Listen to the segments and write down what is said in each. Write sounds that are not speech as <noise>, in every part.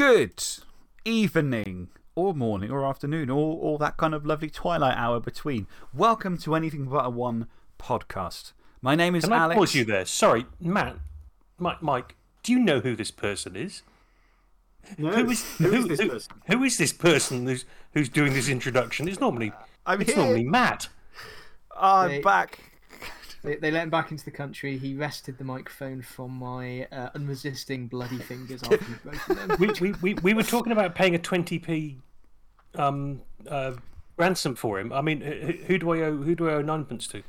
Good evening, or morning, or afternoon, or, or that kind of lovely twilight hour between. Welcome to Anything But a One podcast. My name is Can Alex. I pause you there? Sorry, Matt. Mike, Mike, do you know who this person is? No, Who is, who is this who- person? who is this person who's, who's doing this introduction? It's normally, I'm it's here. normally Matt. I'm They- back. They, they let him back into the country. He wrested the microphone from my uh, unresisting bloody fingers after he broken them. We, we, we, we were talking about paying a 20p um, uh, ransom for him. I mean, who, who do I owe, who do I owe ninepence to?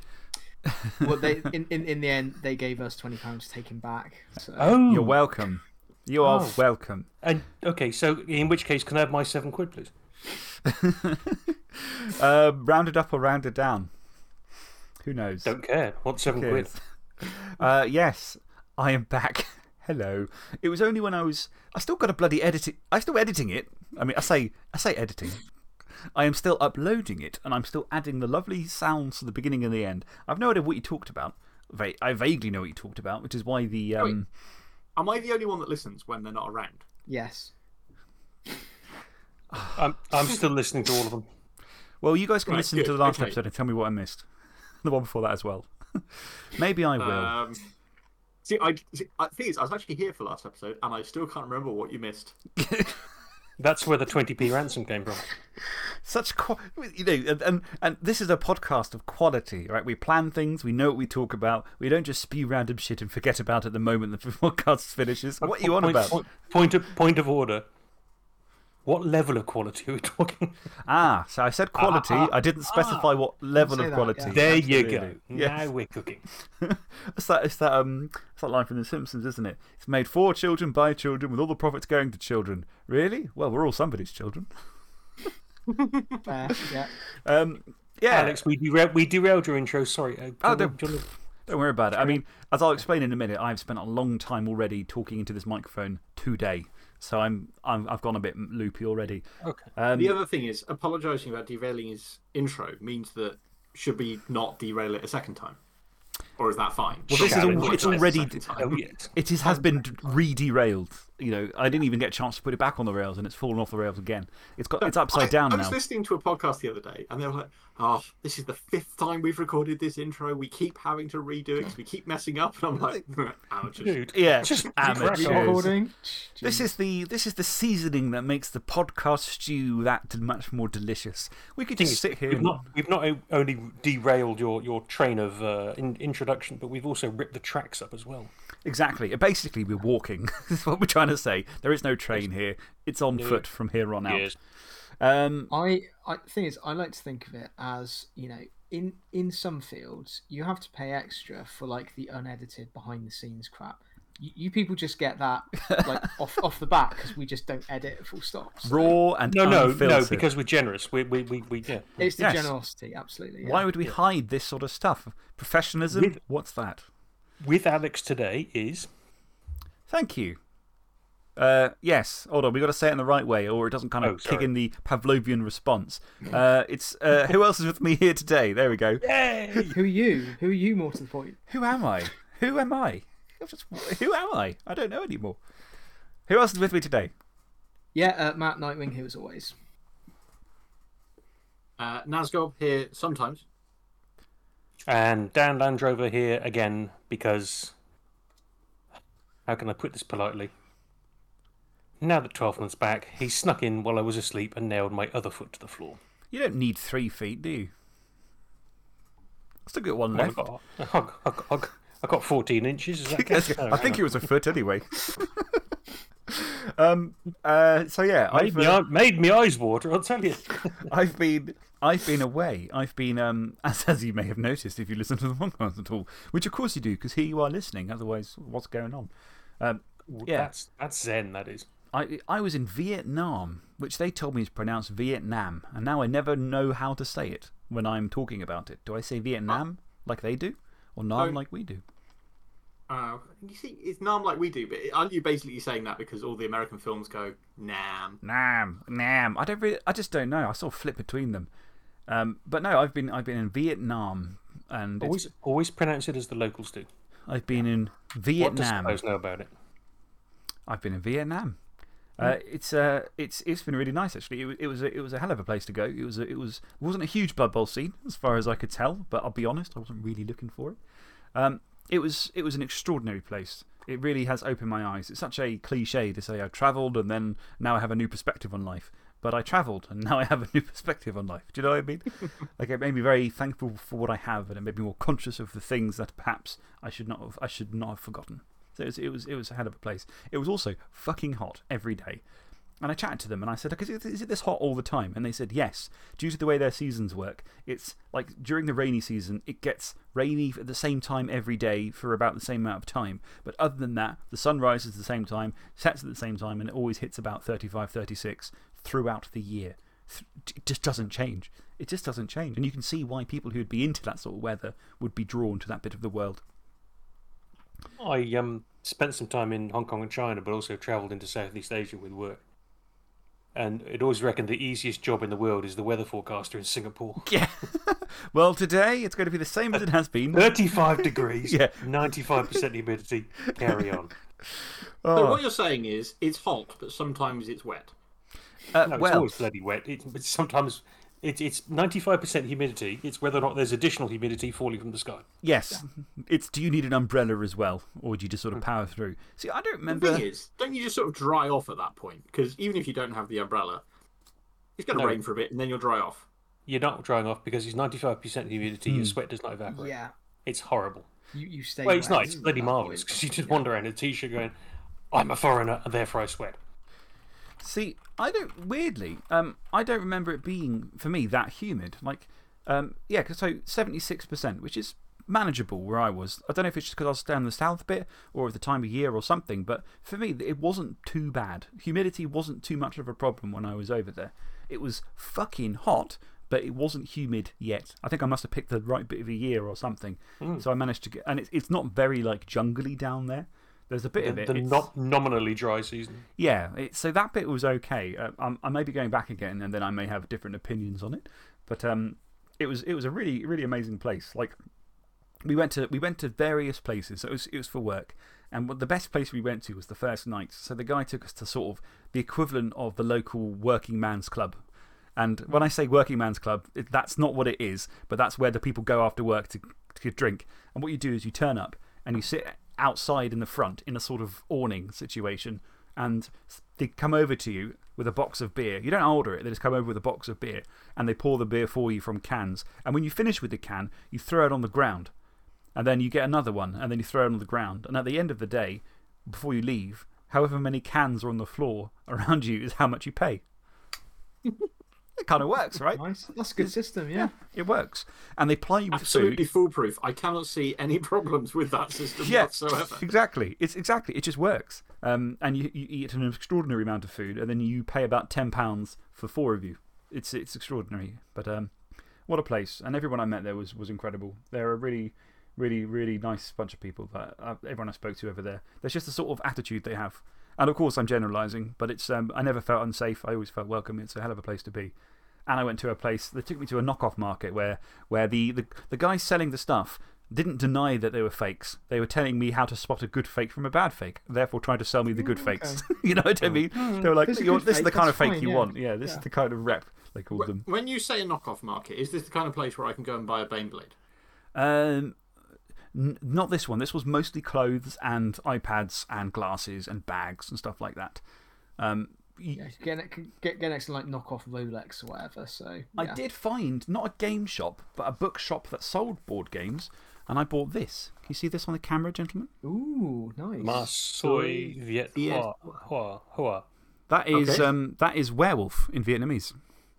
<laughs> well, they, in, in, in the end, they gave us £20 to take him back. So. Oh, You're welcome. You are Oh. welcome. And, okay, so in which case, can I have my seven quid, please? <laughs> Uh, rounded up or rounded down? Who knows? Don't care. Want seven quid? <laughs> Uh, yes, I am back. <laughs> Hello. It was only when I was. I still got a bloody editing. I'm still editing it. I mean, I say, I say editing. I am still uploading it and I'm still adding the lovely sounds to the beginning and the end. I've no idea what you talked about. Va- I vaguely know what you talked about, which is why the. Um, Am I the only one that listens when they're not around? Yes. I'm, I'm still listening to all of them. well, you guys can Right, listen to the last okay. episode and tell me what I missed. The one before that as well. <laughs> Maybe I will. Um, see, I, see, I, thing is, I was actually here for last episode and I still can't remember what you missed. <laughs> That's where the 20p ransom came from. <laughs> Such, qu you know, and, and, and this is a podcast of quality, right? We plan things, we know what we talk about, we don't just spew random shit and forget about it the moment the podcast finishes. What are you on point, about? Point, point, of, point of order. What level of quality <laughs> are we talking? Ah, so I said quality, ah, I didn't specify what level say of that, quality. yeah. There you go. Yes. Now we're cooking. <laughs> It's that, it's, that, um, it's that line from The Simpsons, isn't it? It's made for children, by children, with all the profits going to children. Really? Well, we're all somebody's children. Fair. Yeah. <laughs> Um, yeah. Alex, we, derailed, we derailed your intro. Sorry. Uh, Oh, do you don't- want Don't worry about it. I mean, as I'll explain in a minute, I've spent a long time already talking into this microphone today. So I'm, I'm, I've gone a bit loopy already. Okay. Um, The other thing is, apologising about derailing his intro means that should we not derail it a second time? Or is that fine? Well, this is Should we al- apologise it's already- second time? Yes. It is, has been re derailed. You know, I didn't even get a chance to put it back on the rails and it's fallen off the rails again. It's, got, it's upside I, down I now. was listening to a podcast the other day, and they were like, "Oh, this is the fifth time we've recorded this intro. We keep having to redo it because we keep messing up." And I'm like, "Amateurs." Dude, Yeah, just amateurs. Recording. This is, the, this is the seasoning that makes the podcast stew that much more delicious. We could just is, sit here We've and. not, we've not only derailed your, your train of uh, in, introduction, but we've also ripped the tracks up as well. Exactly. Basically, we're walking. <laughs> That's what we're trying to say. There is no train here, it's on foot from here on out. Yes. Um, I, I thing is, I like to think of it as you know, in in some fields, you have to pay extra for like the unedited behind the scenes crap. You, you people just get that like <laughs> off off the bat because we just don't edit full stop. So raw and No, no, no, because we're generous. We, we, we, we yeah. it's the Yes. generosity, absolutely. Why would we hide this sort of stuff? Professionalism? With- What's that? With Alex today is. Thank you. Uh, yes, hold on, we've got to say it in the right way or it doesn't kind of Oh, kick in the Pavlovian response. Uh, it's uh, who else is with me here today? There we go. Yay! Who are you? Who are you? More to the point. Who am I? Who am I? Just, who am I? I don't know anymore. Who else is with me today? Yeah, uh, Matt Nightwing, here as always. Uh, Nazgob here sometimes. And Dan Landrover here again because. How can I put this politely? Now that Twelfman's back, he snuck in while I was asleep and nailed my other foot to the floor. You don't need three feet, do you? I've still got one left. I got, I got, I got, I got 14 inches. Is that <laughs> count? I think it was a foot anyway. <laughs> um, uh, so, yeah, Made I've, me, uh, made me eyes water, I'll tell you. <laughs> I've been I've been away. I've been um <laughs> as as you may have noticed if you listen to the podcast at all, which of course you do because here you are listening. Otherwise, what's going on? Um, Yeah. That's, that's Zen, that is. I I was in Vietnam, which they told me is pronounced Vietnam, and now I never know how to say it when I'm talking about it. Do I say Vietnam like they do, or Nam like we do? Uh, you see, it's Nam like we do, but aren't you basically saying that because all the American films go Nam? Nam, Nam. I don't really, I just don't know. I sort of flip between them. Um, but no, I've been, I've been in Vietnam and Always, always pronounce it as the locals do. I've been in Vietnam. What does know about it? I've been in Vietnam. Uh, it's, uh, it's, it's been really nice, actually. It, it, was a, it was a hell of a place to go. It, was a, it, was, it wasn't a huge Blood Bowl scene, as far as I could tell, but I'll be honest, I wasn't really looking for it. Um, it, was, it was an extraordinary place. It really has opened my eyes. It's such a cliche to say I've travelled and then now I have a new perspective on life. But I travelled and now I have a new <laughs> perspective on life. Do you know what I mean? <laughs> like, it made me very thankful for what I have and it made me more conscious of the things that perhaps I should not have, I should not have forgotten. So it was, it, was, it was a hell of a place. It was also fucking hot every day. And I chatted to them and I said, "Okay, is it- is it this hot all the time? And they said, yes. Due to the way their seasons work, it's like during the rainy season, it gets rainy at the same time every day for about the same amount of time. But other than that, the sun rises at the same time, sets at the same time, and it always hits about 35, 36 throughout the year. It just doesn't change. It just doesn't change. And you can see why people who'd be into that sort of weather would be drawn to that bit of the world. I um, spent some time in Hong Kong and China, but also travelled into Southeast Asia with work. And it always reckoned the easiest job in the world is the weather forecaster in Singapore. <laughs> Yeah. well, today it's going to be the same as it has been. 35 <laughs> degrees, Yeah. 95% humidity. Carry on. So Oh, what you're saying is it's hot, but sometimes it's wet. Uh, No, it's well, always bloody wet. It, it's sometimes it, it's 95% humidity. It's whether or not there's additional humidity falling from the sky. Yes. It's do you need an umbrella as well? Or do you just sort of power through? See, I don't The remember. thing is, don't you just sort of dry off at that point? Because even if you don't have the umbrella, it's going to No. rain for a bit and then you'll dry off. You're not drying off because it's 95% humidity. Hmm. Your sweat does not evaporate. Yeah. It's horrible. You, you stay. Well, it's wet not. It's bloody marvellous because you just wander around in a t shirt going, I'm a foreigner and therefore I sweat. See, I don't, weirdly, um, I don't remember it being, for me, that humid. Like, um, yeah, so 76%, which is manageable where I was. I don't know if it's just because I was down the south bit or at the time of year or something, but for me, it wasn't too bad. Humidity wasn't too much of a problem when I was over there. It was fucking hot, but it wasn't humid yet. I think I must have picked the right bit of a year or something. So I managed to get, and it's, it's not very like jungly down there. There's a bit of The, it. the not nominally dry season. yeah, it, so that bit was okay. Uh, I'm, I may be going back again and then I may have different opinions on it. But um, it, was, it was a really, really amazing place. Like, we went to, we went to various places. So it was, it was for work. And the best place we went to was the first night. So the guy took us to sort of the equivalent of the local working man's club. And when I say working man's club, it, that's not what it is, but that's where the people go after work to, to drink. And what you do is you turn up and you sit outside in the front in a sort of awning situation, and they come over to you with a box of beer. You don't order it, they just come over with a box of beer and they pour the beer for you from cans. And when you finish with the can, you throw it on the ground. And then you get another one, and then you throw it on the ground. And at the end of the day, before you leave, however many cans are on the floor <laughs> around you is how much you pay. It kind of works, right? Nice. That's a good system, yeah. It works. And they ply you with Absolutely food. foolproof. I cannot see any <laughs> problems with that system Yeah, whatsoever. exactly. It's exactly. It just works. Um, and you, you eat an extraordinary amount of food, and then you pay about £10 for four of you. It's, it's extraordinary. But um, what a place. And everyone I met there was, was incredible. They're a really, really, really nice bunch of people. That, uh, everyone I spoke to over there. There's just the sort of attitude they have. And of course, I'm generalising, but it's, um, I never felt unsafe. I always felt welcome. It's a hell of a place to be. And I went to a place, they took me to a knockoff market where, where the, the, the guy selling the stuff didn't deny that they were fakes. They were telling me how to spot a good fake from a bad fake, therefore trying to sell me the good fakes. <laughs> you know what I mean? They were like, There's a this is the kind of fake fine, you yeah. want. Yeah, this is the kind of rep, they called them. When you say a knockoff market, is this the kind of place where I can go and buy a Baneblade? Um, n- not this one. This was mostly clothes and iPads and glasses and bags and stuff like that. Um, yeah get, get, get next to like knockoff Rolex or whatever. So, I did find not a game shop, but a bookshop that sold board games, and I bought this. Can you see this on the camera, gentlemen? Ooh, nice. Ma soy Viet Viet- Hoa. Hoa. Hoa. That is, Okay. um, that is werewolf in Vietnamese.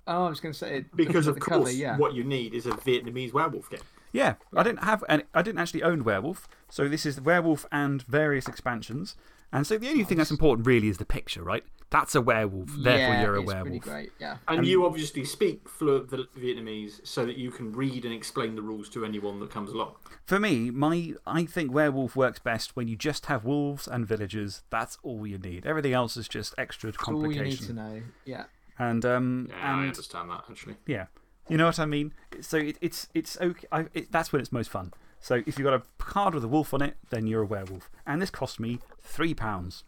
Oh, I was going to say it. Because, of course, cover, yeah. what you need is a Vietnamese werewolf game. Yeah, I didn't have any, I didn't actually own Werewolf. So this is Werewolf and various expansions. And so the only thing that's important really is the picture, right? That's a werewolf, therefore yeah, you're a it's pretty werewolf. great, yeah. And you obviously speak fluent Vi- Vietnamese so that you can read and explain the rules to anyone that comes along. For me, my, I think Werewolf works best when you just have wolves and villagers. That's all you need. Everything else is just extra That's all you need complication. to know. Yeah. And, um, Yeah, I understand that, actually. Yeah. You know what I mean? So it, it's, it's okay. I, it, that's when it's most fun. So if you've got a card with a wolf on it, then you're a werewolf. And this cost me £3.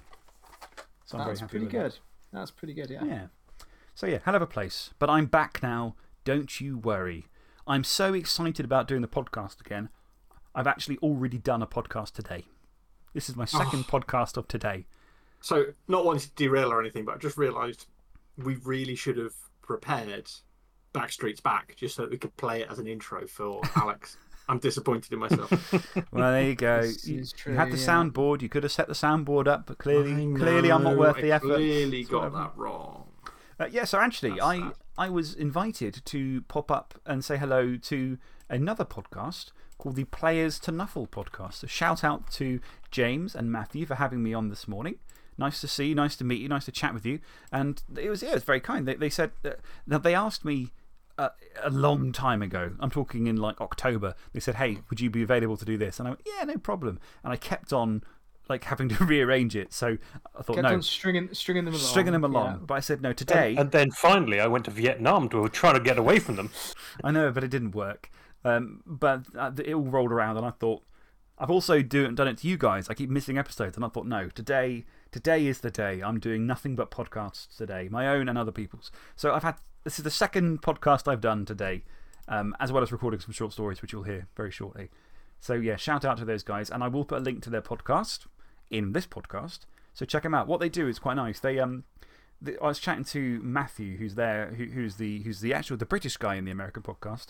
So I'm That's pretty that. good. That's pretty good, yeah. Yeah. So, yeah, hell of a place. But I'm back now. Don't you worry. I'm so excited about doing the podcast again. I've actually already done a podcast today. This is my ah. second podcast of today. So, not wanting to derail or anything, but I just realised we really should have prepared Backstreet's Back just so that we could play it as an intro for <laughs> Alex. I'm disappointed in myself. <laughs> Well, there you go. This you, is you had the yeah. soundboard. You could have set the soundboard up, but clearly, I clearly I'm not know, worth I the effort. clearly got I've- that wrong. Uh, yeah, so actually, That's I, sad. I was invited to pop up and say hello to another podcast called the Players to Nuffle podcast. So shout out to James and Matthew for having me on this morning. Nice to see you, nice to meet you, nice to chat with you. And it was, yeah, it was very kind. They, they said, that, now they asked me uh, a long time ago. I'm talking in like October. They said, hey, would you be available to do this? And I went, yeah, no problem. And I kept on like having <laughs> to rearrange it. So I thought, Kept no, stringing, stringing them along. stringing them along. yeah. But I said, no, today. And then finally, I went to Vietnam to try to get away from them. <laughs> I know, but it didn't work. Um, but uh, it all rolled around, and I thought, I've also do, done it to you guys. I keep missing episodes, and I thought, no, today, today is the day. I'm doing nothing but podcasts today, my own and other people's. So I've had, this is the second podcast I've done today, um, as well as recording some short stories, which you'll hear very shortly. So yeah, shout out to those guys, and I will put a link to their podcast in this podcast. So check them out. What they do is quite nice. They, um, the, I was chatting to Matthew, who's there, who, who's, the, who's the actual the British guy in the American podcast.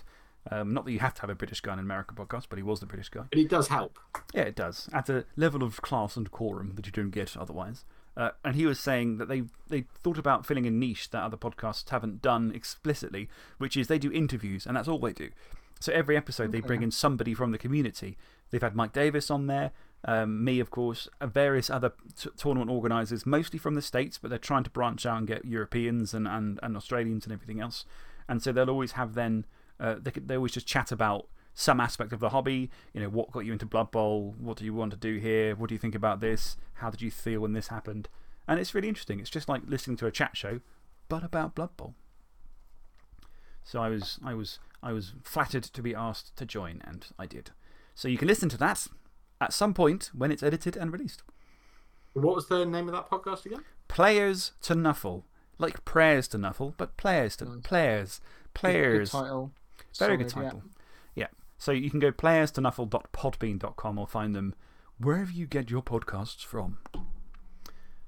Um, not that you have to have a British guy in an American podcast, but he was the British guy. But it does help. Yeah, it does. At a level of class and quorum that you don't get otherwise. Uh, and he was saying that they, they thought about filling a niche that other podcasts haven't done explicitly, which is they do interviews, and that's all they do. So every episode, they bring in somebody from the community. They've had Mike Davis on there, um, me, of course, various other tournament organisers, mostly from the States, but they're trying to branch out and get Europeans and, and, and Australians and everything else. And so they'll always have then, uh, they, could, they always just chat about some aspect of the hobby. You know, what got you into Blood Bowl? What do you want to do here? What do you think about this? How did you feel when this happened? And it's really interesting. It's just like listening to a chat show, but about Blood Bowl. So I was, I, was, I was flattered to be asked to join, and I did. So you can listen to that at some point when it's edited and released. What was the name of that podcast again? Players to Nuffle. Like prayers to Nuffle, but players to players. Players. Good title. Very good Solid, yeah. title. Yeah. So you can go players to nuffle.podbean.com or find them wherever you get your podcasts from.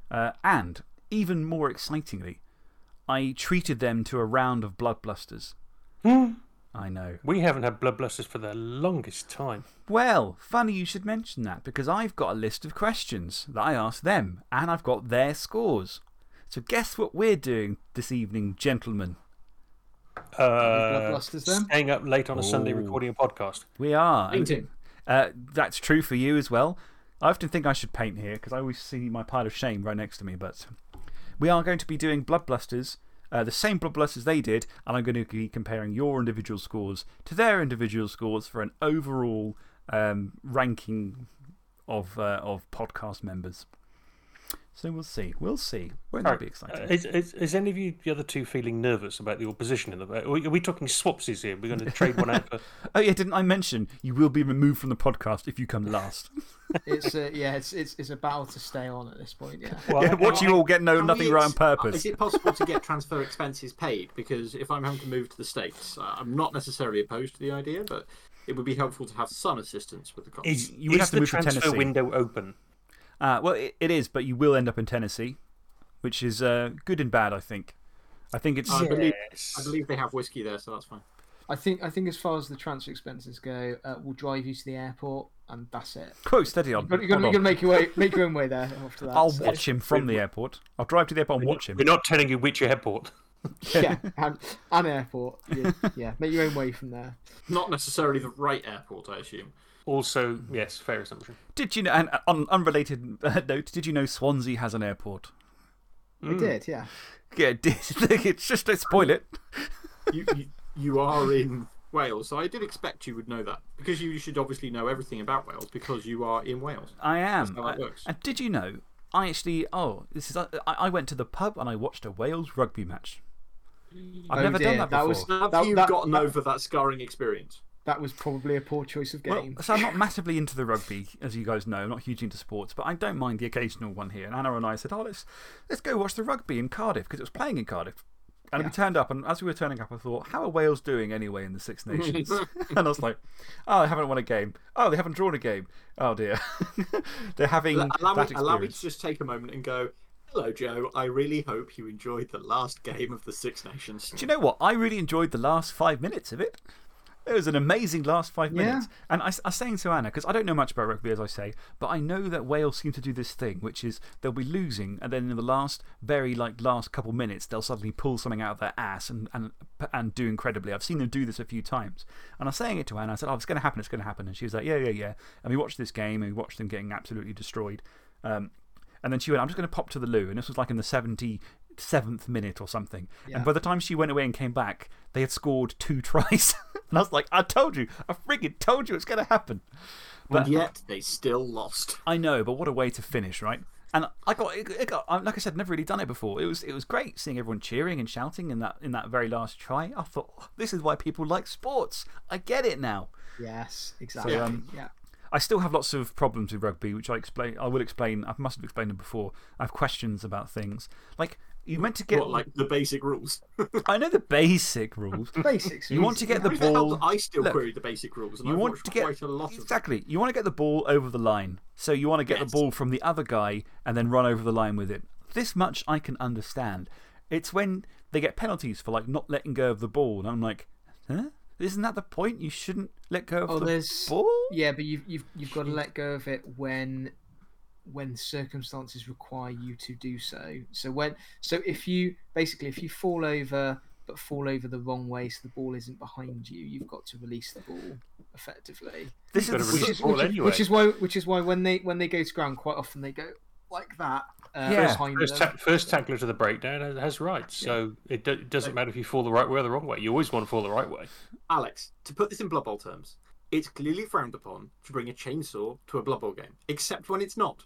Uh, and, even more excitingly, I treated them to a round of Blood Blusters. I know. We haven't had blood blusters for the longest time. Well, funny you should mention that because I've got a list of questions that I asked them and I've got their scores. So, guess what we're doing this evening, gentlemen? Uh, Bloodbusters then? Staying up late on a Sunday recording a podcast. We are. and, Painting. Uh, that's true for you as well. I often think I should paint here because I always see my pile of shame right next to me. But we are going to be doing Blood Blusters, uh, the same Blood Blusters they did, and I'm going to be comparing your individual scores to their individual scores for an overall um, ranking of, uh, of podcast members. So we'll see. We'll see. Won't that be exciting? Uh, is, is, is any of you, the other two, feeling nervous about your position in the. Are we, are we talking swapsies here? We're going <laughs> to trade one out for. <laughs> oh, yeah, didn't I mention you will be removed from the podcast if you come last? <laughs> It's a, yeah, it's, it's, it's a battle to stay on at this point, yeah. Well, yeah, watch you all get no, nothing we right on ex- purpose. Is it possible to get transfer expenses paid? Because if I'm having to move to the States, uh, I'm not necessarily opposed to the idea, but it would be helpful to have some assistance with the cost. Is, You would is have to the move to transfer Tennessee. window open? Uh, well, it, it is, but you will end up in Tennessee, which is uh, good and bad, I think. I think it's. I believe, I believe they have whiskey there, so that's fine. I think, I think as far as the transfer expenses go, uh, we'll drive you to the airport and that's it. Whoa, steady on. You've got, you've got, Hold you've got to make your, way, make your own way there after that. I'll so- watch him from the airport. I'll drive to the airport and watch him. We're not telling you which airport. Yeah, <laughs> and, and airport. Yeah, yeah, make your own way from there. Not necessarily the right airport, I assume. Also, yes, fair assumption. Did you know, and uh, on unrelated uh, note, did you know Swansea has an airport? We did, yeah. Yeah, it did. <laughs> it's just, don't spoil it. You, you, you are <laughs> in Wales, so I did expect you would know that. Because you should obviously know everything about Wales because you are in Wales. I am. how that I- works. and did you know, I actually, oh, this is, I, I went to the pub and I watched a Wales rugby match. I've Oh never dear, done that that before. was- Have That- you that- gotten that- over that scarring experience? That was probably a poor choice of Well, game. so I'm not massively into the rugby, as you guys know. I'm not huge into sports, but I don't mind the occasional one here. And Anna and I said, oh, let's, let's go watch the rugby in Cardiff because it was playing in Cardiff. And we turned up, and as we were turning up, I thought, how are Wales doing anyway in the Six <laughs> Nations? <laughs> and I was like, oh, they haven't won a game. Oh, they haven't drawn a game. Oh, dear. <laughs> They're having Allow that me, allow me to just take a moment and go, hello, Joe. I really hope you enjoyed the last game of the Six Nations. Do you know what? I really enjoyed the last five minutes of it. It was an amazing last five Yeah. minutes. And I, I was saying to Anna, because I don't know much about rugby, as I say, but I know that Wales seem to do this thing, which is they'll be losing, and then in the last, very like last couple minutes, they'll suddenly pull something out of their ass and, and, and do incredibly. I've seen them do this a few times. And I was saying it to Anna, I said, Oh, it's going to happen, it's going to happen. And she was like, Yeah, yeah, yeah. And we watched this game, and we watched them getting absolutely destroyed. Um, and then she went, I'm just going to pop to the loo. And this was like in the 77th minute or something. Yeah. And by the time she went away and came back, they had scored two <laughs> tries. and I was like, I told you. I friggin' told you it's going to happen. and yet they still lost. I know, but what a way to finish, right? And I got, it, it got like I said, never really done it before. It was, it was great seeing everyone cheering and shouting in that, in that very last try. I thought, "Oh, this is why people like sports. I get it now. Yes, exactly. um, yeah. I still have lots of problems with rugby, which I, explain, I will explain. I must have explained them before. I have questions about things. Like, you meant to get. What, like the basic rules? <laughs> I know the basic rules. <laughs> Basics. You want to get the Who the ball. I still Look, query the basic rules, and You I've want to get quite a lot of exactly. You want to get the ball over the line, so you want to get Yes. the ball from the other guy and then run over the line with it. This much I can understand. It's when they get penalties for like not letting go of the ball, and I'm like, huh? Isn't that the point? You shouldn't let go of Oh, the there's ball. yeah, but you've you've you've got to let go of it when when circumstances require you to do so. So when so if you basically if you fall over but fall over the wrong way so the ball isn't behind you, you've got to release the ball effectively. This is release the, Which is, ball which, anyway. which is why which is why when they when they go to ground quite often they go like that uh, Yeah. behind First, ta first tackler to the breakdown has, has rights. So it, do it doesn't matter if you fall the right way or the wrong way. You always want to fall the right way. Alex, to put this in Blood Bowl terms, it's clearly frowned upon to bring a chainsaw to a Blood Bowl game, except when it's not.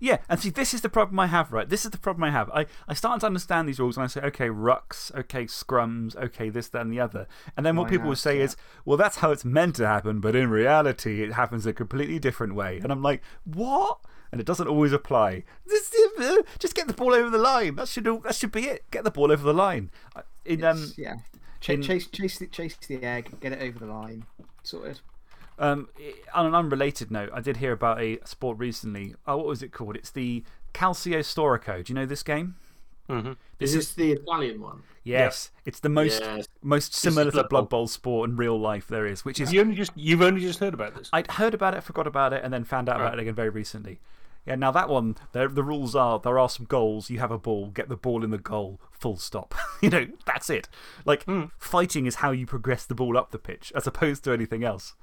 Yeah, and see, this is the problem I have, right? This is the problem I have. I, I start to understand these rules and I say, okay, rucks, okay, scrums, okay, this, that, and the other. And then what people will Lineouts, say yeah. is, well, that's how it's meant to happen, but in reality, it happens a completely different way. And I'm like, what? And it doesn't always apply. Uh, Just get the ball over the line. That should, that should be it. Get the ball over the line. In, um, yeah. Ch- in- chase chase the, chase the egg, get it over the line. Sorted. Um, on an unrelated note, I did hear about a sport recently. Oh, what was it called? It's the Calcio Storico. Do you know this game? -hmm. Is this the Italian one? Yes. It's the most, Yes. most similar to Blood Blood Bowl. Bowl sport in real life there is, which is. You only just, you've only just heard about this. I'd heard about it, forgot about it, and then found out about it again very recently. Yeah, now that one, the, the rules are there are some goals, you have a ball, get the ball in the goal, full stop. <laughs> you know, that's it. Like, fighting is how you progress the ball up the pitch, as opposed to anything else.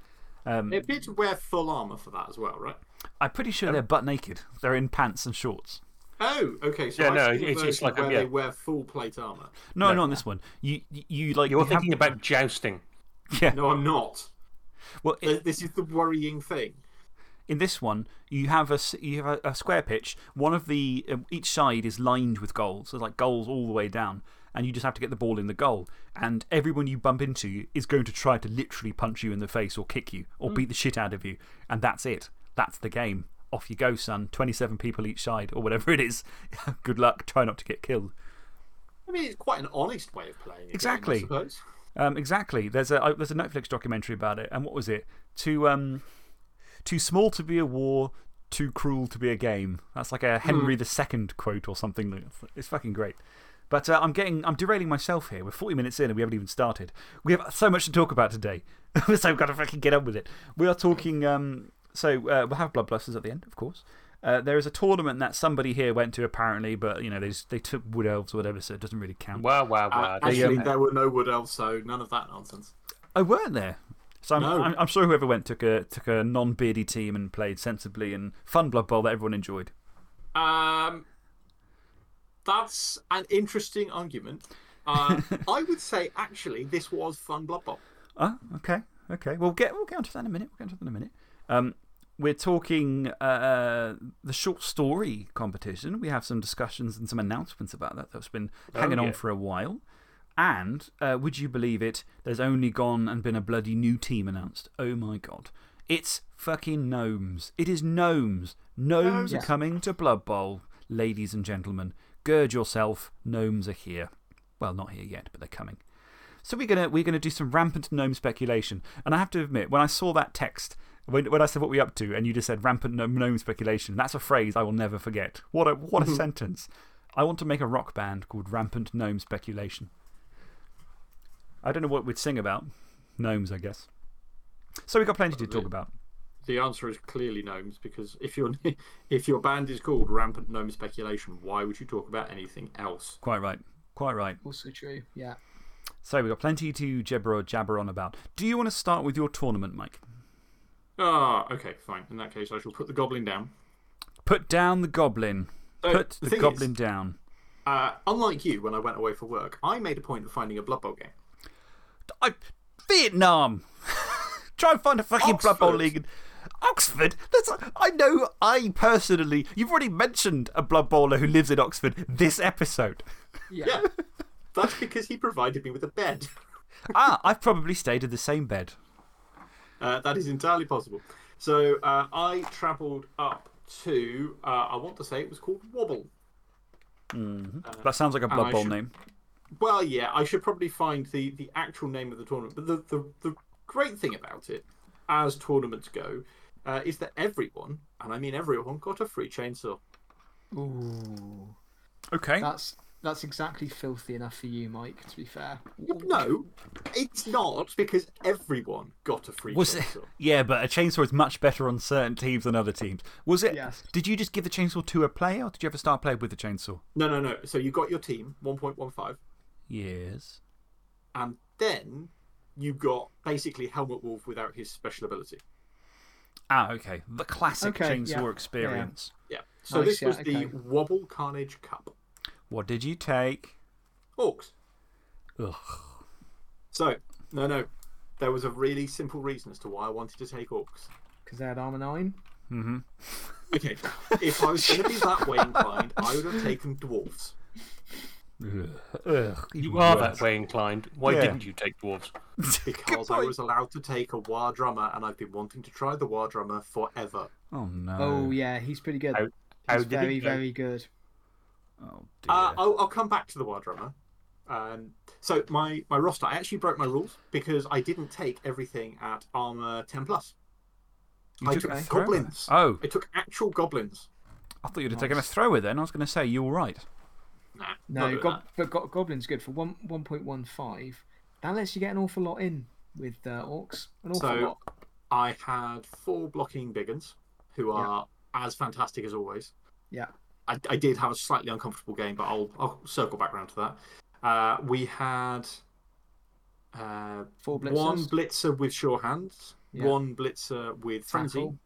Um, It appeared to wear full armour for that as well, right? I'm pretty sure they're butt naked. They're in pants and shorts. Oh, okay. So Yeah, I've no, it's- it's version like a- where yeah. they wear full plate armour. No, No. not on this one. You, you, you like. You're you have- thinking about jousting. Yeah. No, I'm not. Well, it, This is the worrying thing. in this one, you have a, s- you have a, a square pitch. One of the, um, each side is lined with goals. So, like goals all the way down. And you just have to get the ball in the goal. And everyone you bump into is going to try to literally punch you in the face or kick you or beat the shit out of you. And that's it. That's the game. Off you go, son. 27 people each side or whatever it is. <laughs> Good luck. Try not to get killed. I mean, it's quite an honest way of playing it. Exactly. I suppose. Um, exactly. There's a, uh, there's a Netflix documentary about it. And what was it? Too, um, too small to be a war, too cruel to be a game. That's like a Henry II quote or something. It's fucking great. But uh, I'm, getting, I'm derailing myself here. We're 40 minutes in and we haven't even started. We have so much to talk about today. <laughs> so I've got to fucking get on with it. We are talking. Um, so uh, we'll have Bloodbusters at the end, of course. Uh, there is a tournament that somebody here went to apparently, but you know, they, just, they took Wood Elves or whatever, so it doesn't really count. Wow, wow, wow. Actually, um, there were no wood elves, so none of that nonsense. Oh, weren't there? So I'm, No. I'm, I'm sure whoever went took a, took a non beardy team and played sensibly and fun Blood Bowl that everyone enjoyed. Um, that's an interesting argument. Uh, <laughs> I would say, actually, this was fun Blood Bowl. Oh, okay. Okay. We'll get, we'll get onto that in a minute. We'll get onto that in a minute. Um, we're talking uh, the short story competition. We have some discussions and some announcements about that that's been hanging on yeah. for a while. And uh, would you believe it? There's only gone and been a bloody new team announced. Oh my god. It's fucking gnomes. It is gnomes. Gnomes are Yeah. coming to Blood Bowl, ladies and gentlemen. Gird yourself, gnomes are here. Well, not here yet, but they're coming. So we're going to we're gonna do some rampant gnome speculation. And I have to admit, when I saw that text, when, when I said what we up to, and you just said rampant gnome, gnome speculation, that's a phrase I will never forget. What a, what a mm-hmm. sentence. I want to make a rock band called Rampant Gnome Speculation. I don't know what we'd sing about. Gnomes, I guess. So we've got plenty to talk about. The answer is clearly gnomes because if, your <laughs> if your band is called Rampant Gnome Speculation, why would you talk about anything else? Quite right. Quite right. Also true. Yeah. So we've got plenty to jabber or jabber on about. Do you want to start with your tournament, Mike? Ah, okay, fine. In that case, I shall put the goblin down. Put down the goblin. So, Put the the, thing is- goblin down. Uh, unlike you, when I went away for work, I made a point of finding a Blood Bowl game. I, Vietnam! <laughs> Try and find a fucking Blood Bowl Oxford. league. In- Oxford? That's, I know I personally. You've already mentioned a Blood Bowler who lives in Oxford this episode. Yeah. Yeah, that's because he provided me with a bed. <laughs> ah, I've probably stayed in the same bed. Uh, that is entirely possible. So uh, I travelled up to, uh, I want to say it was called Wobble. That sounds like a Blood Bowl should- name. Well, yeah, I should probably find the, the actual name of the tournament. But the, the, the great thing about it, as tournaments go, uh, is that everyone, and I mean everyone, got a free chainsaw. Ooh. Okay. That's, that's exactly filthy enough for you, Mike, to be fair. No, it's not because everyone got a free Was it? chainsaw. Yeah, but a chainsaw is much better on certain teams than other teams. Was it? Yes. Did you just give the chainsaw to a player, or did you ever start playing with the chainsaw? No, no, no. So you got your team, 1.15, Yes. and then you got basically Helmut Wulf without his special ability. Ah, okay. The classic Okay, chainsaw yeah, yeah. experience. Yeah. So Nice, this yeah, was the. Wobble Carnage Cup. What did you take? Orcs. Ugh. So, no, no. There was a really simple reason as to why I wanted to take orcs. Because they had armor 9. Mm-hmm. Okay, if I was going to be that way <laughs> inclined, I would have taken dwarfs. Ugh. You are that way inclined. Why Yeah. didn't you take dwarves? <laughs> Because I was allowed to take a war drummer, and I've been wanting to try the war drummer forever. Oh, no. Oh, yeah, he's pretty good. How, how He's very, it very good. Oh, dear. Uh, I'll, I'll come back to the war drummer. Um, so my, my roster, I actually broke my rules because I didn't take everything at armor 10 plus. You I took took thrower? goblins. Oh, I took actual goblins. I thought you'd have taken a thrower then. I was going to say, you were right. Nah, No, go, but go, Goblin's good for one 1.15. That lets you get an awful lot in with uh, Orcs. An awful So lot. I had four blocking big uns who are as fantastic as always. Yeah. I, I did have a slightly uncomfortable game, but I'll, I'll circle back around to that. Uh, we had uh, Four blitzers. one blitzer with sure hands, Yeah. one blitzer with frenzy. Tackle.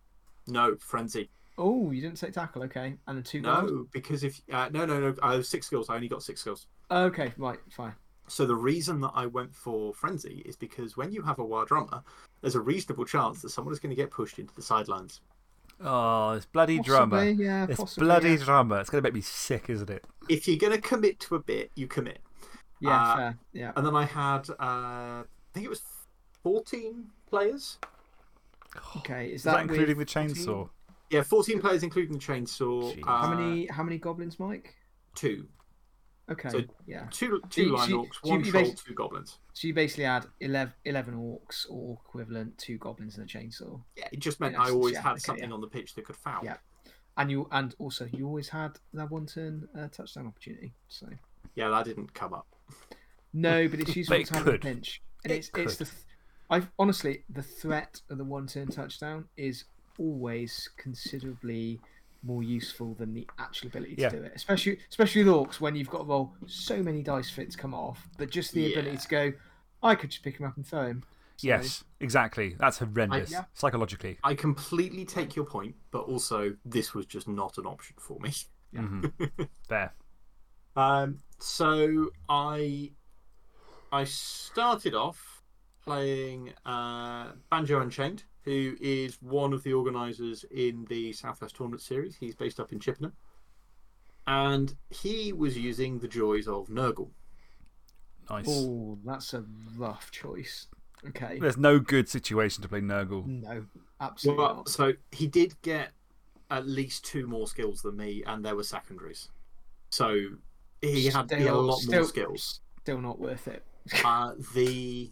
No, frenzy. Oh, you didn't take tackle, okay. And the two gold? No, because if uh, no, no, no, I have six skills. I only got six skills. Okay, right, fine. So the reason that I went for frenzy is because when you have a war drummer, there's a reasonable chance that someone is going to get pushed into the sidelines. Oh, it's bloody Possibly, drummer. yeah, It's possibly, bloody yeah. drummer. It's going to make me sick, isn't it? If you're going to commit to a bit, you commit. Yeah, Uh, fair. Yeah. And then I had, uh, I think it was 14 players. Okay, is Is that, that including with the chainsaw? Yeah, 14 players, including the chainsaw. Uh, How many how many goblins, Mike? Two. Okay, So- yeah. Two, two you- line so orcs, so one you troll, two goblins. So you basically had 11, 11 orcs or equivalent, two goblins and a chainsaw. Yeah, it just meant Yeah, I always yeah, had okay, something yeah. on the pitch that could foul. Yeah. And you and also you always had that one turn uh, touchdown opportunity. So Yeah, that didn't come up. no, but it's <laughs> useful it to have in a pinch. And It it's it's the could. th- I honestly the threat of the one turn touchdown is always considerably more useful than the actual ability to Yeah. do it. Especially especially with orcs when you've got to roll so many dice fits come off, but just the ability to go, I could just pick him up and throw him. So- Yes, exactly. That's horrendous. yeah. Psychologically. I completely take your point, but also this was just not an option for me. Mhm. There. <laughs> Um, so I I started off playing uh, Banjo Unchained, who is one of the organisers in the Southwest Tournament Series. He's based up in Chippenham, and he was using the joys of Nurgle. Nice. Oh, that's a rough choice. Okay. There's no good situation to play Nurgle. No, absolutely Well, not. so he did get at least two more skills than me, and there were secondaries. So he had, he had a lot still- more skills. Still not worth it. Uh, the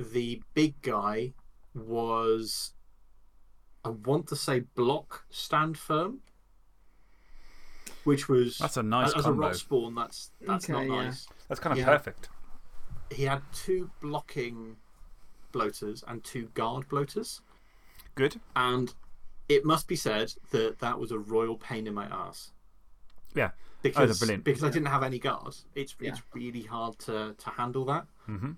the big guy was, I want to say, block stand firm, which was That's a nice as, as a combo. Rotspawn. That's that's Okay, not yeah. nice. That's kind of Yeah. perfect. He had two blocking bloaters and two guard bloaters, Good. and it must be said that that was a royal pain in my ass. Yeah. Because, brilliant. because I didn't have any guards. It's, Yeah. it's really hard to, to handle that. hmm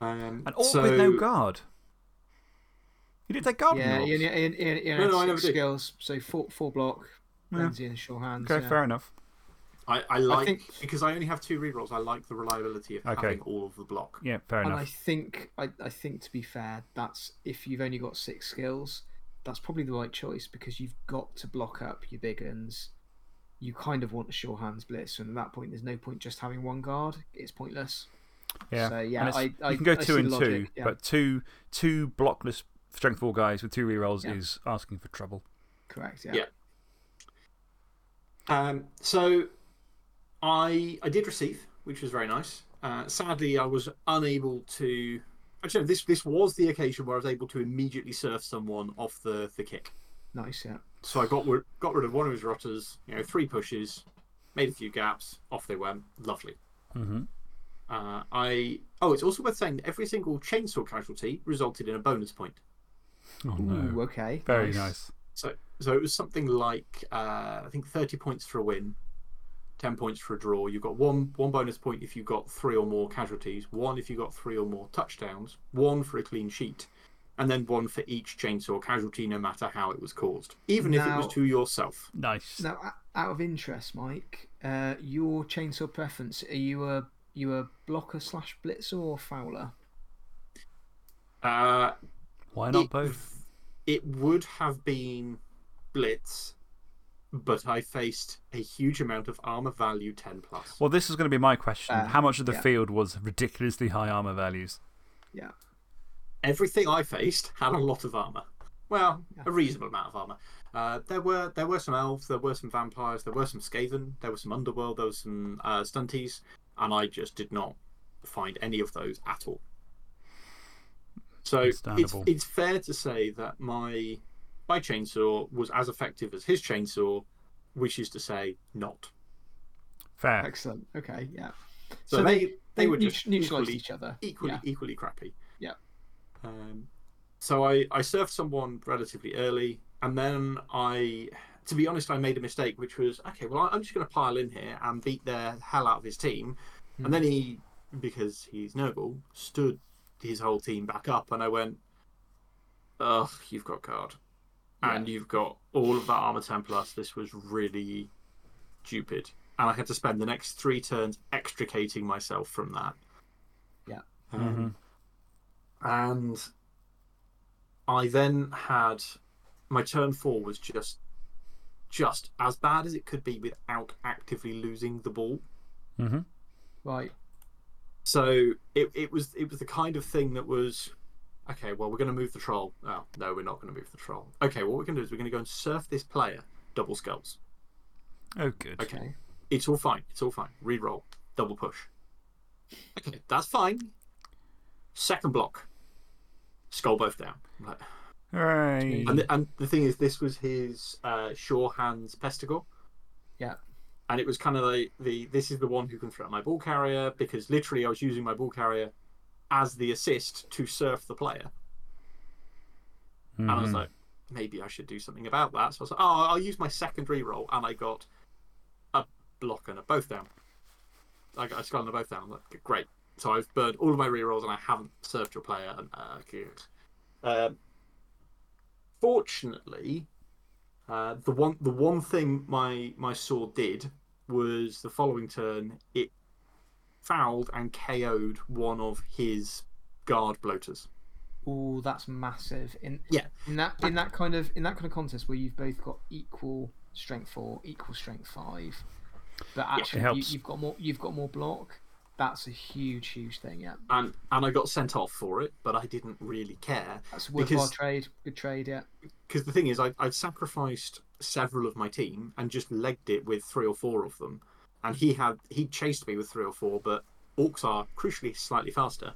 Um, And all so, with no guard. You did take guard yeah, rules. Ian, Ian, Ian, Ian No, no, I six never did. skills. So four, four block, Yeah. Lindsay and sure hands. Okay, yeah. fair enough. I, I like think- because I only have two rerolls. I like the reliability of Okay. having all of the block. Yeah, fair And enough. I think, I, I think to be fair, that's if you've only got six skills, that's probably the right choice because you've got to block up your big uns. You kind of want a sure hands blitz, and at that point, there's no point just having one guard. It's pointless. Yeah. So yeah, I, I you can go I two see and the two, logic, yeah. but two two blockless strength four guys with two rerolls Yeah. is asking for trouble. correct. Yeah. Yeah. Um, so I I did receive, which was very nice. Uh, sadly, I was unable to. Actually, this this was the occasion where I was able to immediately surf someone off the, the kick. Nice. Yeah. So I got rid- got rid of one of his rotters. You know, three pushes, made a few gaps, off they went. Lovely. Mm-hmm. Uh, I oh, it's also worth saying that every single chainsaw casualty resulted in a bonus point. Oh Ooh, okay. Very nice. nice. So so it was something like uh, I think thirty points for a win, ten points for a draw. You got one one bonus point if you got three or more casualties, one if you got three or more touchdowns, one for a clean sheet, and then one for each chainsaw casualty, no matter how it was caused, even if it was to yourself. Nice. Now, out of interest, Mike, uh, your chainsaw preference are you a you a blocker slash blitzer or fouler? Uh, Why not it, both? It would have been blitz, but I faced a huge amount of armor value ten plus. Well, this is going to be my question. Uh, How much of the yeah. field was ridiculously high armor values? Yeah. everything I faced had a lot of armor. Well, Yeah. a reasonable amount of armor. Uh, there were there were some elves, there were some vampires, there were some Skaven, there was some underworld, there was some uh, stunties, and I just did not find any of those at all. So it's it's fair to say that my my chainsaw was as effective as his chainsaw, which is to say, not. Fair. Excellent. Okay. Yeah. So, So they, they they they were neut- just neutralised equally, each other. equally Yeah. equally crappy. Yeah. Um, so I I surfed someone relatively early, and then I, to be honest, I made a mistake, which was okay. Well, I'm just going to pile in here and beat the hell out of his team, Hmm. and then he, because he's noble, stood his whole team back up, and I went, ugh, you've got guard, and you've got all of that armor ten plus. This was really stupid. And I had to spend the next three turns extricating myself from that. Yeah. Um, And I then had my turn four was just just as bad as it could be without actively losing the ball. Mm-hmm. Right. So it, it was it was the kind of thing that was okay. Well, we're going to move the troll. Oh no, we're not going to move the troll. Okay, what we're going to do is we're going to go and surf this player double skulls. Oh, good. Okay, Okay. it's all fine. It's all fine. Reroll, double push. Okay, that's fine. Second block, skull both down. I'm like, Hooray. And the, and the thing is, this was his uh, sure hands Pestigor. Yeah. And it was kind of like the this is the one who can threaten my ball carrier because literally I was using my ball carrier as the assist to surf the player. And I was Mhm. like, maybe I should do something about that. So I was like, oh, I'll use my secondary roll, and I got a block and a both down. I got a skull and a both down. I'm like, great. So I've burned all of my rerolls, and I haven't surfed your player. And uh, good. Um, fortunately, uh, the one the one thing my my sword did was the following turn it fouled and KO'd one of his guard bloaters. Oh, that's massive. In Yeah. in that in that kind of in that kind of contest where you've both got equal strength four, equal strength five. But actually, you, you've got more. You've got more block. That's a huge, huge thing. Yeah, And and I got sent off for it, but I didn't really care that's a worthwhile Because- trade. Good trade. Yeah. because the thing is, I, I'd sacrificed several of my team and just legged it with three or four of them, and he had he chased me with three or four, but orcs are crucially slightly faster.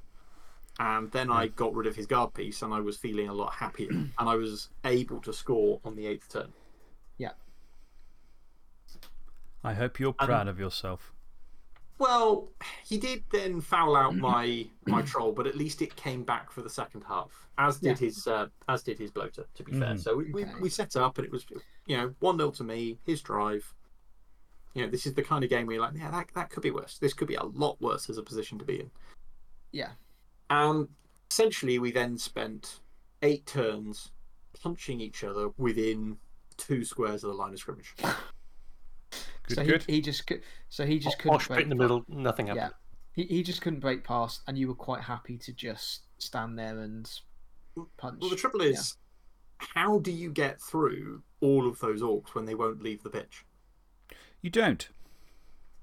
And then I got rid of his guard piece, and I was feeling a lot happier, <clears throat> and I was able to score on the eighth turn. Yeah. I hope you're And- proud of yourself. Well, he did then foul out my my troll, but at least it came back for the second half, as did his uh, as did his bloater. To be fair, Mhm. so we, we, we set up, and it was you know one 0 to me, his drive. You know, this is the kind of game where you're like, yeah, that that could be worse. This could be a lot worse as a position to be in. Yeah. And essentially, we then spent eight turns punching each other within two squares of the line of scrimmage. <laughs> Good, so good. He, he just could. So he just couldn't Or straight in the break middle, nothing happened. Yeah. He, he just couldn't break past, and you were quite happy to just stand there and punch. Well, the trouble is, how do you get through all of those orcs when they won't leave the pitch? You don't.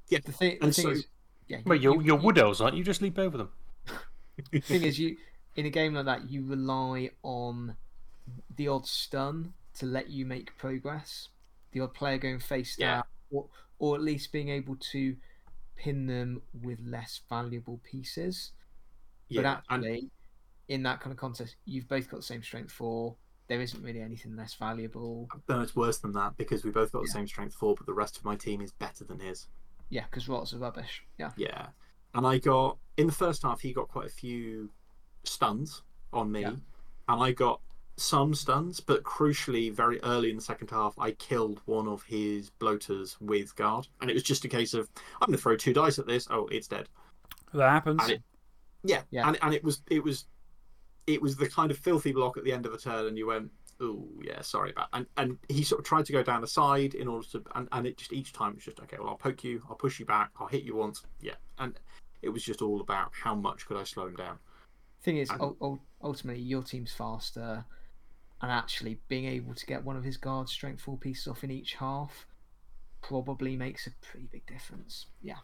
Yeah, The thing, the and thing so- is, yeah, Well, you- you're, you- you're you- wood elves, aren't you? Just leap over them. <laughs> The thing is, you in a game like that, you rely on the odd stun to let you make progress. The odd player going face Yeah. down, or or at least being able to pin them with less valuable pieces. But Yeah, and actually, in that kind of contest, you've both got the same strength four. There isn't really anything less valuable. no, it's worse than that because we both got the Yeah. same strength four, but the rest of my team is better than his. Yeah, because rots are rubbish. Yeah. Yeah, and I got in the first half he got quite a few stuns on me, Yeah. and I got some stuns, but crucially, very early in the second half, I killed one of his bloaters with guard, and it was just a case of I'm going to throw two dice at this. Oh, it's dead. That happens. And it, yeah, Yeah. And, and it was it was it was the kind of filthy block at the end of a turn, and you went, oh yeah, sorry about. And and he sort of tried to go down the side in order to, and, and it just each time it was just okay. Well, I'll poke you, I'll push you back, I'll hit you once, yeah, and it was just all about how much could I slow him down. Thing is, And- ul- ul- ultimately, your team's faster, and actually being able to get one of his guard strength four pieces off in each half probably makes a pretty big difference. Yeah.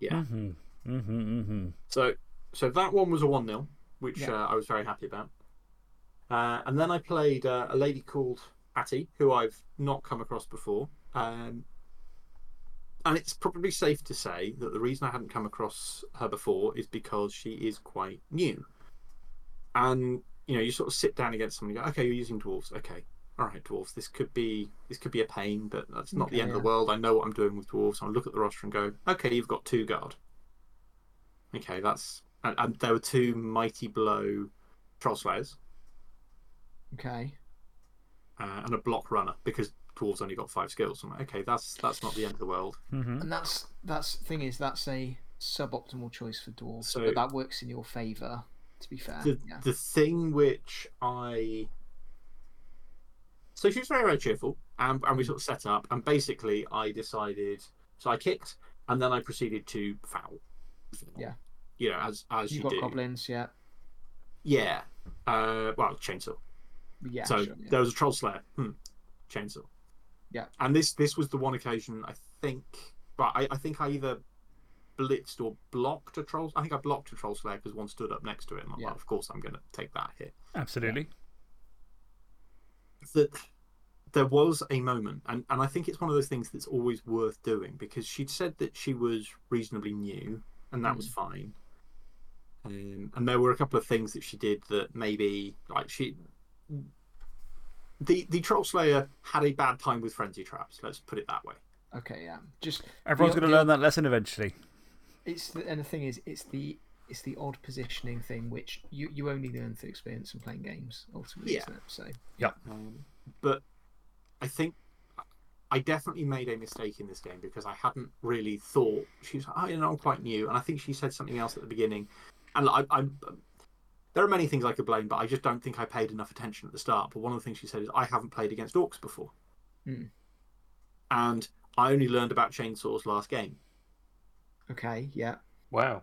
Yeah. hmm hmm hmm So so that one was a one 0 which Yeah. uh, I was very happy about. Uh, and then I played uh, a lady called Hattie, who I've not come across before. Um, and it's probably safe to say that the reason I hadn't come across her before is because she is quite new. And you know, you sort of sit down against someone and go, "Okay, you're using dwarves. Okay, all right, dwarves. This could be this could be a pain, but that's not the Okay, end of the world. I know what I'm doing with dwarves. And I look at the roster and go, "Okay, you've got two guard. Okay, that's and, and there were two mighty blow troll slayers Okay. uh, and a block runner because dwarves only got five skills. I'm like, okay, that's that's not the end of the world. hmm And that's that's thing is that's a suboptimal choice for dwarves, So- but that works in your favour. To be fair, The yeah. the thing which I so she was very very cheerful, and and we sort of set up, and basically I decided so I kicked, and then I proceeded to foul. Yeah. You know, as as You you, got do. goblins, yeah, Yeah. Uh, well, chainsaw. yeah. so sure, yeah. there was a troll slayer. Hmm. Chainsaw. Yeah. And this this was the one occasion I think, but I, I think I either blitzed or blocked a troll. I think I blocked a troll slayer because one stood up next to it. And I'm Yeah. like, of course I'm going to take that hit. Absolutely. That there was a moment, and, and I think it's one of those things that's always worth doing because she'd said that she was reasonably new, and that was fine. Um, and there were a couple of things that she did that maybe like she the the troll slayer had a bad time with frenzy traps let's put it that way Okay, yeah. Just Everyone's going to learn that lesson eventually. It's the, and the thing is, it's the it's the odd positioning thing which you, you only learn through experience and playing games ultimately, Yeah. isn't it? So um, but i think i definitely made a mistake in this game because i hadn't really thought she was oh, you know i'm quite new. And i think she said something else at the beginning. And I, i'm there are many things i could blame but i just don't think i paid enough attention at the start. But one of the things she said is i haven't played against orcs before. Hmm. and i only learned about chainsaws last game okay, yeah, Wow.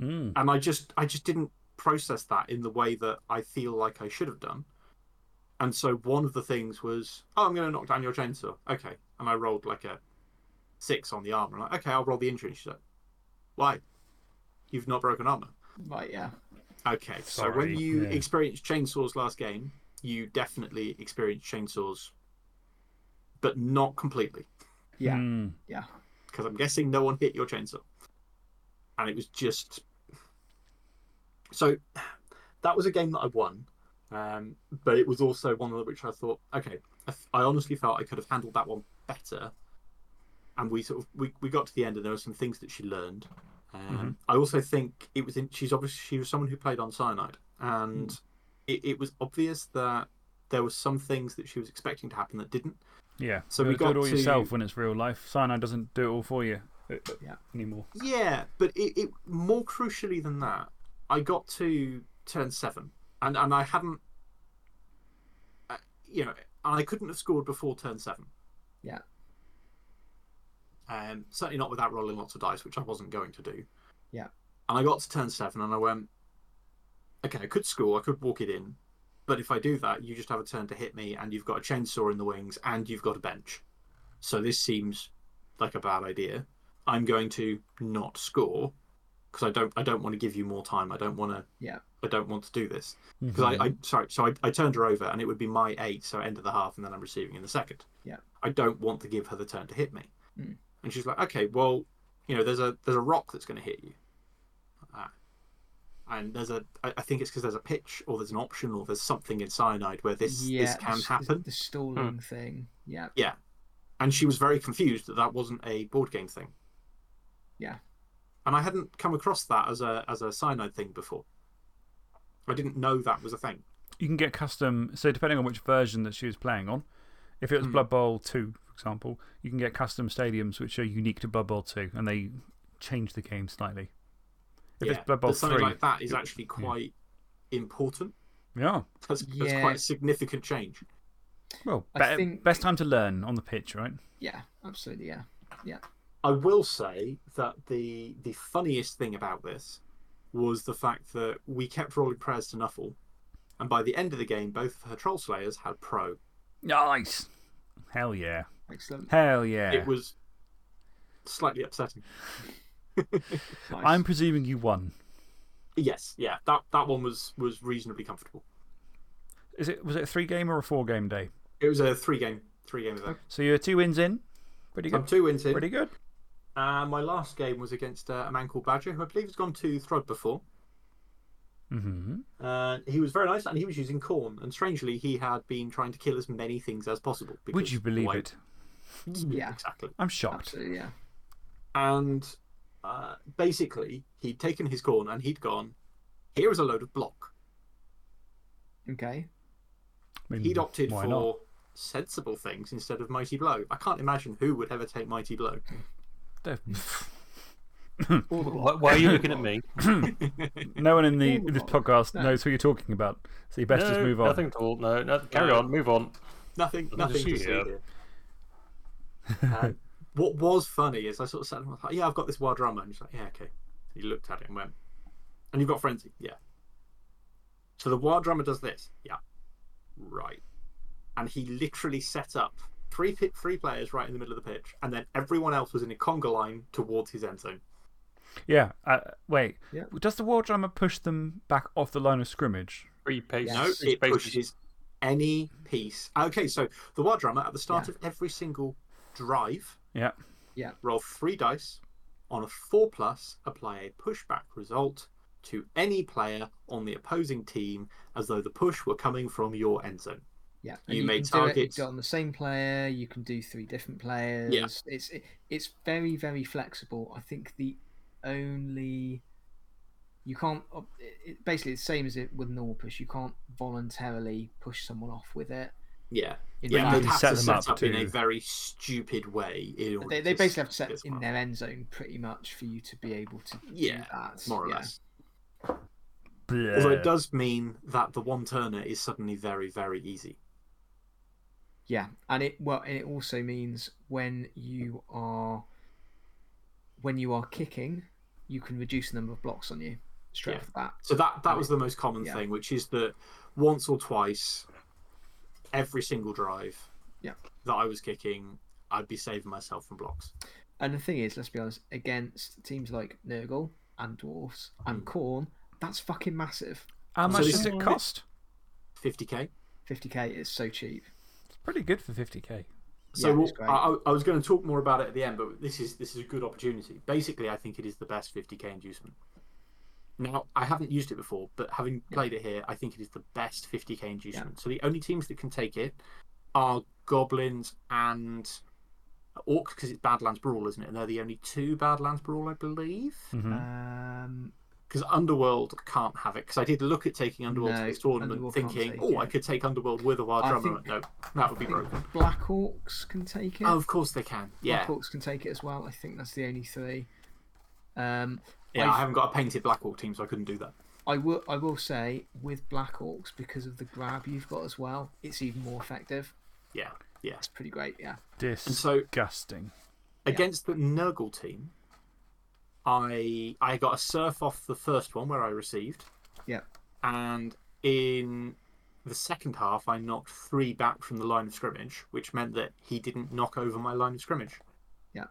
Mm. and I just I just didn't process that in the way that I feel like I should have done. And so one of the things was, oh, I'm going to knock down your chainsaw. Okay, and I rolled like a six on the armor. I'm like, okay, I'll roll the injury. She's like, why? You've not broken armor. Right, yeah. Okay, so when you yeah. experienced chainsaws last game, you definitely experienced chainsaws, but not completely. Yeah. Hmm. Yeah. Because I'm guessing no one hit your chainsaw. And it was just. So that was a game that I won. Um, but it was also one of which I thought, okay, I, I honestly felt I could have handled that one better. And we sort of we, we got to the end, and there were some things that she learned. Um, I also think it was in. She's obviously she was someone who played on cyanide, and it, it was obvious that there were some things that she was expecting to happen that didn't. Yeah. So you we gotta do it all to- yourself when it's real life. Cyanide doesn't do it all for you Yeah. anymore. Yeah, but it, it more crucially than that, I got to turn seven, and and I hadn't, uh, you know, and I couldn't have scored before turn seven. Yeah. Um, certainly not without rolling lots of dice, which I wasn't going to do. Yeah. And I got to turn seven, and I went, okay, I could score, I could walk it in, but if I do that, you just have a turn to hit me, and you've got a chainsaw in the wings, and you've got a bench. So this seems like a bad idea. I'm going to not score because I don't I don't want to give you more time. I don't want to. Yeah. I don't want to do this because Mm-hmm. I, I sorry. So I, I turned her over and it would be my eight. So end of the half and then I'm receiving in the second. Yeah. I don't want to give her the turn to hit me. Mm. And she's like, okay, well, you know, there's a there's a rock that's going to hit you. Ah. And there's a, I I think it's because there's a pitch or there's an option or there's something in cyanide where this yeah, this can the- happen. The stalling thing. Yeah. Yeah. and she was very confused that that wasn't a board game thing. Yeah. And I hadn't come across that as a as a cyanide thing before. I didn't know that was a thing. You can get custom. So, depending on which version that she was playing on, if it was Hmm. Blood Bowl 2, for example, you can get custom stadiums which are unique to Blood Bowl 2 and they change the game slightly. If yeah, it's Blood Bowl but something 3. like that is actually quite important. Yeah. <laughs> That's, that's Yeah. quite a significant change. Well, I better- think- best time to learn on the pitch, right? Yeah, absolutely. Yeah. Yeah. I will say that the the funniest thing about this was the fact that we kept rolling prayers to Nuffle, and by the end of the game, both of her troll slayers had pro. Nice. Hell yeah. Excellent. Hell yeah. It was slightly upsetting. Nice. <laughs> I'm presuming you won. Yes, yeah, that that one was was reasonably comfortable. Is it, was it a three game or a four game day? It was a three game three game event. So you're two wins in. Pretty So I'm good. two wins in. Pretty good. Uh, my last game was against uh, a man called Badger, who I believe has gone to Thrud before. Mm hmm. Uh, he was very nice, and he was using Khorne. And strangely, he had been trying to kill as many things as possible. Would because you believe why- it? Yeah. <laughs> exactly. I'm shocked. Absolutely. Yeah. And uh, basically, he'd taken his Khorne and he'd gone, "Here is a load of block." Okay. I mean, He'd opted for not? sensible things instead of mighty blow. I can't imagine who would ever take mighty blow. They're- All the Why, why are you looking at me? no one in, the, in this podcast No. knows who you're talking about. So you best no, just move on. Nothing at all. No, no carry No. on. Move on. Nothing, Nothing nothing to to see see here. here. Uh, what was funny is I sort of sat there and was like, "Yeah, I've got this wild drummer," and he's like, "Yeah, okay." He looked at it and went, "And you've got frenzy, yeah." So the wild drummer does this, yeah, right, and he literally set up three pit, three players right in the middle of the pitch, and then everyone else was in a conga line towards his end zone. Yeah. Uh, wait. Yeah. Does the war drummer push them back off the line of scrimmage? Free pace. Yes. No, free it spaces. pushes any piece. Okay, so the War drummer at the start Yeah. of every single drive Yeah. Yeah. roll three dice. On a four plus, apply a pushback result to any player on the opposing team as though the push were coming from your end zone. Yeah. You may can do it, do it on the same player. You can do three different players. Yeah. It's it, it's very very flexible. I think the only you can't uh, it, it- basically it's the same as it with normal push. You can't voluntarily push someone off with it. Yeah, In yeah, fact, they'd have set to them set up up, in a very stupid way. In order they, they to basically have to set in their end zone pretty much for you to be able to Yeah, do that. more or yeah. less. Although it does mean that the one turner is suddenly very, very easy. Yeah, and it well, and it also means when you are when you are kicking, you can reduce the number of blocks on you straight Yeah. off the bat. So that that was the most common Yeah. thing, which is that once or twice, every single drive Yeah. that I was kicking, I'd be saving myself from blocks. And the thing is, let's be honest, against teams like Nurgle and Dwarfs and hmm. Khorne, that's fucking massive. How much this does it cost? 50k. 50k is so cheap. It's pretty good for 50k. So Yeah, what- it's. I, I- I was going to talk more about it at the end, but this is this is a good opportunity. Basically, I think it is the best 50k inducement. Now, I haven't used it before, but having played it here, I think it is the best 50k inducement. So the only teams that can take it are goblins and orcs because it's Badlands Brawl, isn't it? And they're the only two Badlands Brawl, I believe. Mhm. Um, Because Underworld can't have it. Because I did look at taking Underworld No, to this tournament, Underworld thinking, take oh, I could take Underworld with a wild I drummer. think- No, that would be I think broken. Black Orcs can take it. Oh, of course they can. Yeah. Black Orcs can take it as well. I think that's the only three. Um, Yeah, I've- I haven't got a painted Black Orc team, so I couldn't do that. I will. I will say with Black Orcs because of the grab you've got as well, it's even more effective. Yeah, yeah. It's pretty great. Yeah. so- Disgusting. Against the Nurgle team, I I got a surf off the first one where I received, Yeah. and in the second half, I knocked three back from the line of scrimmage, which meant that he didn't knock over my line of scrimmage. Yeah.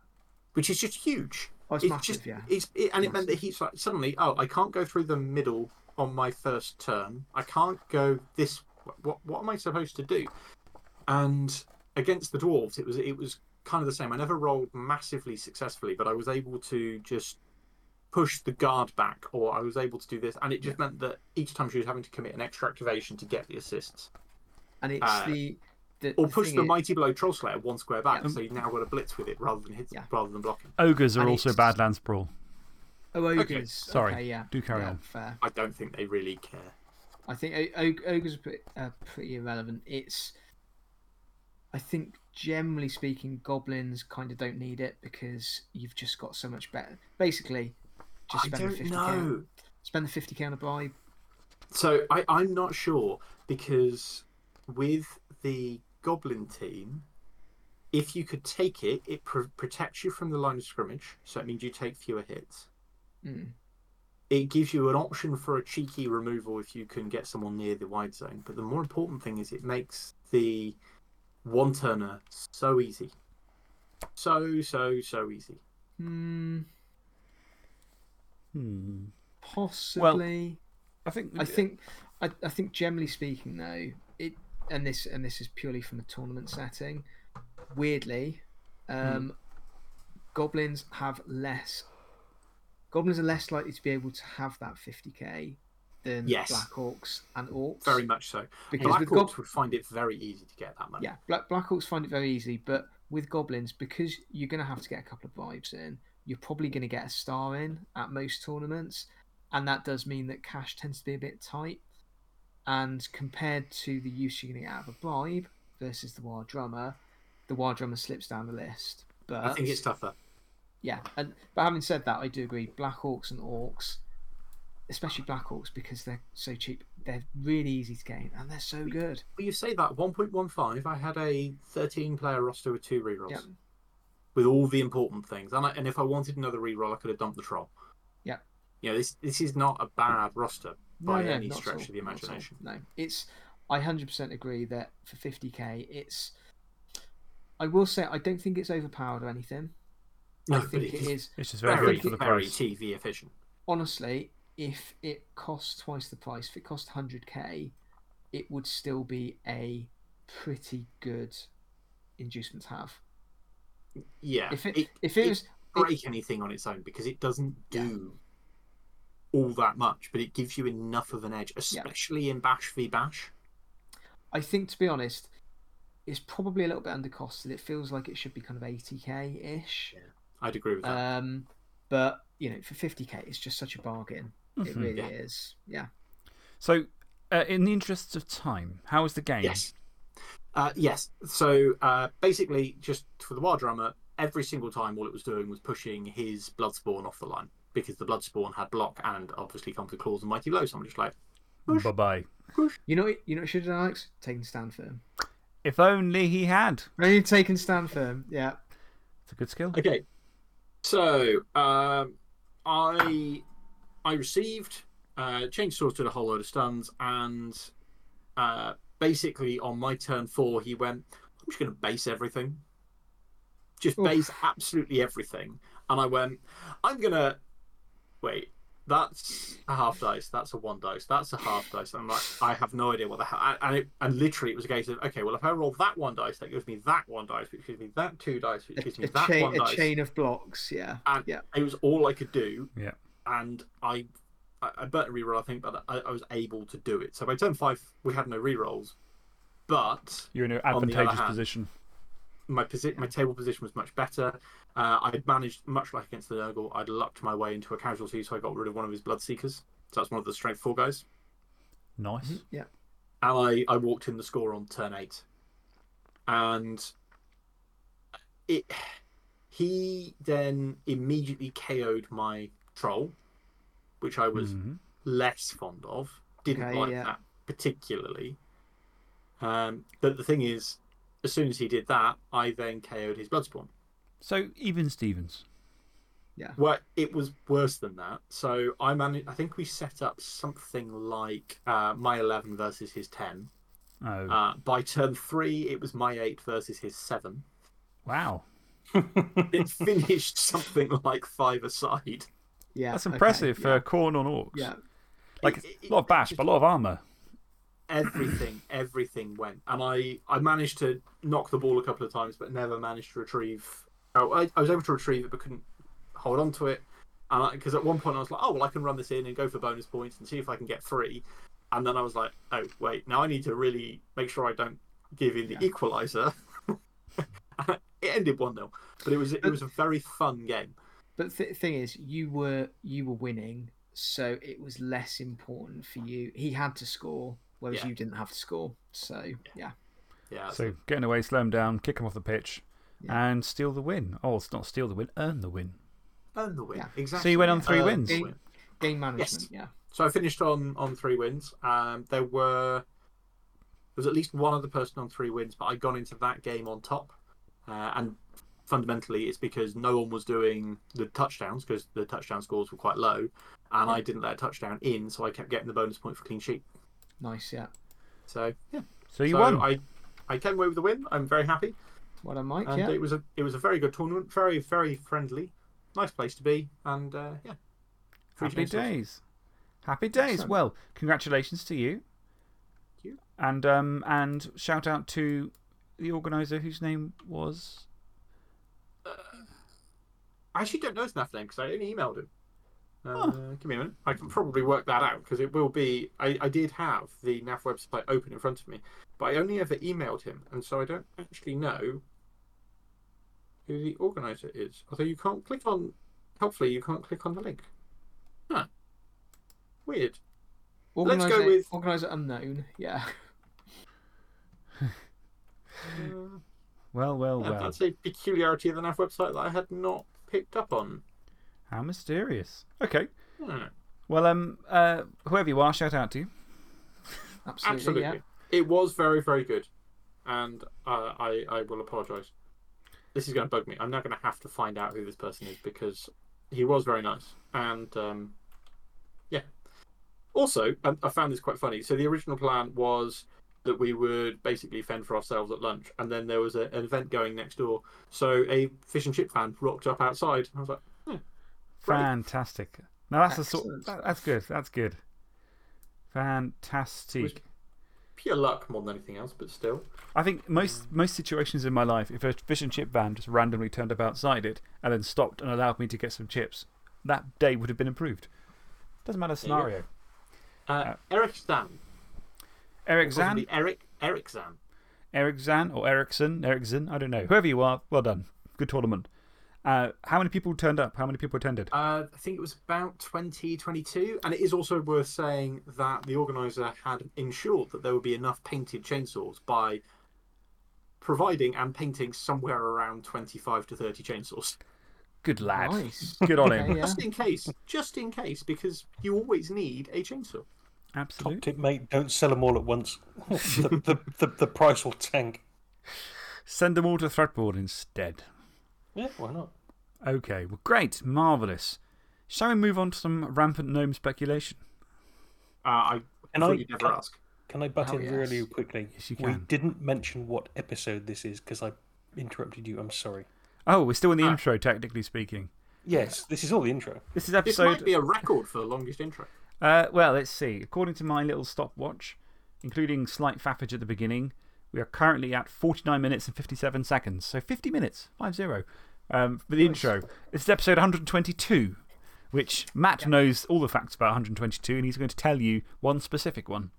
Which is just huge. Oh, it's massive, just, yeah. It's, it, and it meant that he's like, suddenly, oh, I can't go through the middle on my first turn. I can't go this. What, what am I supposed to do? And against the dwarves, it was it was kind of the same. I never rolled massively successfully, but I was able to just push the guard back, or I was able to do this, and it just meant that each time she was having to commit an extra activation to get the assists, And it's Uh, the, the or the push the is- mighty blow troll slayer one square back, Yeah. so you've now got a blitz with it rather than hit, Yeah. rather than blocking. Ogres are And also it's- Badlands Brawl. Oh, ogres. Sorry. Okay, yeah. Do carry yeah, on. Fair. I don't think they really care. I think og- ogres are pretty, uh, pretty irrelevant. It's, I think, generally speaking, goblins kind of don't need it because you've just got so much better. Basically, just I spend don't the 50k. know. Spend the 50k on a bribe. So I, I'm not sure because with the goblin team, if you could take it, it pr- protects you from the line of scrimmage, so it means you take fewer hits. Mm. It gives you an option for a cheeky removal if you can get someone near the wide zone. But the more important thing is it makes the one turner so easy. So, so, so easy. Hmm. Hmm. Possibly. I think. I think, I, I think generally speaking though, it and this and this is purely from a tournament setting. Weirdly, um, goblins have less. Goblins are less likely to be able to have that 50k than Yes. Black Orcs and Orcs. Very much so. because Black with Orcs gob- would find it very easy to get that money. yeah, Black Black Orcs find it very easy, but with goblins, because you're going to have to get a couple of bribes in, you're probably going to get a star in at most tournaments, and that does mean that cash tends to be a bit tight. And compared to the use you're going to get out of a bribe versus the wild drummer, the wild drummer slips down the list. But I think it's tougher. yeah, and but having said that, I do agree. Black Orcs and Orcs, especially Black Orcs, because they're so cheap, they're really easy to gain, and they're so good. Well, you say that 1.15. I had a 13 player roster with two rerolls Yeah. with all the important things, and I, and if I wanted another reroll, I could have dumped the troll. Yeah. You know, this this is not a bad roster by no, no, any stretch of the not at all. imagination. No, it's. I hundred percent agree that for fifty k, it's. I will say I don't think it's overpowered or anything. No, I think it it is is it's just very, very, for the very. TV efficient. honestly. If it costs twice the price, if it cost hundred k, it would still be a pretty good inducement to have. Yeah, If it, it, if it it was break anything on its own because it doesn't do all that much, but it gives you enough of an edge, especially in Bash v Bash. I think, to be honest, it's probably a little bit under undercosted. It feels like it should be kind of 80k ish. I'd agree with that. Um, but, you know, for 50k, it's just such a bargain. It Mhm. really Yeah. is. Yeah. So, uh, in the interests of time, how is the game? Yes. Uh, yes. So uh, basically, just for the Wild Drummer, every single time all it was doing was pushing his Bloodspawn off the line because the Bloodspawn had block and obviously comes with claws and mighty blow. So I'm just like, Bye bye. You know, what- you know what should have done, Alex? Taken stand firm. If only he had. Only taken stand firm. Yeah. It's a good skill. okay. So um, I I received uh, chainsaws to a whole load of stuns, and uh, basically on my turn four, he went, I'm just going to base everything. just base absolutely everything. And I went, I'm going to. Wait, that's a half dice. That's a one dice. That's a half dice. I'm like, I have no idea what the hell. And, it, and literally, it was a case of, okay, well, if I roll that one dice, that gives me that one dice, which gives me that two dice, which gives A, me a that chain, one a dice. chain of blocks. Yeah. And Yeah. it was all I could do. Yeah. And I, I, I burnt a reroll, I think, but I, I was able to do it. So by turn five, we had no rerolls. But You're in an On the other advantageous hand- position. my posi- my table position was much better. Uh, I'd managed, much like against the Nurgle, I'd lucked my way into a casualty, so I got rid of one of his Bloodseekers. So that's one of the Strength 4 guys. Nice. Yeah. And I, I walked in the score on turn 8. And it he then immediately KO'd my troll, which I was Mhm. less fond of. Didn't Okay, like yeah. that particularly. Um, but the thing is, as soon as he did that, I then KO'd his Bloodspawn. So, even Stevens. Yeah. Well, it was worse than that. So I managed. I think we set up something like uh, my eleven versus his ten. Oh, Uh, by turn three, it was my eight versus his seven. wow. <laughs> It finished something like five aside. Yeah. That's okay, impressive yeah. for Khorne on orcs. Yeah. Like, It- it- a lot of bash, but a lot of armour. everything, <clears throat> everything went, and I I managed to knock the ball a couple of times, but never managed to retrieve. Oh, I, I was able to retrieve it, but couldn't hold on to it. And because at one point I was like, oh well, I can run this in and go for bonus points and see if I can get three. And then I was like, oh wait, now I need to really make sure I don't give in the Yeah. equalizer. <laughs> it ended one 0 but it was it was a very fun game. But the thing is, you were you were winning, so it was less important for you. He had to score, whereas Yeah. you didn't have to score. So yeah, Yeah, So, getting away, slow him down, kick him off the pitch, Yeah. and steal the win. Oh, it's not steal the win, earn the win. earn the win. Yeah. Exactly. So you went on three Earn wins? Game- game management. Yeah, So I finished on on three wins. Um, there were there was at least one other person on three wins, but I'd gone into that game on top, uh, and fundamentally it's because no one was doing the touchdowns because the touchdown scores were quite low, and I didn't let a touchdown in, so I kept getting the bonus point for clean sheet. nice. Yeah, So yeah, So, you so won. I I came away with the win. I'm very happy, well done, Mike. and yeah, it was a it was a very good tournament, very very friendly, nice place to be, and uh, yeah. Free Happy chainsaws. days. Happy days. Excellent. Well, congratulations to you. Thank you. And, um, and shout out to the organiser whose name was. I actually don't know his NAF name because I only emailed him. Uh, Give me a minute. I can probably work that out because it will be. I, I did have the NAF website open in front of me, but I only ever emailed him, and so I don't actually know who the organizer is. Although you can't click on. Hopefully, you can't click on the link. Huh. Weird. let's go with- organizer unknown. Yeah, <laughs> Uh, Well, well, well. That's a peculiarity of the NAF website that I had not picked up on. How mysterious. Okay. Hmm. Well, um, uh, whoever you are, shout out to you. <laughs> absolutely. Absolutely. Yeah. It was very, very good. And uh, I, I will apologise. This is going to bug me. I'm now going to have to find out who this person is because he was very nice. And um, yeah. Also, I, I found this quite funny. So the original plan was that we would basically fend for ourselves at lunch. And then there was a, an event going next door. So a fish and chip van rocked up outside. I was like, hmm, Fantastic. Now, that's the sort. That, that's good. That's good. Fantastic. pure luck more than anything else, but still. I think most, most situations in my life, if a fish and chip van just randomly turned up outside it and then stopped and allowed me to get some chips, that day would have been improved. Doesn't matter There you go. scenario. Uh, Uh, Eric Zan. Eric Zan? Eric, Eric Zan. Eric Zan or Ericsson, Ericsson, I don't know. Whoever you are, well done. Good tournament. Uh, how many people turned up? How many people attended? Uh, I think it was about 2022. And it is also worth saying that the organiser had ensured that there would be enough painted chainsaws by providing and painting somewhere around 25 to 30 chainsaws. Good lad. Nice. Good on Okay, him. <laughs> yeah. Just in case. Just in case, because you always need a chainsaw. Top Absolutely. tip, mate, don't sell them all at once. <laughs> the, <laughs> the, the, the price will tank. Send them all to Threadboard instead. Yeah, why not? Okay, well, great. Marvellous. Shall we move on to some rampant gnome speculation? Uh, I Can I- you'd never can- ask. Can I butt Oh, in yes. really quickly? Yes, you can. We didn't mention what episode this is because I interrupted you. I'm sorry. Oh, we're still in the Ah. intro, technically speaking. Yes, this is all the intro. This is episode. This episode. might be a record for the longest intro. Uh, well, let's see. According to my little stopwatch, including slight faffage at the beginning, we are currently at 49 minutes and 57 seconds. So 50 minutes, 5 0, um, for the intro. This is episode 122, which Matt knows all the facts about 122, and he's going to tell you one specific one.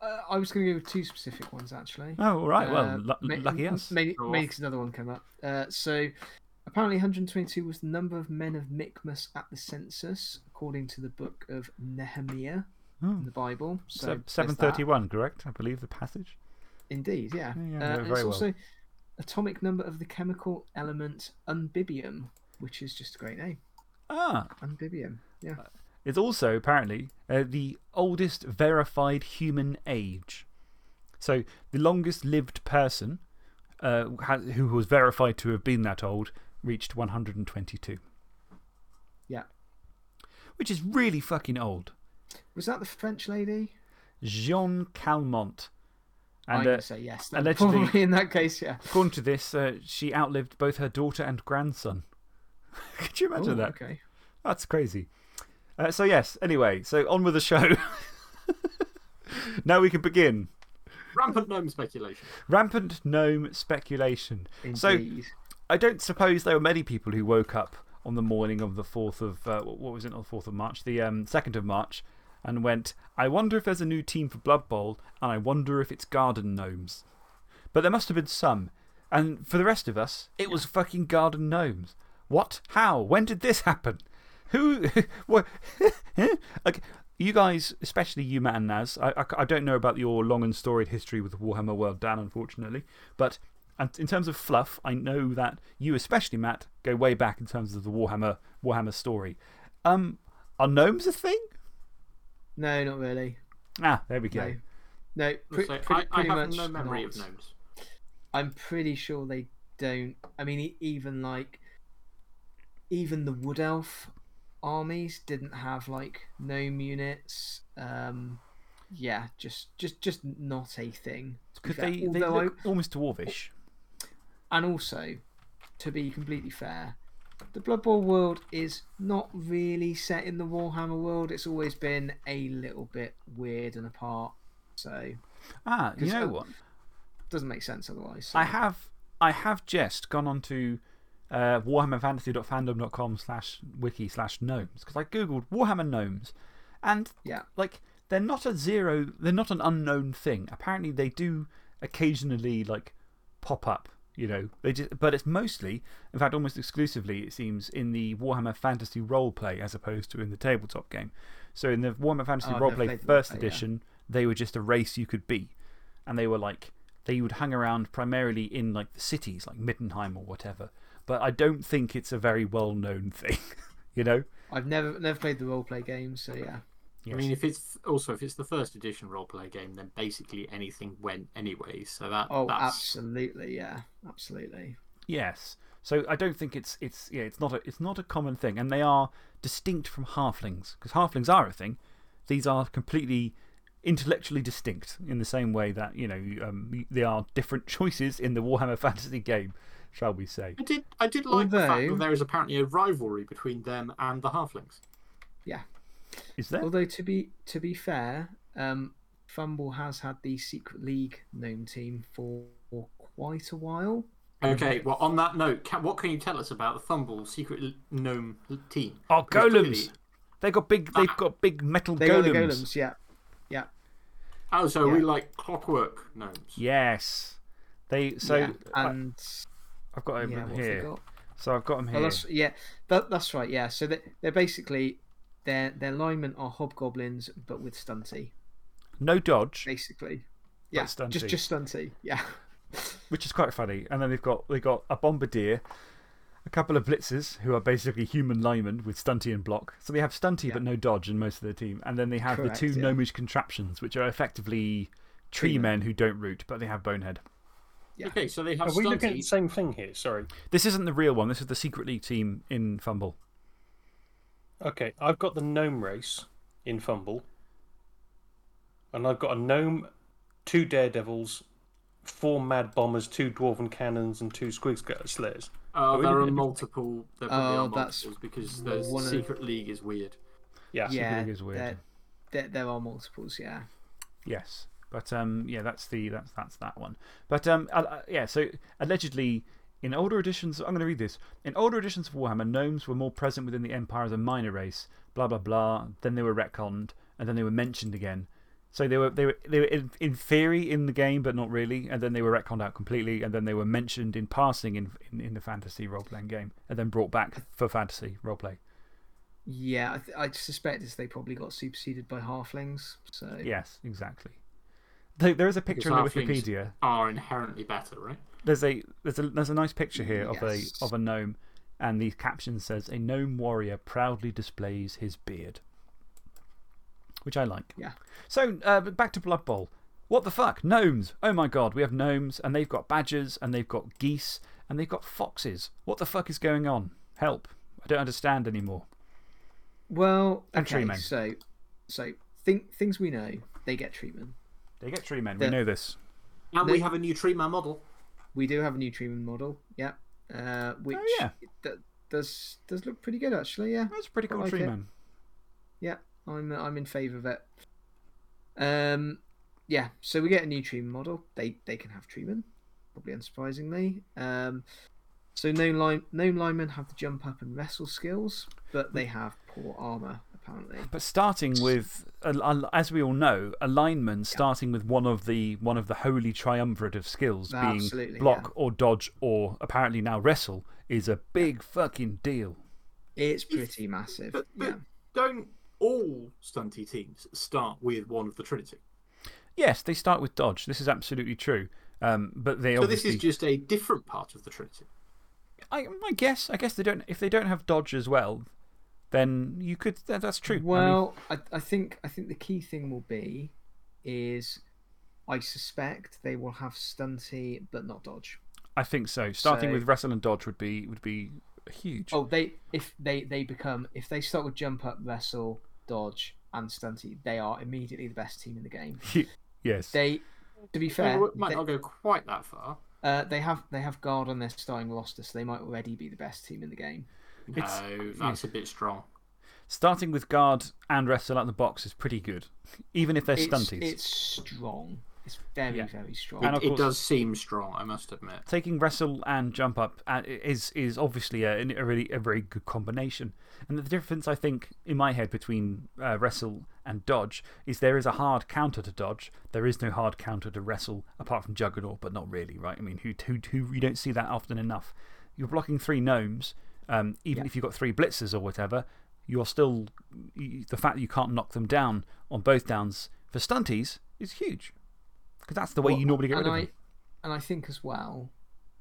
Uh, I was going to go with two specific ones, actually. Oh, all right. Uh, well, lucky us. Maybe, Go maybe another one came up. Uh, so, apparently, 122 was the number of men of Michmas at the census, according to the book of Nehemiah in the Bible. So, Se- 731, correct? I believe the passage. Indeed, yeah. Yeah, yeah, uh, and it's well. also atomic number of the chemical element unbibium, which is just a great name. Ah, Unbibium, yeah. it's also apparently uh, the oldest verified human age. So, the longest lived person uh, who was verified to have been that old reached 122, Yeah. which is really fucking old. Was that the French lady? Jeanne Calment. I'm And going uh, to say yes. allegedly- Probably in that case, yeah. according to this, uh, she outlived both her daughter and grandson. <laughs> Could you imagine Oh, that? Okay. That's crazy. Uh, so, yes, anyway, so on with the show. <laughs> now we can begin. Rampant gnome speculation. Rampant gnome speculation. So, Indeed. I don't suppose there were many people who woke up on the morning of the 4th of, uh, what was it, on the 4th of March? The um, 2nd of March, and went, I wonder if there's a new team for Blood Bowl, and I wonder if it's garden gnomes. But there must have been some. And for the rest of us, it was fucking garden gnomes. What? How? When did this happen? Who? <laughs> what? like, <laughs> you guys, especially you, Matt and Naz, I, I, I don't know about your long and storied history with Warhammer World Dan, unfortunately, but in terms of fluff, I know that you, especially Matt, go way back in terms of the Warhammer, Warhammer story. Um, are gnomes a thing? No, not really. Ah, there we go. No. No, pre- So pretty, I, I have much no memory not. of gnomes. I'm pretty sure they don't. I mean, even like, even the Wood Elf armies didn't have like gnome units. Um, yeah, just just just not a thing. to Because they, they Although I- look almost dwarvish. And also, to be completely fair, the Blood Bowl world is not really set in the Warhammer world. It's always been a little bit weird and apart. So, Ah, you know uh, what? doesn't make sense otherwise. So. I have, I have just gone on to uh, warhammerfantasy.fandom.com slash wiki slash gnomes because I googled Warhammer gnomes and Yeah. like they're not a zero, they're not an unknown thing. Apparently, they do occasionally like pop up, you know, they just, but it's mostly, in fact, almost exclusively, it seems, in the Warhammer Fantasy roleplay as opposed to in the tabletop game. So, in the Warhammer Fantasy Oh, roleplay played the first yeah. edition, they were just a race you could be. And they were like, they would hang around primarily in like the cities, like Middenheim or whatever. But I don't think it's a very well known thing, <laughs> you know? I've never never played the roleplay game, so yeah. I mean, if it's also if it's the first edition roleplay game, then basically anything went anyway. So that Oh, that's absolutely, yeah, absolutely. Yes. So I don't think it's, it's, yeah, it's, not a, it's not a common thing. And they are distinct from halflings because halflings are a thing. These are completely intellectually distinct in the same way that, you know, um, they are different <laughs> choices in the Warhammer <laughs> Fantasy game, shall we say. I did I did like the fact that there is apparently a rivalry between them and the halflings. Yeah. Is there? Although to be to be fair, um, FUMBBL has had the Secret League gnome team for quite a while. Okay, well, on that note, ca what can you tell us about the FUMBBL Secret Gnome team? Oh, Because golems! clearly- They got big, they've got big metal They golems. the golems, yeah, yeah. Oh, so we like clockwork gnomes. Yes. They, so yeah. I, and have got them yeah, what have they here. So I've got them Oh, here. that's, yeah, that, that's right. Yeah, so they, they're basically their their linemen are hobgoblins, but with stunty, No dodge, basically. Yeah, stunty. just just stunty. Yeah, which is quite funny. And then they've got, they've got a bombardier, a couple of blitzers who are basically human linemen with stunty and block. So they have stunty but no dodge in most of their team. And then they have Correct, the two yeah. gnomish contraptions, which are effectively tree Tree men who don't root, but they have bonehead. Yeah. Okay, so they have Are we looking at the same thing here? Sorry. This isn't the real one. This is the Secret League team in FUMBBL. Okay, I've got the gnome race in FUMBBL. And I've got a gnome, two daredevils, four mad bombers, two dwarven cannons, and two squig slayers. Uh, there are multiple. There probably Oh, are that's multiples because the of- Secret League is weird. Yeah. yeah, League is weird. There, there, there are multiples. Yeah. Yes. But um, yeah, that's, the, that's, that's that one. But um, uh, yeah, so allegedly, in older editions, I'm going to read this. In older editions of Warhammer, gnomes were more present within the Empire as a minor race, blah, blah, blah. Then they were retconned, and then they were mentioned again. So they were, they were, they were in, in theory in the game, but not really. And then they were retconned out completely. And then they were mentioned in passing in, in, in the fantasy role playing game. And then brought back for fantasy role play. Yeah, I, th I suspect is they probably got superseded by halflings. So Yes, exactly. There, there is a picture in the Because halflings- Wikipedia. Are inherently better, right? There's a, there's a, there's a nice picture here of, a, of a gnome. And the caption says, A gnome warrior proudly displays his beard. Which I like. Yeah. So uh, back to Blood Bowl. What the fuck? Gnomes. Oh my god, we have gnomes, and they've got badgers, and they've got geese, and they've got foxes. What the fuck is going on? Help. I don't understand anymore. well, And okay. tree men. So, so think things we know. They get tree men. They get tree men. We know this. And They- we have a new tree man model. We do have a new tree man model. Yeah. Uh, which Oh, yeah. d- does does look pretty good actually. Yeah. That's a pretty cool like it. man. Yeah, I'm I'm in favour of it. Um, yeah. So we get a new tree man model. They they can have tree men, probably unsurprisingly. Um, so no line no linemen have the jump up and wrestle skills, but they have poor armor apparently. But starting with, as we all know, a lineman starting with one of the, one of the holy triumvirate of skills Absolutely, being block or dodge or apparently now wrestle is a big fucking deal. It's pretty massive. But, but Yeah. don't all stunty teams start with one of the Trinity? Yes, they start with dodge. This is absolutely true. Um, but they So this is just a different part of the Trinity. I, I guess, I guess they don't, if they don't have dodge as well, then you could, that's true. I mean, Well, I, I think I think the key thing will be is I suspect they will have stunty but not dodge. I think so. Starting So- with wrestle and dodge would be, would be huge. Oh, they if they they become if they start with jump up, wrestle, dodge, and stunty, they are immediately the best team in the game. <laughs> yes. They, to be fair, Well, it might they, not go quite that far. uh, they have they have guard on their starting roster, so they might already be the best team in the game. It's- no, that's a bit strong. Starting with guard and wrestle out the box is pretty good, <laughs> even if they're It's, stunties. it's strong. It's very Yeah. very strong. And It, of it does seem strong, I must admit. Taking wrestle and jump up uh, is, is obviously a, a, really, a very good combination. And the difference, I think, in my head between uh, wrestle and dodge is there is a hard counter to dodge. There is no hard counter to wrestle, apart from Juggernaut, but not really, right? I mean, who, who, who, you don't see that often enough. You're blocking three gnomes, um, even if you've got three blitzers or whatever, you're still. You, the fact that you can't knock them down on both downs for stunties is huge. Because that's the way Well, you normally get rid and of I, them. And I think as well,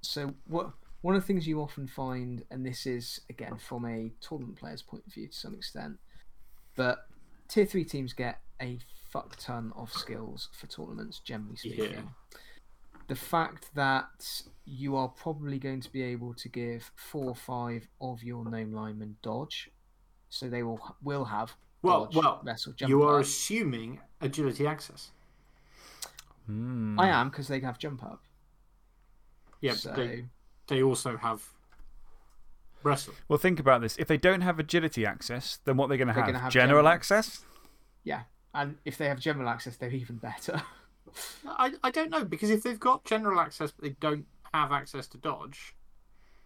so what one of the things you often find, and this is again from a tournament player's point of view to some extent, but tier three teams get a fuck ton of skills for tournaments, generally speaking. Yeah. The fact that you are probably going to be able to give four or five of your gnome linemen dodge, so they will will have Well, dodge, well, wrestle, jump you are up. assuming agility access. Hmm. I am because they have jump up. Yeah, so they, they also have wrestle. Well, think about this. If they don't have agility access, then what are they going to They're have? gonna have General general. access? yeah, and if they have general access, they're even better. <laughs> I, I don't know, because if they've got general access but they don't have access to dodge,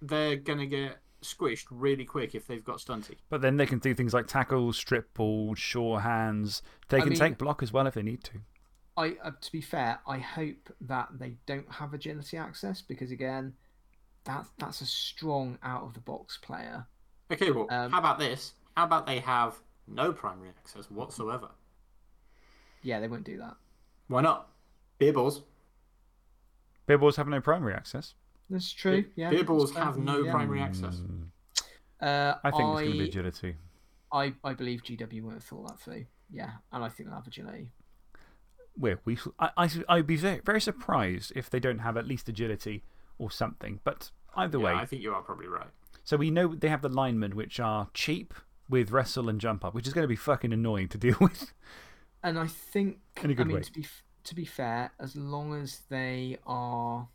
they're going to get squished really quick if they've got stunty. But then they can do things like tackle, strip balls, sure hands. They I can mean- take block as well if they need to. I, uh, to be fair, I hope that they don't have agility access because again, that that's a strong out of the box player. Okay, well, Um, how about this? How about they have no primary access whatsoever? Yeah, they won't do that. Why not? Beer balls. Beer balls have no primary access. That's true. Yeah, Beer balls have no Yeah. primary access. Uh, I think it's going to be agility. I I believe GW won't have thought that through. Yeah, and I think they'll have agility. Where we, I, I, I'd be very, very surprised if they don't have at least agility or something. But either Yeah, way, I think you are probably right. so we know they have the linemen, which are cheap with wrestle and jump up, which is going to be fucking annoying to deal <laughs> with. And I think, In a good I mean, way. to be f- to be fair, as long as they are,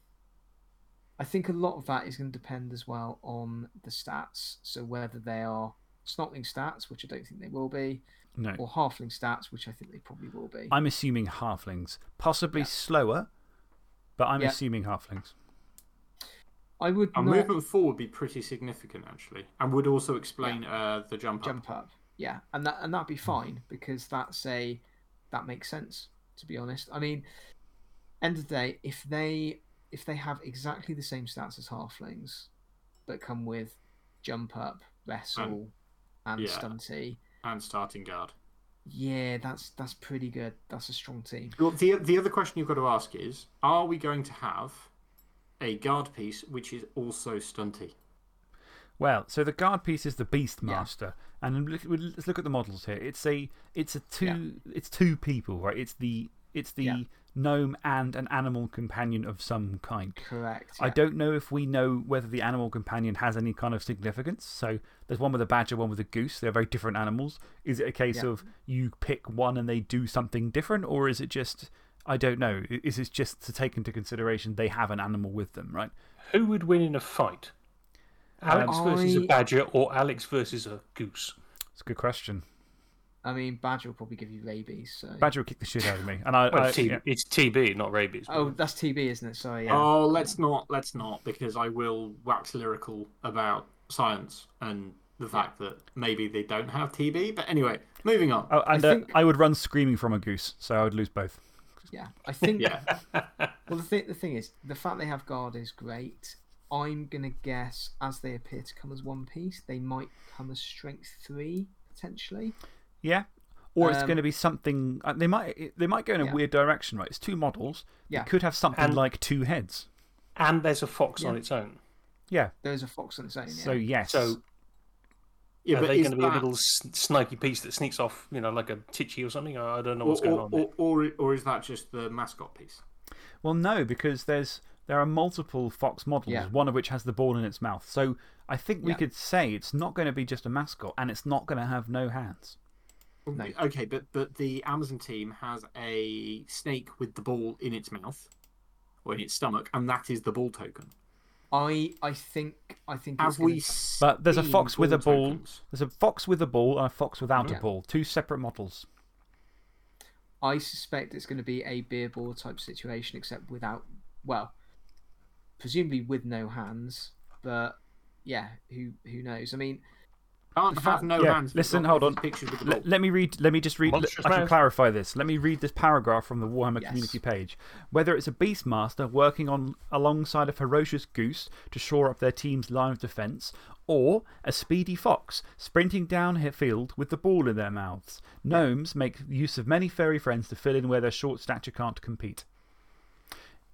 I think a lot of that is going to depend as well on the stats. So whether they are snotling stats, which I don't think they will be, No. or halfling stats, which I think they probably will be. I'm assuming halflings. Possibly slower, but I'm Yeah. assuming halflings. I would Our not movement forward would be pretty significant, actually, and would also explain uh, the jump up. jump up. Yeah, and that and that'd be fine because that's a that makes sense. To be honest, I mean, end of the day, if they if they have exactly the same stats as halflings, but come with jump up, wrestle, and yeah. stunty, and starting guard. yeah, that's that's pretty good. That's a strong team. Well, the the other question you've got to ask is: Are we going to have a guard piece which is also stunty? Well, so the guard piece is the Beastmaster. And let's look at the models here. It's a, it's a two, it's two people, right? It's the, it's the Yeah. gnome and an animal companion of some kind. Correct. I don't know if we know whether the animal companion has any kind of significance. So there's one with a badger, one with a goose. They're very different animals. Is it a case Yeah. of you pick one and they do something different? Or is it just, I don't know. Is it just to take into consideration they have an animal with them, right? Who would win in a fight? Alex Um, versus a I- badger or Alex versus a goose? It's a good question. I mean, Badger will probably give you rabies. So. Badger will kick the shit out of me. And I, Well, I, it's, T- yeah. it's TB, not rabies. Oh, that's TB, isn't it? Sorry. Yeah. Oh, let's not, let's not, because I will wax lyrical about science and the fact that maybe they don't have TB. But anyway, moving on. Oh, and I I, think- I would run screaming from a goose, so I would lose both. Yeah. I think. <laughs> Yeah, <laughs> Well, the thing, the thing is, the fact they have guard is great. I'm gonna guess, as they appear to come as one piece, they might come as strength three potentially. Yeah. Or it's Um, going to be something. uh, They might, they might go in a Yeah. weird direction, right? It's two models. Yeah. It could have something And- like two heads. And there's a fox on its own. Yeah. There's a fox on its own. Yeah. So, yes. So yeah, are but they is going to be a little snaky piece that sneaks off, you know, like a titchy or something? I don't know what's or, going or, on. there. or, or, or is that just the mascot piece? Well, no, because there's, there are multiple fox models, Yeah. one of which has the ball in its mouth. So I think we Yeah. could say it's not going to be just a mascot and it's not going to have no hands. No. Okay, but but the Amazon team has a snake with the ball in its mouth or in its stomach, and that is the ball token. I I think I think Have we? gonna- But there's a fox with a ball. tokens? There's a fox with a ball and a fox without Yeah. a ball. Two separate models. I suspect it's going to be a beer ball type situation, except without, well, presumably with no hands. But yeah, who who knows? I mean, Can't have fact- no Yeah, hands. listen, hold on. Pictures with the Let, let me read. Let me just read. Monstrous I can mouth. clarify this. Let me read this paragraph from the Warhammer Yes. community page. Whether it's a Beastmaster working on alongside a ferocious goose to shore up their team's line of defence, or a speedy fox sprinting down a field with the ball in their mouths, gnomes make use of many furry friends to fill in where their short stature can't compete.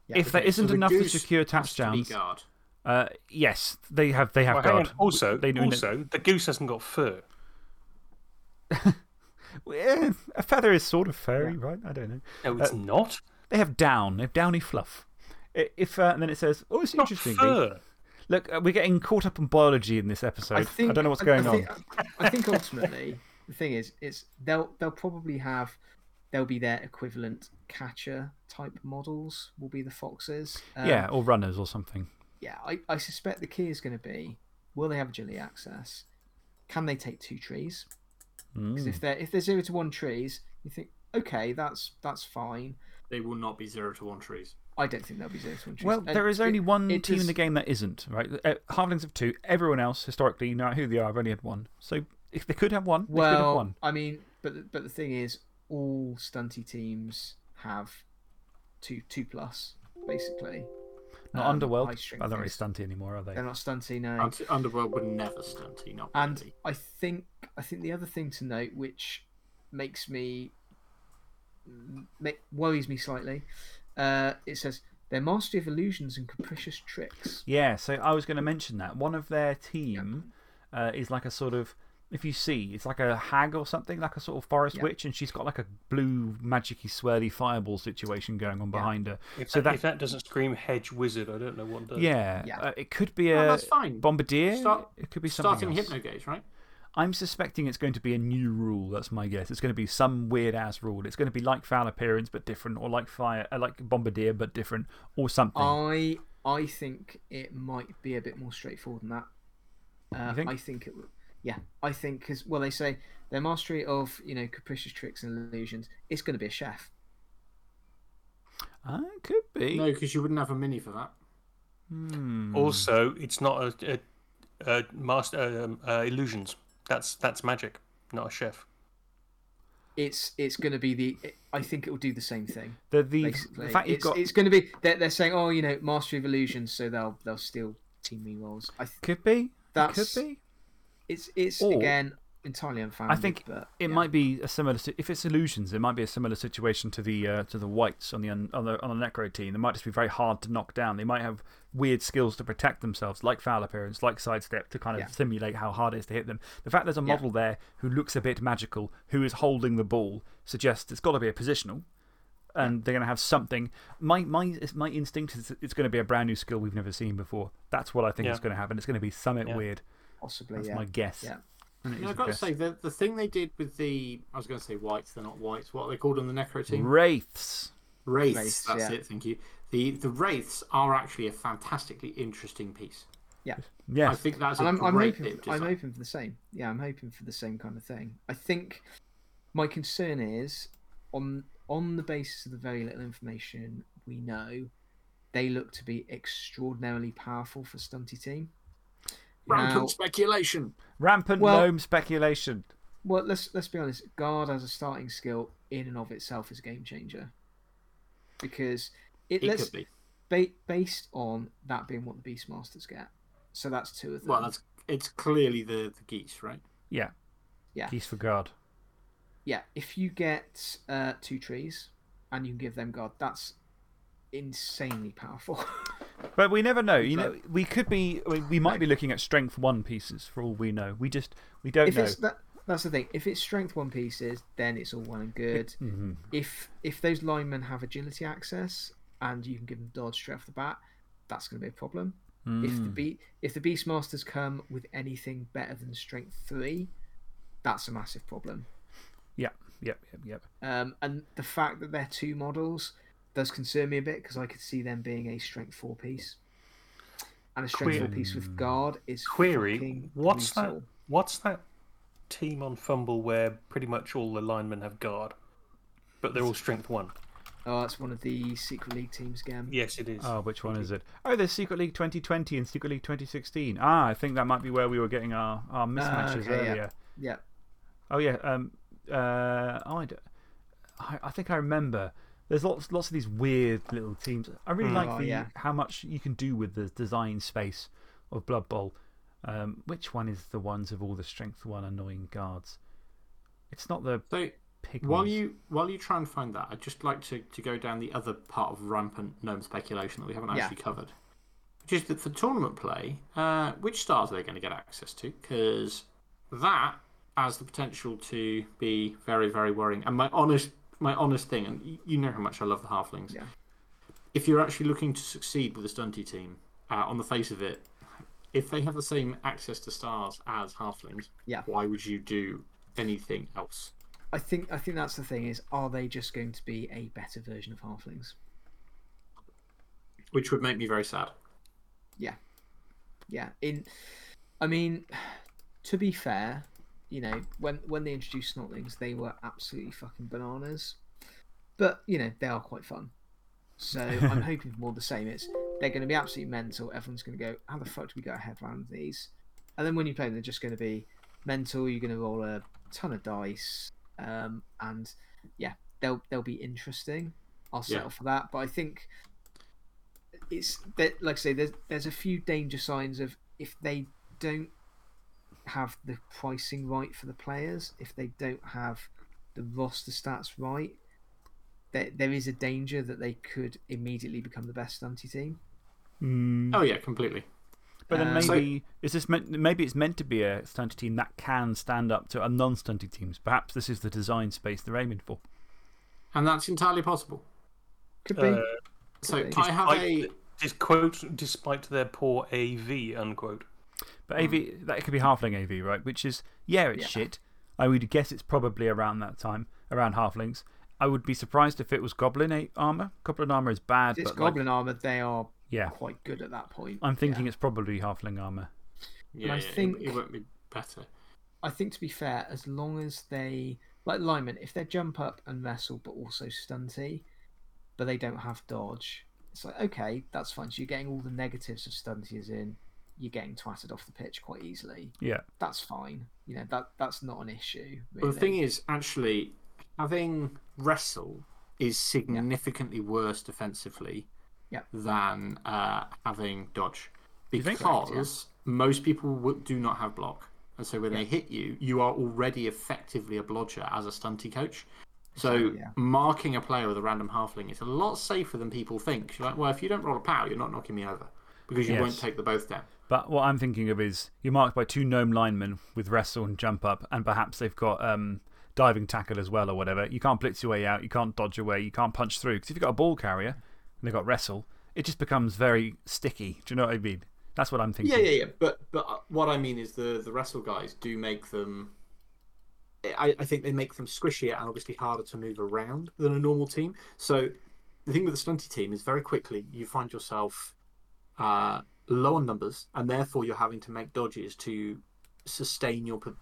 Yeah, if there Okay, so isn't enough to secure has to touchdowns, guard. uh, yes, they have. They have Well, guard. Also, They also, the goose hasn't got fur. <laughs> A feather is sort of furry, right? I don't know. No, it's not. They have down. They have downy fluff. If uh, and then it says, "Oh, it's Not interesting." fur. Look, uh, we're getting caught up in biology in this episode. I think don't know what's I- going I think, on. I think ultimately the thing is, it's they'll they'll probably have they'll be their equivalent catcher type models. Will be the foxes. Um, yeah, or runners or something. yeah. I, I suspect the key is going to be: will they have agility access? Can they take two trees? Because Mm. if they're if they're zero to one trees, you think okay, that's that's fine. They will not be zero to one trees. I don't think they'll be zero to one trees. Well, And there is it- only one it team in the game that isn't, right? Uh, Halflings of two. Everyone else, historically, you know who they are, have only had one. So if they could have one, they could have Well, one. I mean, but the- but the thing is, all stunty teams have two two plus basically. Not um, Underworld. strength they're not really stunty anymore, are they? They're not stunty, no. Underworld would never stunty, not And really. I think I think the other thing to note, which makes me make, worries me slightly, uh, it says their mastery of illusions and capricious tricks. Yeah, so I was going to mention that. One of their team uh, is like a sort of, if you see, it's like a hag or something, like a sort of forest Yeah. witch, and she's got like a blue, magicy, swirly fireball situation going on behind her. If, So that, that- if that doesn't scream hedge wizard, I don't know what does. Yeah, Yeah. Uh, it could be Oh, a that's fine. bombardier. Start- it could be something Starting else. Hypnogaze, right? I'm suspecting it's going to be a new rule. That's my guess. It's going to be some weird ass rule. It's going to be like Foul Appearance but different, or like Fire, uh, like Bombardier but different, or something. I I think it might be a bit more straightforward than that. Uh, think? I think it would. Yeah, I think because well, they say their mastery of you know capricious tricks and illusions. It's going to be a chef. Ah, could be. No, because you wouldn't have a mini for that. Hmm. Also, it's not a, a, a master um, uh, illusions. That's that's magic, not a chef. It's it's going to be the. I think it will do the same thing. the, the, Basically, the fact you've it's, got. it's going to be. They're, they're saying, oh, you know, mastery of illusions, so they'll they'll steal team rerolls. I th- Could be. That Could be. It's it's Or- again entirely unfounded. I think but, It yeah. might be a similar. si- If it's illusions, it might be a similar situation to the uh, to the whites on the on the on the necro team. They might just be very hard to knock down. They might have weird skills to protect themselves, like foul appearance, like sidestep, to kind of Yeah. simulate how hard it is to hit them. The fact there's a Yeah. model there who looks a bit magical, who is holding the ball, suggests it's got to be a positional. And they're going to have something. My, my, my instinct is it's going to be a brand new skill we've never seen before. That's what I think is going to happen. It's going to be something weird. Possibly. That's yeah. my guess. Yeah. And it You know, is I've a got to say, the, the thing they did with the. I was going to say whites, they're not whites. What are they called on the Necro team? Wraiths. Wraiths. Wraiths, that's yeah. it, thank you. The, the Wraiths are actually a fantastically interesting piece. Yeah. Yes. I think that's a And I'm, I'm, great hoping bit for, of I'm hoping for the same. Yeah, I'm hoping for the same kind of thing. I think my concern is on on the basis of the very little information we know, they look to be extraordinarily powerful for Stunty Team. Rampant Now, speculation. Rampant Well- gnome speculation. well, let's let's be honest. Guard as a starting skill in and of itself is a game changer because it, It let's could be. ba- based on that being what the Beastmasters get. So that's two of them. Well, that's it's clearly the, the geese, right? Yeah. Yeah. Geese for guard. yeah, if you get uh, two trees and you can give them guard, that's insanely powerful. <laughs> But we never know. You know, we could be. We might be looking at strength one pieces for all we know. We just we don't if know. that, that's the thing. If it's strength one pieces, then it's all well and good. Mm-hmm. If if those linemen have agility access and you can give them dodge straight off the bat, that's going to be a problem. If Mm. the be- if the Beastmasters come with anything better than strength three, that's a massive problem. Yep. Yep. Yep. Yep. Um, and the fact that they're two models does concern me a bit because I could see them being a strength four piece. And a strength four piece with guard is Query: What's brutal. that? What's that team on FUMBBL where pretty much all the linemen have guard, but they're all strength one? Oh, that's one of the Secret League teams again. Yes, it is. Oh, which one is it? Oh, there's Secret League 2020 and Secret League 2016. Ah, I think that might be where we were getting our, our mismatches Ah, okay, earlier. Yeah. Oh, yeah. Um, uh, oh, I, d- I, I think I remember. There's lots, lots of these weird little teams. I really like Oh, the, yeah. how much you can do with the design space of Blood Bowl. Um, which one is the ones of all the Strength 1 annoying guards? It's not the So pig while ones. you while you try and find that, I'd just like to, to go down the other part of rampant gnome speculation that we haven't Yeah. actually covered, which is that for tournament play, uh, which stars are they going to get access to? Because that has the potential to be very very worrying. And my honest my honest thing, and you know how much I love the halflings. Yeah. If you're actually looking to succeed with a stunty team, uh, on the face of it, if they have the same access to stars as halflings, Yeah. why would you do anything else? I think I think that's the thing is are they just going to be a better version of halflings? Which would make me very sad. Yeah. Yeah. In I mean <sighs> to be fair, you know, when when they introduced snotlings, they were absolutely fucking bananas. But, you know, they are quite fun. So I'm <laughs> hoping for more the same. It's they're going to be absolutely mental. Everyone's going to go, how the fuck do we get our head around these? And then when you play them, they're just going to be mental. You're going to roll a ton of dice, um, and yeah, they'll they'll be interesting. I'll settle Yeah. for that. But I think it's that, like I say, there's there's a few danger signs of if they don't have the pricing right for the players, if they don't have the roster stats right, there, there is a danger that they could immediately become the best stunty team. Mm. Oh yeah, completely. But then Uh, maybe is this meant? Maybe it's meant to be a stunted team that can stand up to a non-stunted teams. Perhaps this is the design space they're aiming for. And that's entirely possible. Could be. Uh, So be. I have a. despite, dis- quote, despite their poor AV, unquote. But AV mm. that could be halfling AV, right? Which is yeah, it's Yeah. shit. I would guess it's probably around that time, around halflings. I would be surprised if it was goblin a- armor. Goblin armor is bad, If it's but like- goblin armor, they are Yeah. quite good at that point. I'm thinking Yeah. it's probably halfling armor. Yeah, I yeah, it- think- it, won't be better. I think to be fair, as long as they like linemen, if they jump up and wrestle but also stunty, but they don't have dodge, it's like okay, that's fine. So you're getting all the negatives of stunty as in you're getting twatted off the pitch quite easily. Yeah. That's fine. You know that that's not an issue. Well, the thing is, actually, having wrestle is significantly worse defensively Yeah. than uh, having dodge. You think? Because most people do not have block. And so when they hit you, you are already effectively a blodger as a stunty coach. So yeah. marking a player with a random halfling is a lot safer than people think. You're like, well, if you don't roll a power, you're not knocking me over because you Yes. won't take the both down. But what I'm thinking of is you're marked by two gnome linemen with wrestle and jump up, and perhaps they've got um, diving tackle as well or whatever. You can't blitz your way out, you can't dodge your way, you can't punch through. Because if you've got a ball carrier and they've got wrestle, it just becomes very sticky. Do you know what I mean? That's what I'm thinking. Yeah, yeah, yeah. But but uh, what I mean is the the wrestle guys do make them. I, I think they make them squishier and obviously harder to move around than a normal team. So the thing with the stunty team is very quickly you find yourself uh, low on numbers, and therefore you're having to make dodges to sustain your po-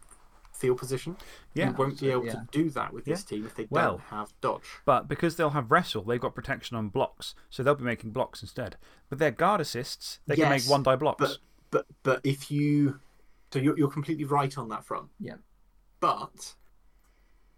field position. Yeah. you won't be able Yeah. to do that with this team if they Well- don't have dodge. But because they'll have wrestle, they've got protection on blocks, so they'll be making blocks instead. With their guard assists, they can make one die blocks. But but but if you, so you're you're completely right on that front. Yeah. But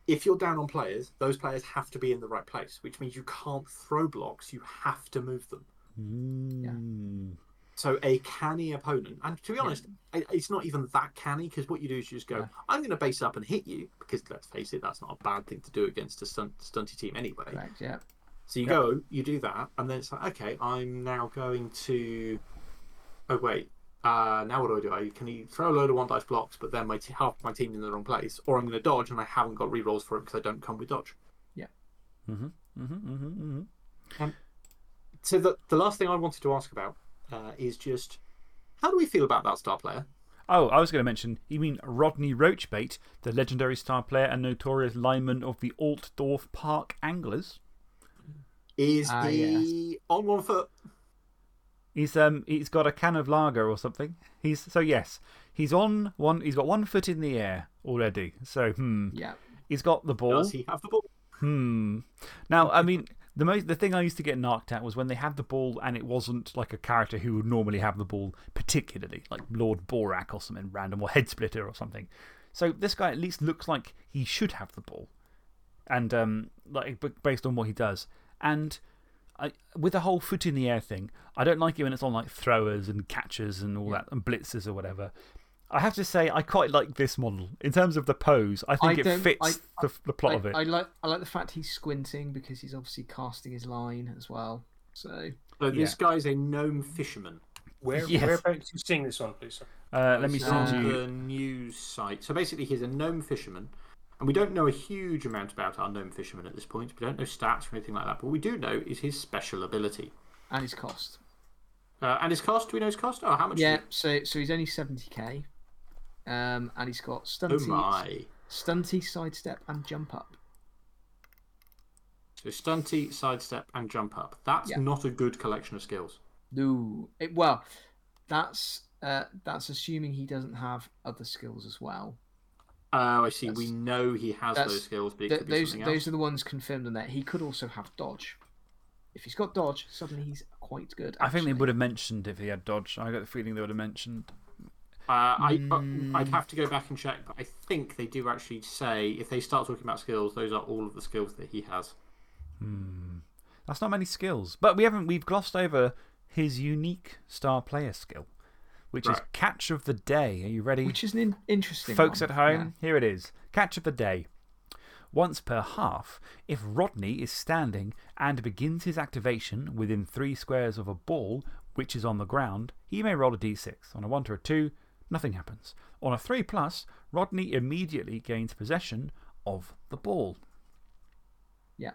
if you're down on players, those players have to be in the right place, which means you can't throw blocks. You have to move them. Mm. So a canny opponent, and to be honest, i it's not even that canny because what you do is you just go, Yeah. "I'm going to base up and hit you," because let's face it, that's not a bad thing to do against a stunt, stunty team anyway. Correct, yeah. So you Yeah. go, you do that, and then it's like, okay, I'm now going to. Oh wait, uh, now what do I do? I can either throw a load of one dice blocks, but then my t- half my team's in the wrong place, or I'm going to dodge, and I haven't got rerolls for it because I don't come with dodge. Yeah. Mm-hmm. Mm-hmm. hmm hmm So the the last thing I wanted to ask about uh, is just how do we feel about that star player? Oh, I was going to mention, you mean Rodney Roachbait, the legendary star player and notorious lineman of the Altdorf Park Anglers? Is Ah, he on one foot? He's, um, he's got a can of lager or something. He's, so, yes, he's, on one, he's got one foot in the air already. So, hmm. Yeah. He's got the ball. Does he have the ball? Hmm. Now, I mean, the, most, the thing I used to get knocked at was when they had the ball and it wasn't like a character who would normally have the ball, particularly, like Lord Borak or something random, or Head Splitter or something. So this guy at least looks like he should have the ball, and um, like based on what he does. And I, with the whole foot in the air thing, I don't like it when it's on like throwers and catchers and all that, and blitzers or whatever. I have to say, I quite like this model. In terms of the pose, I think I it fits I- the, the plot I, of it. I like I like the fact he's squinting because he's obviously casting his line as well. So So this guy's a gnome fisherman. Where, Yes. Whereabouts you seeing this one, please? sir? Uh, let me It's send on you. the news site. So basically, he's a gnome fisherman, and we don't know a huge amount about our gnome fisherman at this point. We don't know stats or anything like that. But what we do know is his special ability and his cost. uh, and his cost. Do we know his cost? Oh, how much? Yeah, so so he's only seventy k, um, and he's got Oh stunty, my! stunty, sidestep, and jump up. So stunty, sidestep, and jump up. That's Yeah. not a good collection of skills. No, it, well, that's uh, that's assuming he doesn't have other skills as well. Oh, I see. we know he has those skills, but it Th- could be those something those are the ones confirmed in there. He could also have dodge. If he's got dodge, suddenly he's quite good. I think they would have mentioned if he had dodge. I got the feeling they would have mentioned. Uh, I, uh, Mm. I'd have to go back and check, but I think they do actually say if they start talking about skills, those are all of the skills that he has. That's not many skills. But we haven't, we've glossed over his unique star player skill, which is Catch of the Day. Are you ready? which is an in- interesting. Folks one. at home, here it is. Catch of the Day. Once per half, if Rodney is standing and begins his activation within three squares of a ball which is on the ground, he may roll a d6. On a 1 to a 2, nothing happens. On a 3 plus, Rodney immediately gains possession of the ball. Yeah.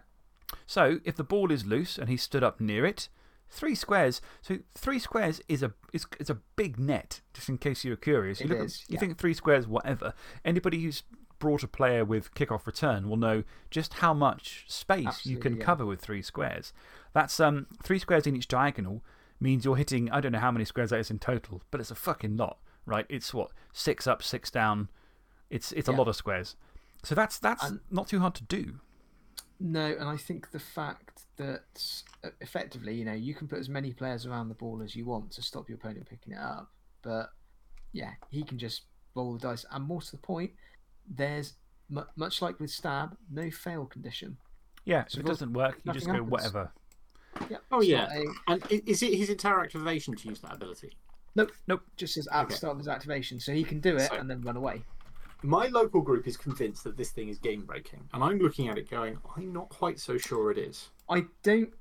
So, if the ball is loose and he stood up near it, three squares. So, three squares is a, is, is a big net, just in case you were curious. You, is, at, you yeah. think three squares, whatever. Anybody who's brought a player with kickoff return will know just how much space you can yeah. cover with three squares. That's um, three squares in each diagonal means you're hitting, I don't know how many squares that is in total, but it's a fucking lot, right? It's what? Six up, six down. It's, it's a lot of squares. So that's, that's And- not too hard to do. No, and I think the fact that uh, effectively, you know, you can put as many players around the ball as you want to stop your opponent picking it up. But yeah, he can just roll the dice. And more to the point, there's much like with stab, no fail condition. Yeah, So if it doesn't work, you just go happens. whatever. Yeah. Oh, yeah. a- And is it his entire activation to use that ability? Nope. Nope. Just says at Okay. start of his activation, so he can do it So- and then run away. My local group is convinced that this thing is game breaking, and I'm looking at it going, I'm not quite so sure it is. I don't.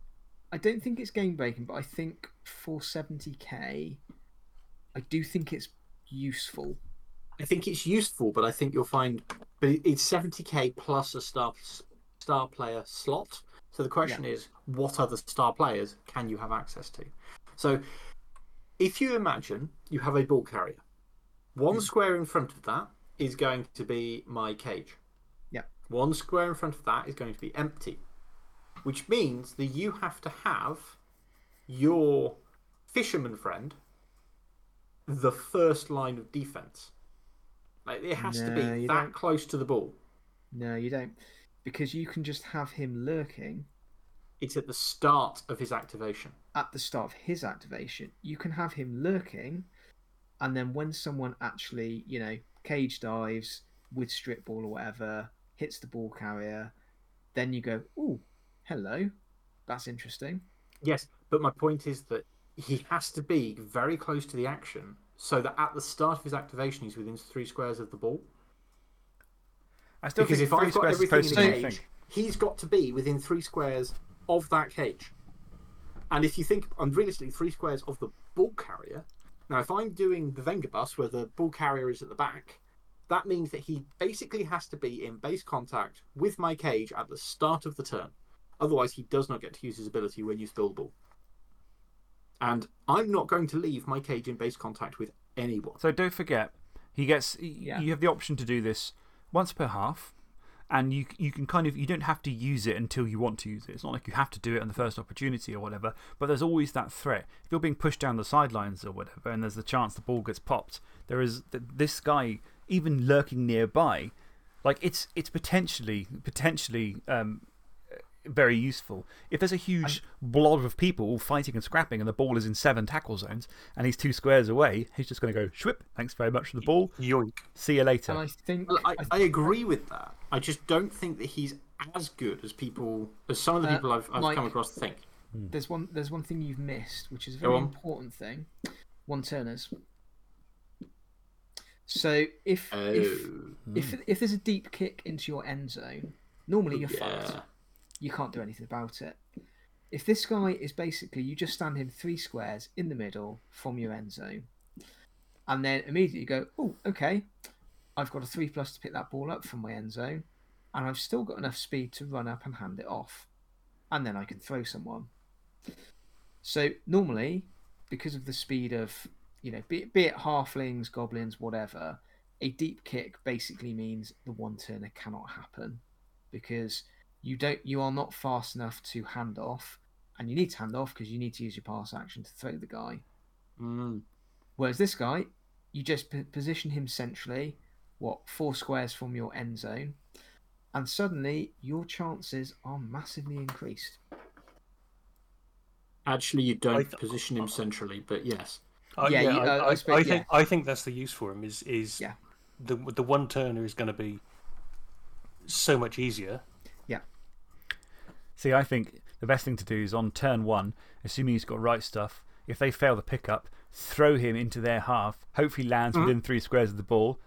I don't think it's game breaking, but I think for 70k, I do think it's useful. I think it's useful, but I think you'll find but it's 70k plus a star star player slot. So the question is, what other star players can you have access to? So if you imagine you have a ball carrier, one hmm. square in front of that is going to be my cage. Yeah. One square in front of that is going to be empty, which means that you have to have your fisherman friend the first line of defense. Like it has to be that don't. close to the ball. No, you don't, because you can just have him lurking It's at the start of his activation. at the start of his activation. You can have him lurking, and then when someone actually, you know, cage dives with strip ball or whatever, hits the ball carrier, then you go, oh, hello, that's interesting." Yes, but my point is that he has to be very close to the action so that at the start of his activation he's within three squares of the ball. I still Because think if I've got everything in the cage, he's got to be within three squares of that cage. And if you think, and realistically, three squares of the ball carrier. Now, if I'm doing the Venga bus where the ball carrier is at the back, that means that he basically has to be in base contact with my cage at the start of the turn. Otherwise, he does not get to use his ability when you spill the ball. And I'm not going to leave my cage in base contact with anyone. So don't forget, he gets, y- Yeah. you have the option to do this once per half. And you, you can kind of, you don't have to use it until you want to use it. It's not like you have to do it on the first opportunity or whatever, but there's always that threat. If you're being pushed down the sidelines or whatever, and there's the chance the ball gets popped, there is th this guy, even lurking nearby, like it's, it's potentially, potentially um, very useful. If there's a huge blob of people all fighting and scrapping and the ball is in seven tackle zones and he's two squares away, he's just going to go, Schwip, thanks very much for the ball. Yoink. See you later. And I think Well, I, I I agree with that. I just don't think that he's as good as people, as some of the Uh, people I've, I've Mike- come across think. there's one there's one thing you've missed, which is a very important thing. One turners. So if if Oh, if if there's a deep kick into your end zone, normally you're yeah. fucked. You can't do anything about it. If this guy is basically you just stand him three squares in the middle from your end zone, and then immediately go, oh, okay, I've got a three plus to pick that ball up from my end zone, and I've still got enough speed to run up and hand it off, and then I can throw someone. So normally, because of the speed of you know, be, be it halflings, goblins, whatever, a deep kick basically means the one turner cannot happen because you don't you are not fast enough to hand off, and you need to hand off because you need to use your pass action to throw the guy. Mm. Whereas this guy, you just p- position him centrally, what four squares from your end zone, and suddenly your chances are massively increased. Actually, you don't th- position him centrally, but yes. Uh, Yeah, yeah, you- I, uh, I I, suppose- I think I think that's the use for him. Is is Yeah. the the one turner is going to be so much easier. See, I think the best thing to do is on turn one, assuming he's got right stuff, if they fail the pickup, throw him into their half, hopefully lands Mm-hmm. within three squares of the ball,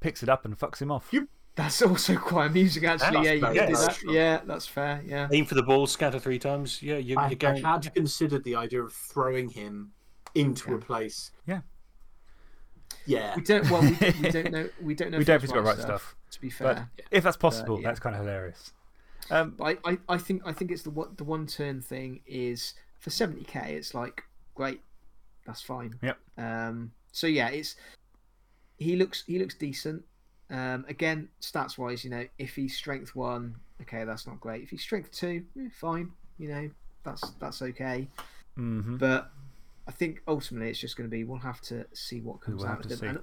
picks it up and fucks him off. You- That's also quite amusing, actually. That's Yeah, you very could do nice. that. Yeah, that's fair. Yeah. Aim for the ball, scatter three times. Yeah, you, I, you're I had considered the idea of throwing him into a place. Yeah. Yeah. We don't. Well, we, don't- we don't know. We don't know. <laughs> We if don't it's if he's got right stuff. To be But fair, if that's possible, yeah. that's kind of hilarious. Um, But I, I, I think I think it's the one the one turn thing is for seventy k. It's like great, that's fine. Yep. Um. So yeah, it's he looks he looks decent. Um. Again, stats wise, you know, if he's strength one, okay, that's not great. If he's strength two, eh, fine. You know, that's that's okay. mhm. But I think ultimately it's just going to be we'll have to see what comes will out of to them. And,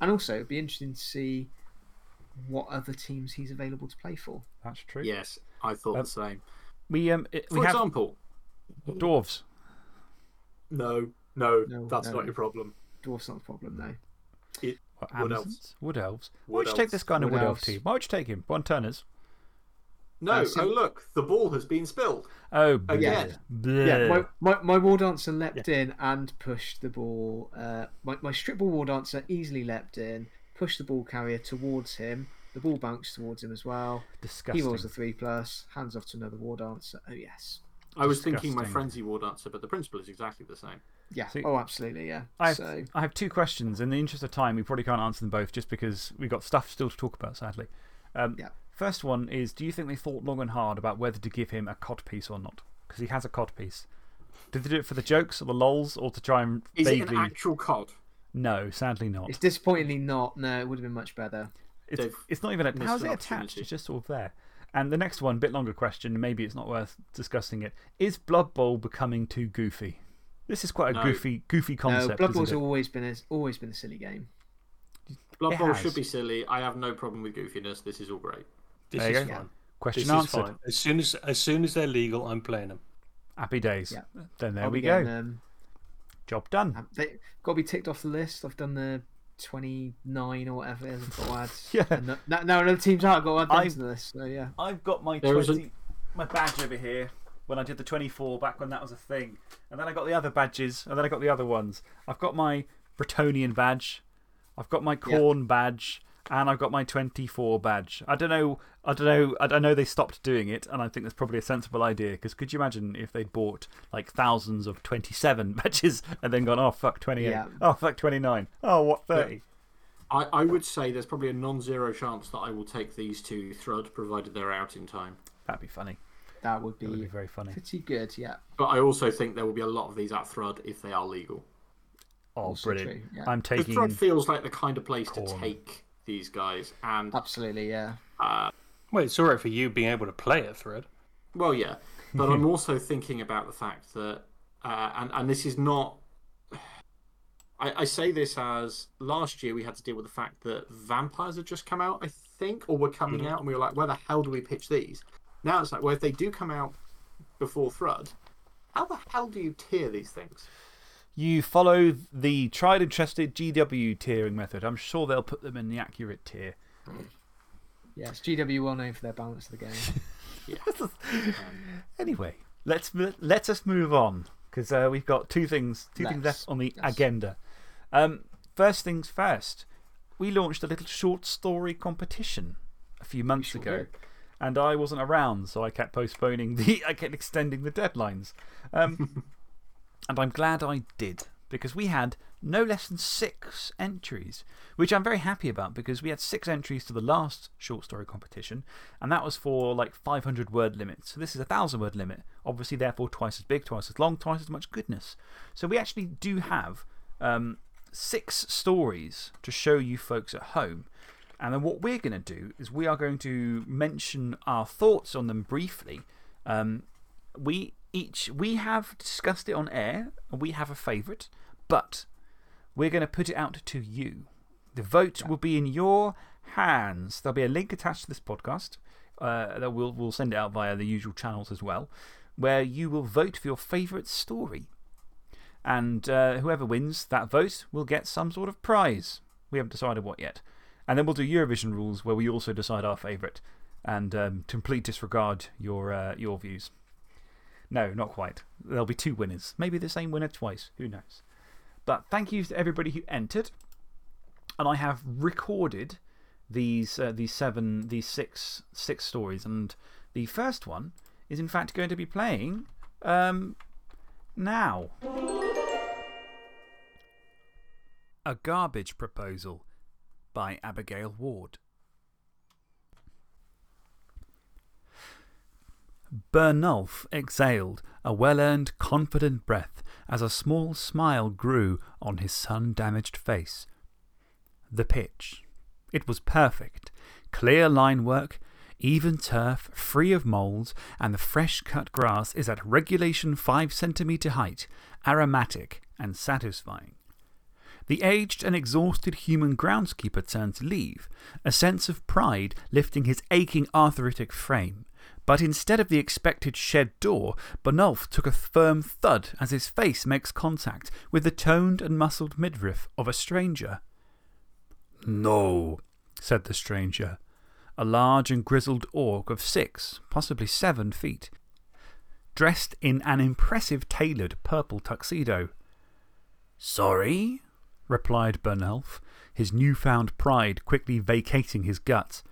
and also, it'd be interesting to see what other teams he's available to play for. That's true. Yes, I thought Um, the same. We, um, it- For we have example, dwarves. no, no, No, that's no. not your problem. Dwarf's not a problem, though. What, Wood Amazons? Wood elves. Why Wood would you take this guy in a Wood wood elf elves. team? Why would you take him? One turners. No, Uh, so- oh look, the ball has been spilled. Oh, Again. bleh. Yeah, my, my, my war dancer Yeah. leapt in and pushed the ball. Uh, my, my strip ball war dancer easily leapt in, pushed the ball carrier towards him. The ball bounced towards him as well. Disgusting. He rolls a three plus, hands off to another war dancer. Oh, yes. I was thinking my Disgusting. frenzy war dancer, but the principle is exactly the same. Yeah. See- oh, absolutely, yeah. I have, So, I have two questions. In the interest of time, we probably can't answer them both just because we've got stuff still to talk about, sadly. Um, Yeah. First one is Do you think they thought long and hard about whether to give him a cod piece or not? Because he has a cod piece. Did they do it for the jokes or the lols or to try and Is it vaguely. an actual cod? No, sadly not. it's disappointingly not. No, it would have been much better. It's, They've it's not even. A, missed how's it attached? It's just sort of there. And the next one, bit longer question, maybe it's not worth discussing it. Is Blood Bowl becoming too goofy? This is quite a No. goofy, goofy No, concept. Blood Bowl's always been, a, always been a silly game. Blood It Bowl has. should be silly. I have no problem with goofiness. This is all great. This There you is go. fine. Question This answered. fine. As soon as, as soon as they're legal, I'm playing them. Happy days. Yeah. Then there I'll we go. getting, Um, Job done. they got to be ticked off the list. I've done the 29 or whatever. it is I've got to add. <laughs> Yeah. And no- now, now another team's out. I've got to add them I- to the list. So, yeah. I've got my There 20, my badge over here when I did the 24 back when that was a thing. And then I got the other badges, and then I got the other ones. I've got my Bretonnian badge, I've got my Khorne badge, and I've got my 24 badge. I don't know, I don't know, I, I know they stopped doing it, and I think that's probably a sensible idea. Because could you imagine if they'd bought like thousands of 27 <laughs> badges and then gone, oh, fuck 28, Yeah. oh, fuck 29, oh, what 30? I, I would say there's probably a non zero chance that I will take these to Thrud, provided they're out in time. That'd be funny. That would That would be be very funny. pretty good. Yeah. But I also think there will be a lot of these at Thrud if they are legal. Oh, Also brilliant. true, yeah. I'm taking. Thrud feels like the kind of place to take these guys. And, Absolutely, yeah. uh, Well, it's alright for you being able to play it, thread. well, yeah. But I'm <laughs> also thinking about the fact that, uh, and, and this is not. I, I say this as last year we had to deal with the fact that vampires had just come out, I think, or were coming out, and we were like, where the hell do we pitch these? Now it's like, well, if they do come out before Thrud, how the hell do you tier these things? You follow the tried and trusted GW tiering method. I'm sure they'll put them in the accurate tier. Yes, GW well known for their balance of the game. <laughs> Anyway, let's, let us move on because uh, we've got two things, two things Let's, left on the yes. agenda. Um, first things first, we launched a little short story competition a few months sure ago. did. And I wasn't around, so I kept postponing the. I kept extending the deadlines. Um, <laughs> and I'm glad I did because we had no less than six entries, which I'm very happy about because we had six entries to the last short story competition, and that was for like 500 word limit. So this is a 1,000 word limit, obviously, therefore, twice as big, twice as long, twice as much goodness. So we actually do have um, six stories to show you folks at home. And then what we're going to do is we are going to mention our thoughts on them briefly. Um, we each we have discussed it on air, and we have a favourite, but we're going to put it out to you. The vote will be in your hands. There'll be a link attached to this podcast uh, that we'll, we'll send it out via the usual channels as well, where you will vote for your favourite story. And uh, whoever wins that vote will get some sort of prize. We haven't decided what yet. And then we'll do Eurovision rules where we also decide our favourite and um, complete disregard your uh, your views. No, not quite. There'll be two winners. Maybe the same winner twice. Who knows? But thank you to everybody who entered. And I have recorded these, uh, these seven, these six, six stories. And the first one is, in fact, going to be playing um, now. A Garbage Proposal by Abigail Ward. Bernulf exhaled a well earned, confident breath as a small smile grew on his sun damaged face. The pitch. It was perfect. Clear line work, even turf, free of moulds, and the fresh cut grass is at regulation 5 centimetre height, aromatic, and satisfying. The aged and exhausted human groundskeeper turned to leave, a sense of pride lifting his aching arthritic frame. But instead of the expected shed door, Bernulf took a firm thud as his face makes contact with the toned and muscled midriff of a stranger. No, said the stranger, a large and grizzled orc of six, possibly seven feet, dressed in an impressive tailored purple tuxedo. Sorry, replied Bernulf, his newfound pride quickly vacating his guts.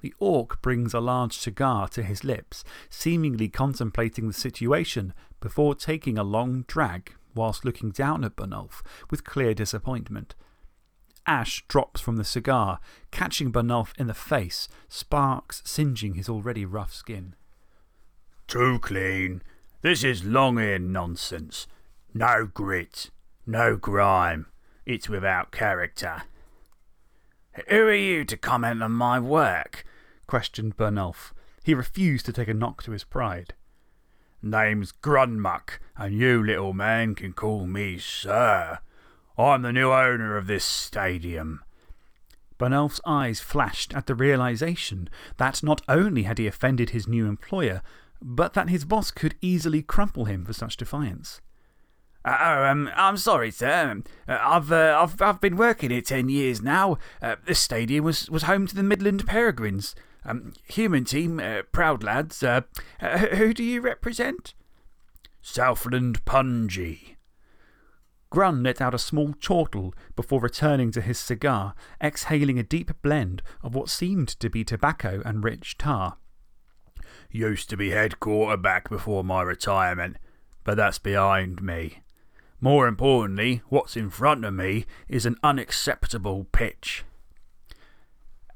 The orc brings a large cigar to his lips, seemingly contemplating the situation before taking a long drag whilst looking down at Bernulf with clear disappointment. Ash drops from the cigar, catching Bernulf in the face, sparks singeing his already rough skin. Too clean. This is long ear nonsense. No grit, no grime. It's without character. Who are you to comment on my work? Questioned Bernulf. He refused to take a knock to his pride. Name's Grunmuck, and you, little man, can call me Sir. I'm the new owner of this stadium. Bernulf's eyes flashed at the realization that not only had he offended his new employer, but that his boss could easily crumple him for such defiance. Uh, oh, um, I'm sorry, sir. Uh, I've, uh, I've, I've been working here ten years now. Uh, this stadium was, was home to the Midland Peregrines. Um, human team, uh, proud lads. Uh, who do you represent? Southland Pungy. Grun let out a small chortle before returning to his cigar, exhaling a deep blend of what seemed to be tobacco and rich tar. Used to be head quarterback before my retirement, but that's behind me. More importantly, what's in front of me is an unacceptable pitch.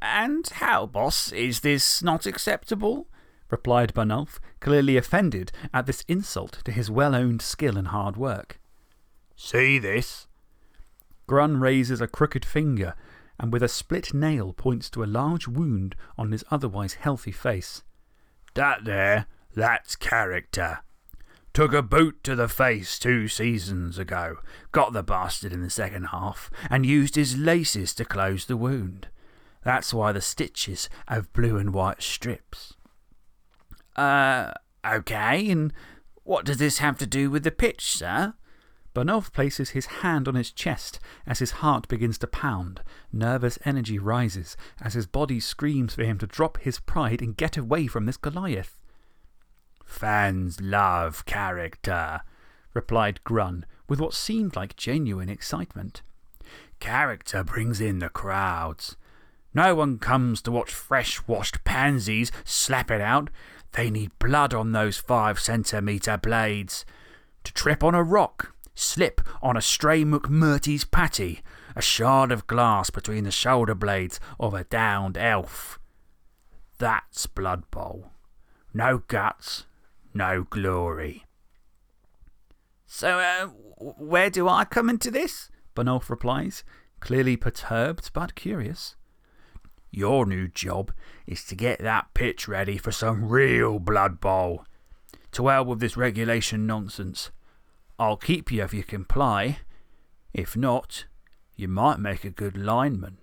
And how, boss, is this not acceptable? replied Bernulf, clearly offended at this insult to his well owned skill and hard work. See this? Grun raises a crooked finger and with a split nail points to a large wound on his otherwise healthy face. That there, that's character. Took a boot to the face two seasons ago, got the bastard in the second half, and used his laces to close the wound. That's why the stitches have blue and white strips. Uh, okay, and what does this have to do with the pitch, sir? Bernulf places his hand on his chest as his heart begins to pound. Nervous energy rises as his body screams for him to drop his pride and get away from this Goliath. Fans love character, replied Grun, with what seemed like genuine excitement. Character brings in the crowds. No one comes to watch fresh washed pansies slap it out. They need blood on those five centimetre blades. To trip on a rock, slip on a stray McMurty's patty, a shard of glass between the shoulder blades of a downed elf. That's Blood Bowl. No guts, no glory. So, uh, where do I come into this? Bernulf replies, clearly perturbed but curious. Your new job is to get that pitch ready for some real Blood Bowl. To hell with this regulation nonsense. I'll keep you if you comply. If not, you might make a good lineman.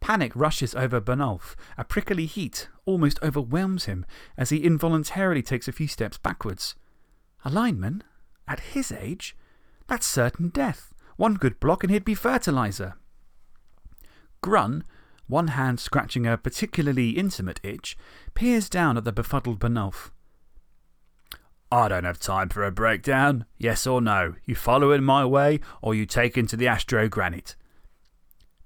Panic rushes over Bernulf. A prickly heat almost overwhelms him as he involuntarily takes a few steps backwards. A lineman? At his age? That's certain death. One good block and he'd be fertilizer. Grun, one hand scratching a particularly intimate itch, peers down at the befuddled Bernulf. I don't have time for a breakdown. Yes or no? You follow in my way, or you take into the astro granite?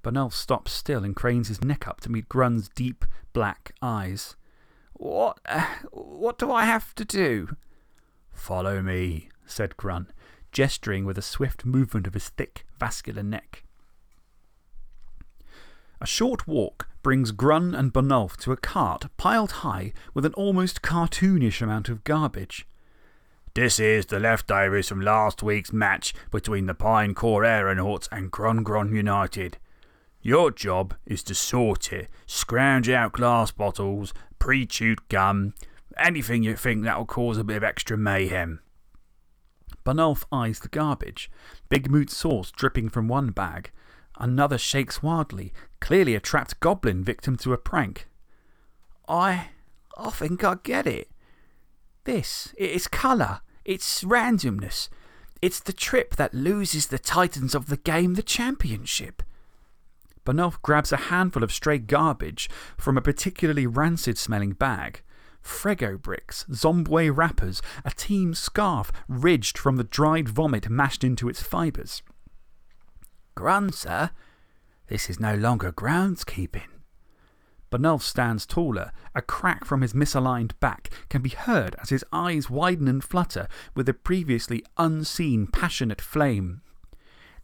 Bernulf stops still and cranes his neck up to meet Grun's deep black eyes. What, <sighs> what do I have to do? Follow me, said Grun, gesturing with a swift movement of his thick, vascular neck. A short walk brings Grun and Bernulf to a cart piled high with an almost cartoonish amount of garbage. This is the leftovers from last week's match between the Pine Corps Aeronauts and Gron Gron United. Your job is to sort it, scrounge out glass bottles, pre chewed gum, anything you think that'll cause a bit of extra mayhem. Bernulf eyes the garbage. Big Moot sauce dripping from one bag. Another shakes wildly, clearly a trapped goblin victim to a prank. I. I think I get it. This, it's colour, it's randomness. It's the trip that loses the titans of the game the championship. Bernulf grabs a handful of stray garbage from a particularly rancid smelling bag. Frego bricks, Zombway wrappers, a team scarf ridged from the dried vomit mashed into its fibres. Grun, sir. This is no longer groundskeeping. Bernulf stands taller. A crack from his misaligned back can be heard as his eyes widen and flutter with a previously unseen passionate flame.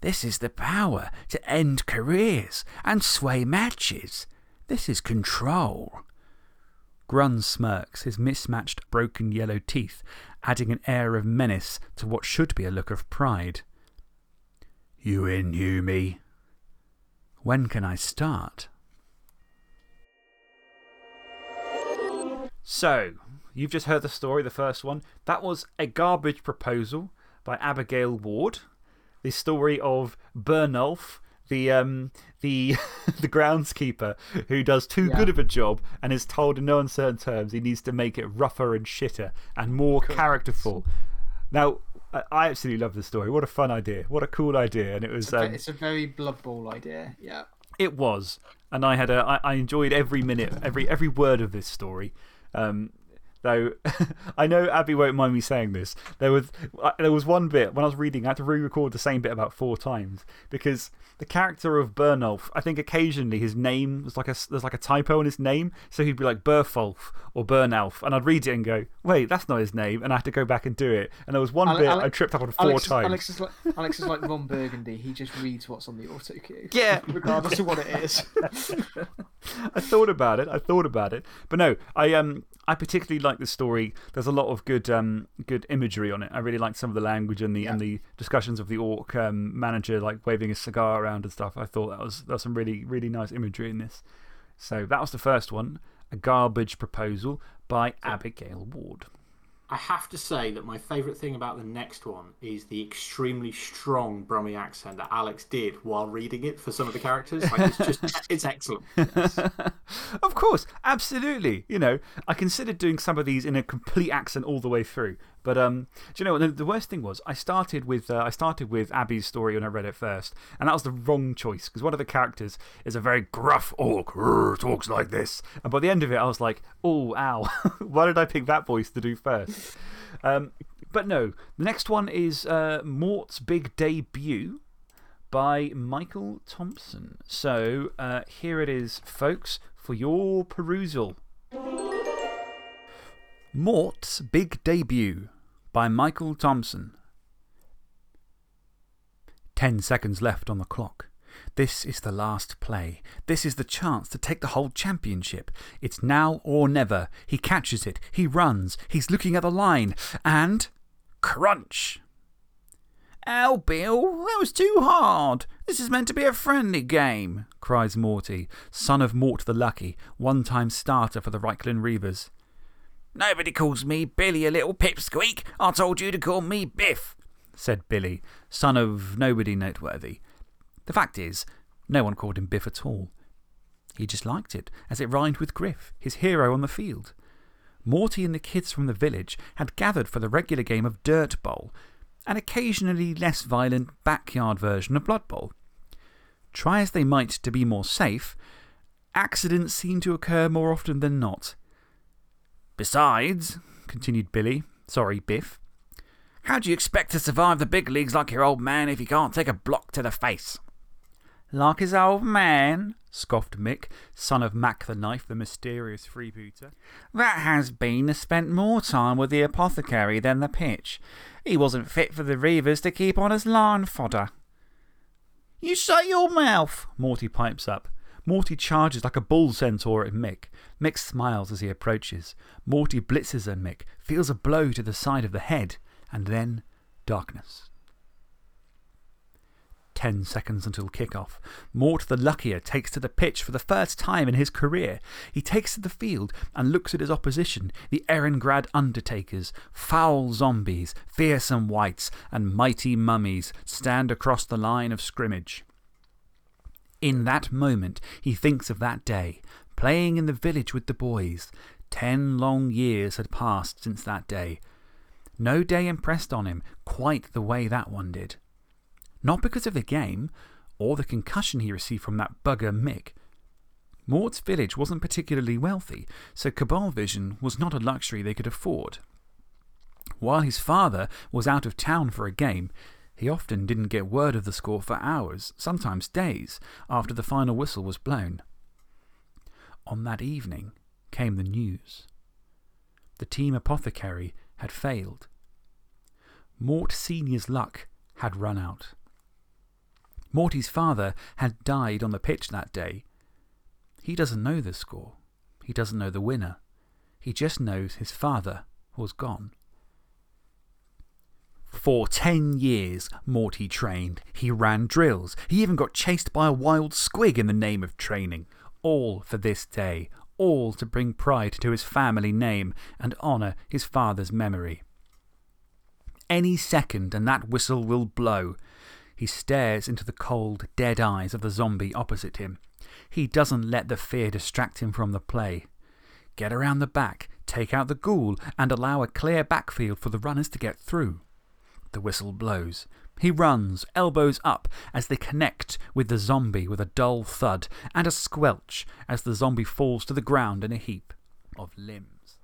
This is the power to end careers and sway matches. This is control. Grun smirks, his mismatched broken yellow teeth adding an air of menace to what should be a look of pride. You in, you me? When can I start? So, you've just heard the story, the first one. That was A Garbage Proposal by Abigail Ward. The story of Bernulf, the, um, the, <laughs> the groundskeeper who does too Yeah. good of a job and is told in no uncertain terms he needs to make it rougher and shitter and more characterful. Now, I- I absolutely love the story. What a fun idea. What a cool idea. And it was. It's a, Um, it's a very Blood Bowl idea. Yeah. it was. And I, had a, I, I enjoyed every minute, every, every word of this story. Um, though <laughs> I know Abby won't mind me saying this. There was, there was one bit when I was reading, I had to re record the same bit about four times because the character of Bernulf, I think occasionally his name was like a, there's like a typo in his name. So he'd be like Burfulf or Bernalf. And I'd read it and go, wait, that's not his name. And I had to go back and do it. And there was one Ale- bit Ale- I tripped up on four Alex, is- times. Alex, is like, Alex is like Ron Burgundy. He just reads what's on the auto cue. <laughs> Yeah. <laughs> Regardless of what it is. I thought about it. I thought about it. But no, I, um, I particularly like the story. There's a lot of good, um, good imagery on it. I really liked some of the language and the, and the discussions of the orc um, manager like waving a cigar around and stuff. I thought that was, that was some really, really nice imagery in this. So that was the first one A Garbage Proposal by Abigail Ward. I have to say that my favourite thing about the next one is the extremely strong Brummie accent that Alex did while reading it for some of the characters. Like, it's just, <laughs> it's excellent. <laughs> Of course, absolutely. You know, I considered doing some of these in a complete accent all the way through. But um, do you know what? The, the worst thing was, I started, with, uh, I started with Abby's story when I read it first. And that was the wrong choice because one of the characters is a very gruff orc, "Rrr," talks like this. And by the end of it, I was like, oh, ow. <laughs> Why did I pick that voice to do first? Um, but no, the next one is uh, Mort's big debut by Michael Thompson. So uh, here it is, folks, for your perusal. Mort's Big Debut by Michael Thompson. Ten seconds left on the clock. This is the last play. This is the chance to take the whole championship. It's now or never. He catches it. He runs. He's looking at the line. And. Crunch! Ow, Bill, that was too hard. This is meant to be a friendly game, cries Morty, son of Mort the Lucky, one time starter for the Reikland Reavers. Nobody calls me Billy, a little pipsqueak. I told you to call me Biff, said Billy, son of nobody noteworthy. The fact is, no one called him Biff at all. He just liked it, as it rhymed with Griff, his hero on the field. Morty and the kids from the village had gathered for the regular game of Dirt Bowl, an occasionally less violent backyard version of Blood Bowl. Try as they might to be more safe, accidents seemed to occur more often than not. Besides, continued Billy, sorry, Biff, how do you expect to survive the big leagues like your old man if you can't take a block to the face? Like his old man, scoffed Mick, son of Mac the Knife, the mysterious freebooter. That has been spent more time with the apothecary than the pitch. He wasn't fit for the Reavers to keep on as lawn fodder. You shut your mouth, Morty pipes up. Morty charges like a bull centaur at Mick. Mick smiles as he approaches. Morty blitzes at Mick, feels a blow to the side of the head, and then darkness. 10 seconds until kickoff. Mort the Luckier takes to the pitch for the first time in his career. He takes to the field and looks at his opposition, the Erengrad Undertakers, foul zombies, fearsome wights, and mighty mummies stand across the line of scrimmage. In that moment, he thinks of that day, playing in the village with the boys. Ten long years had passed since that day. No day impressed on him quite the way that one did. Not because of the game, or the concussion he received from that bugger Mick. Mort's village wasn't particularly wealthy, so Cabal Vision was not a luxury they could afford. While his father was out of town for a game, he often didn't get word of the score for hours, sometimes days, after the final whistle was blown. On that evening came the news. The team apothecary had failed. Mort Sr.'s luck had run out. Morty's father had died on the pitch that day. He doesn't know the score. He doesn't know the winner. He just knows his father was gone. For ten years, Morty trained. He ran drills. He even got chased by a wild squig in the name of training. All for this day. All to bring pride to his family name and honour his father's memory. Any second, and that whistle will blow. He stares into the cold, dead eyes of the zombie opposite him. He doesn't let the fear distract him from the play. Get around the back, take out the ghoul, and allow a clear backfield for the runners to get through. The whistle blows. He runs, elbows up, as they connect with the zombie with a dull thud and a squelch as the zombie falls to the ground in a heap of limbs.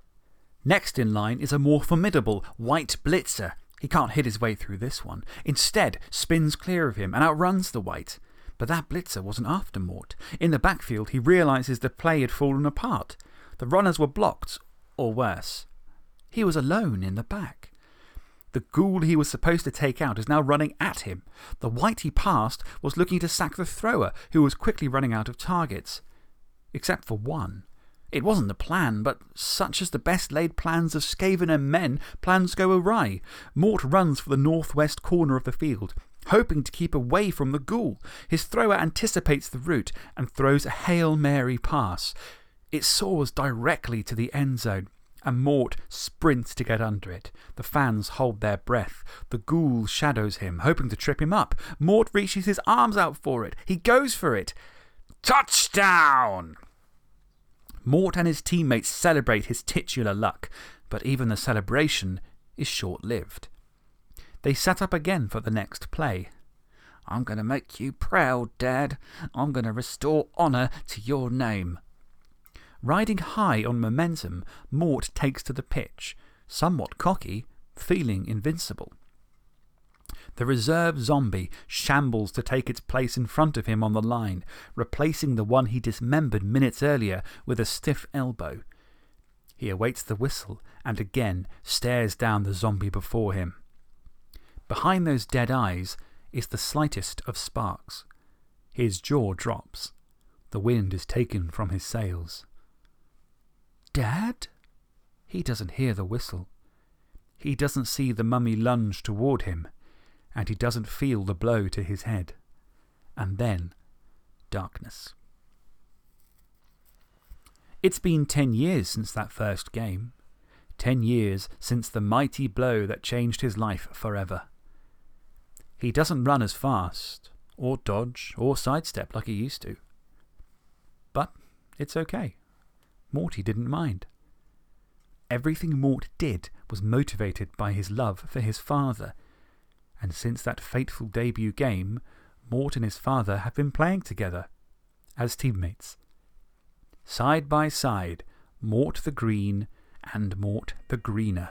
Next in line is a more formidable wight blitzer. He can't hit his way through this one. Instead, spins clear of him and outruns the wight. But that blitzer wasn't after Mort. In the backfield, he realises the play had fallen apart. The runners were blocked, or worse. He was alone in the back. The ghoul he was supposed to take out is now running at him. The wight he passed was looking to sack the thrower, who was quickly running out of targets. Except for one. It wasn't the plan, but such as the best laid plans of Skaven and men, plans go awry. Mort runs for the northwest corner of the field, hoping to keep away from the ghoul. His thrower anticipates the route and throws a Hail Mary pass. It soars directly to the end zone and Mort sprints to get under it. The fans hold their breath. The ghoul shadows him, hoping to trip him up. Mort reaches his arms out for it. He goes for it. Touchdown! Mort and his teammates celebrate his titular luck, but even the celebration is short lived. They set up again for the next play. I'm going to make you proud, Dad. I'm going to restore honour to your name. Riding high on momentum, Mort takes to the pitch, somewhat cocky, feeling invincible. The reserve zombie shambles to take its place in front of him on the line, replacing the one he dismembered minutes earlier with a stiff elbow. He awaits the whistle and again stares down the zombie before him. Behind those dead eyes is the slightest of sparks. His jaw drops. The wind is taken from his sails. Dad? He doesn't hear the whistle. He doesn't see the mummy lunge toward him, and he doesn't feel the blow to his head. And then, darkness. It's been ten years since that first game. Ten years since the mighty blow that changed his life forever. He doesn't run as fast, or dodge, or sidestep like he used to. But it's okay. Morty didn't mind. Everything Mort did was motivated by his love for his father, and since that fateful debut game, Mort and his father have been playing together as teammates. Side by side, Mort the Green and Mort the Greener.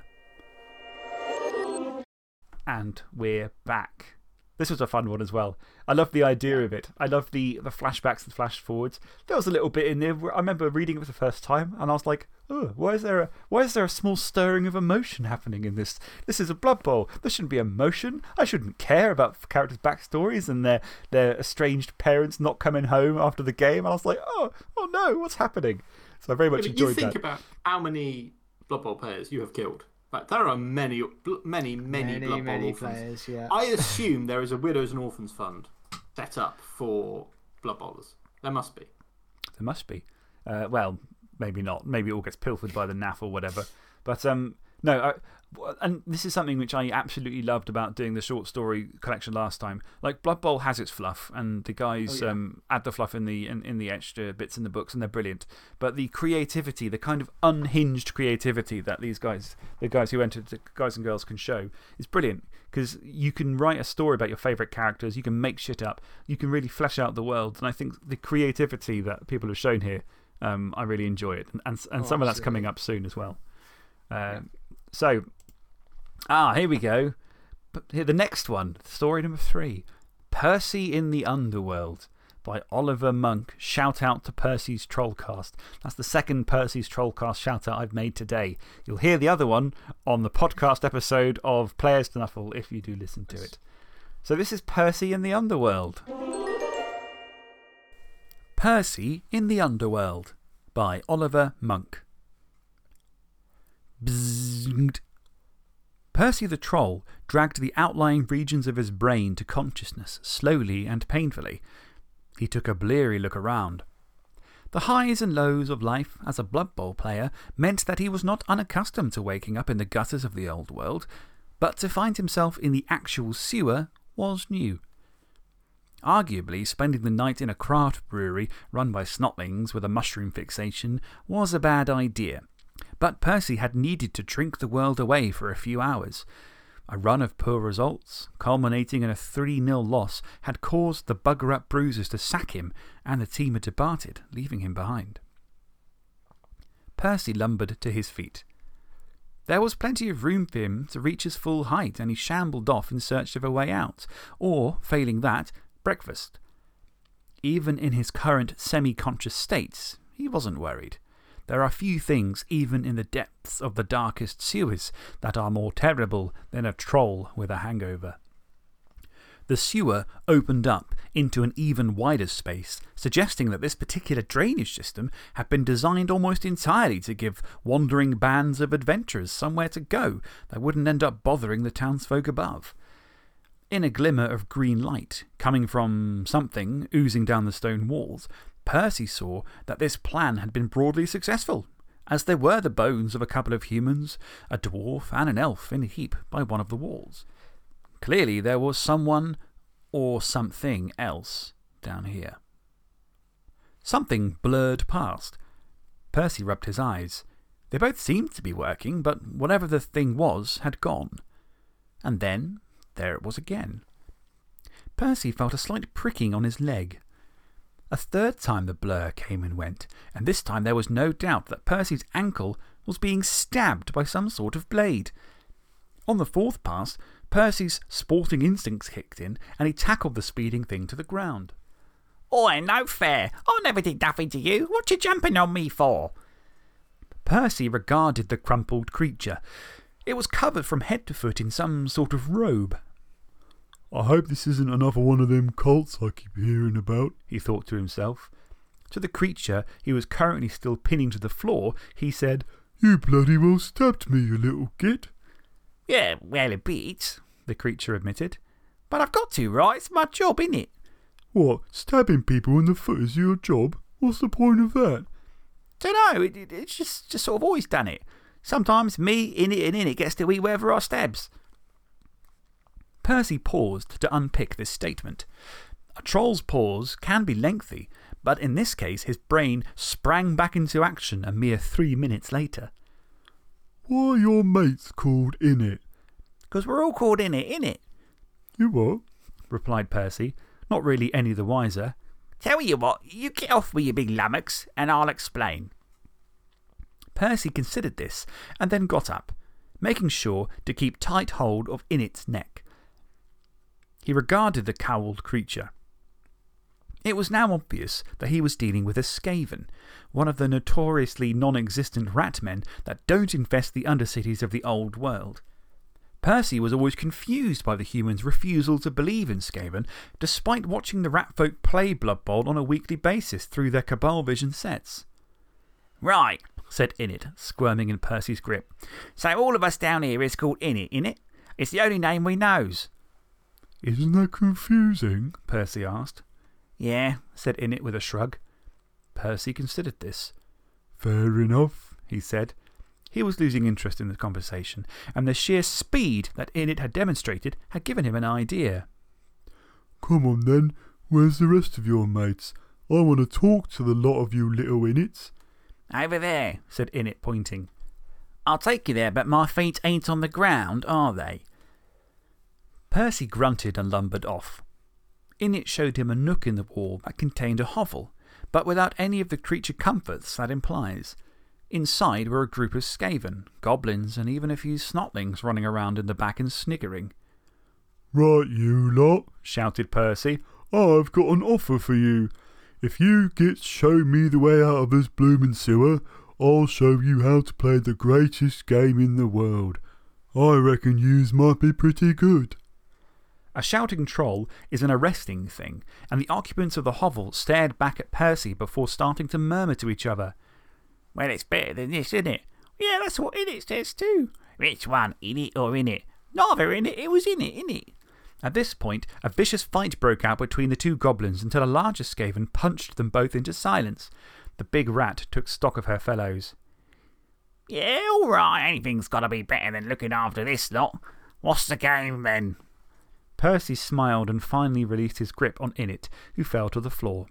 And we're back. This was a fun one as well. I love the idea of it. I love the, the flashbacks and flash forwards. There was a little bit in there I remember reading it for the first time and I was like, oh, why is, there a, why is there a small stirring of emotion happening in this? This is a Blood Bowl. There shouldn't be emotion. I shouldn't care about characters' backstories and their, their estranged parents not coming home after the game. And I was like, oh, oh no, what's happening? So I very much Yeah, enjoyed you think that. about how many Blood Bowl players you have killed. Like, there are many, many, many, Many, Blood Bowl many orphans. players, yeah. I assume there is a Widows and Orphans Fund set up for Blood Bowlers. There must be. There must be. Uh, well, maybe not. Maybe it all gets pilfered by the NAF or whatever. But um, no, I, and this is something which I absolutely loved about doing the short story collection last time. Like, Blood Bowl has its fluff, and the guys Oh, yeah. um, add the fluff in the, in, in the extra bits in the books, and they're brilliant. But the creativity, the kind of unhinged creativity that these guys, the guys who entered, the guys and girls can show, is brilliant. Because you can write a story about your favourite characters, you can make shit up, you can really flesh out the world. And I think the creativity that people have shown here, um, I really enjoy it. And, and, and Oh, some of that's coming up soon as well. Uh, So, ah, here we go. Here, the next one, story number three Percy in the Underworld by Oliver Monk. Shout out to Percy's Trollcast. That's the second Percy's Trollcast shout out I've made today. You'll hear the other one on the podcast episode of Players to Nuffle if you do listen to it. So, this is Percy in the Underworld. Percy in the Underworld by Oliver Monk. Percy the Troll dragged the outlying regions of his brain to consciousness slowly and painfully. He took a bleary look around. The highs and lows of life as a Blood Bowl player meant that he was not unaccustomed to waking up in the gutters of the old world, but to find himself in the actual sewer was new. Arguably, spending the night in a craft brewery run by snotlings with a mushroom fixation was a bad idea. But Percy had needed to drink the world away for a few hours. A run of poor results, culminating in a 3 0 loss, had caused the bugger up bruisers to sack him, and the team had departed, leaving him behind. Percy lumbered to his feet. There was plenty of room for him to reach his full height, and he shambled off in search of a way out, or, failing that, breakfast. Even in his current semi conscious states, he wasn't worried. There are few things, even in the depths of the darkest sewers, that are more terrible than a troll with a hangover. The sewer opened up into an even wider space, suggesting that this particular drainage system had been designed almost entirely to give wandering bands of adventurers somewhere to go that wouldn't end up bothering the townsfolk above. In a glimmer of green light coming from something oozing down the stone walls, Percy saw that this plan had been broadly successful, as there were the bones of a couple of humans, a dwarf, and an elf in a heap by one of the walls. Clearly, there was someone or something else down here. Something blurred past. Percy rubbed his eyes. They both seemed to be working, but whatever the thing was had gone. And then, there it was again. Percy felt a slight pricking on his leg. A third time the blur came and went, and this time there was no doubt that Percy's ankle was being stabbed by some sort of blade. On the fourth pass, Percy's sporting instincts kicked in, and he tackled the speeding thing to the ground. Oi, no fair. I never did nothing to you. What you jumping on me for? Percy regarded the crumpled creature. It was covered from head to foot in some sort of robe. I hope this isn't another one of them cults I keep hearing about, he thought to himself. To the creature he was currently still pinning to the floor, he said, You bloody well stabbed me, you little git. Yeah, well, a bit. The creature admitted. But I've got to, right? It's my job, innit? What, stabbing people in the foot is your job? What's the point of that? Dunno, it, it, it's just, just sort of always done it. Sometimes me in it and in it gets to eat wherever I stabs. Percy paused to unpick this statement. A troll's pause can be lengthy, but in this case his brain sprang back into action a mere three minutes later. Why are your mates called in it? Because we're all called in it, innit? You what? replied Percy, not really any the wiser. Tell you what, you get off with your big lummox and I'll explain. Percy considered this and then got up, making sure to keep tight hold of Init's neck. He regarded the cowled creature. It was now obvious that he was dealing with a Skaven, one of the notoriously non existent ratmen that don't infest the undercities of the old world. Percy was always confused by the humans' refusal to believe in Skaven, despite watching the ratfolk play Blood Bowl on a weekly basis through their Cabal Vision sets. Right, said Init, squirming in Percy's grip. so all of us down here is called Innit, innit? It's the only name we knows. Isn't that confusing? Percy asked. Yeah, said Init with a shrug. Percy considered this. Fair enough, he said. He was losing interest in the conversation, and the sheer speed that Init had demonstrated had given him an idea. Come on then, where's the rest of your mates? I want to talk to the lot of you little Inits. Over there, said Init, pointing. I'll take you there, but my feet ain't on the ground, are they? Percy grunted and lumbered off. Init showed him a nook in the wall that contained a hovel, but without any of the creature comforts that implies. Inside were a group of Skaven, goblins, and even a few snotlings running around in the back and sniggering. Right, you lot, shouted Percy. I've got an offer for you. If you get show me the way out of this bloomin' sewer, I'll show you how to play the greatest game in the world. I reckon yous might be pretty good. A shouting troll is an arresting thing, and the occupants of the hovel stared back at Percy before starting to murmur to each other. Well, it's better than this, isn't it? Yeah, that's what Init says too. Which one, Init or in Init? Neither Init, it it was in Init, Init. At this point, a vicious fight broke out between the two goblins until a larger Skaven punched them both into silence. The big rat took stock of her fellows. Yeah, all right, anything's got to be better than looking after this lot. What's the game then? Percy smiled and finally released his grip on Init, who fell to the floor.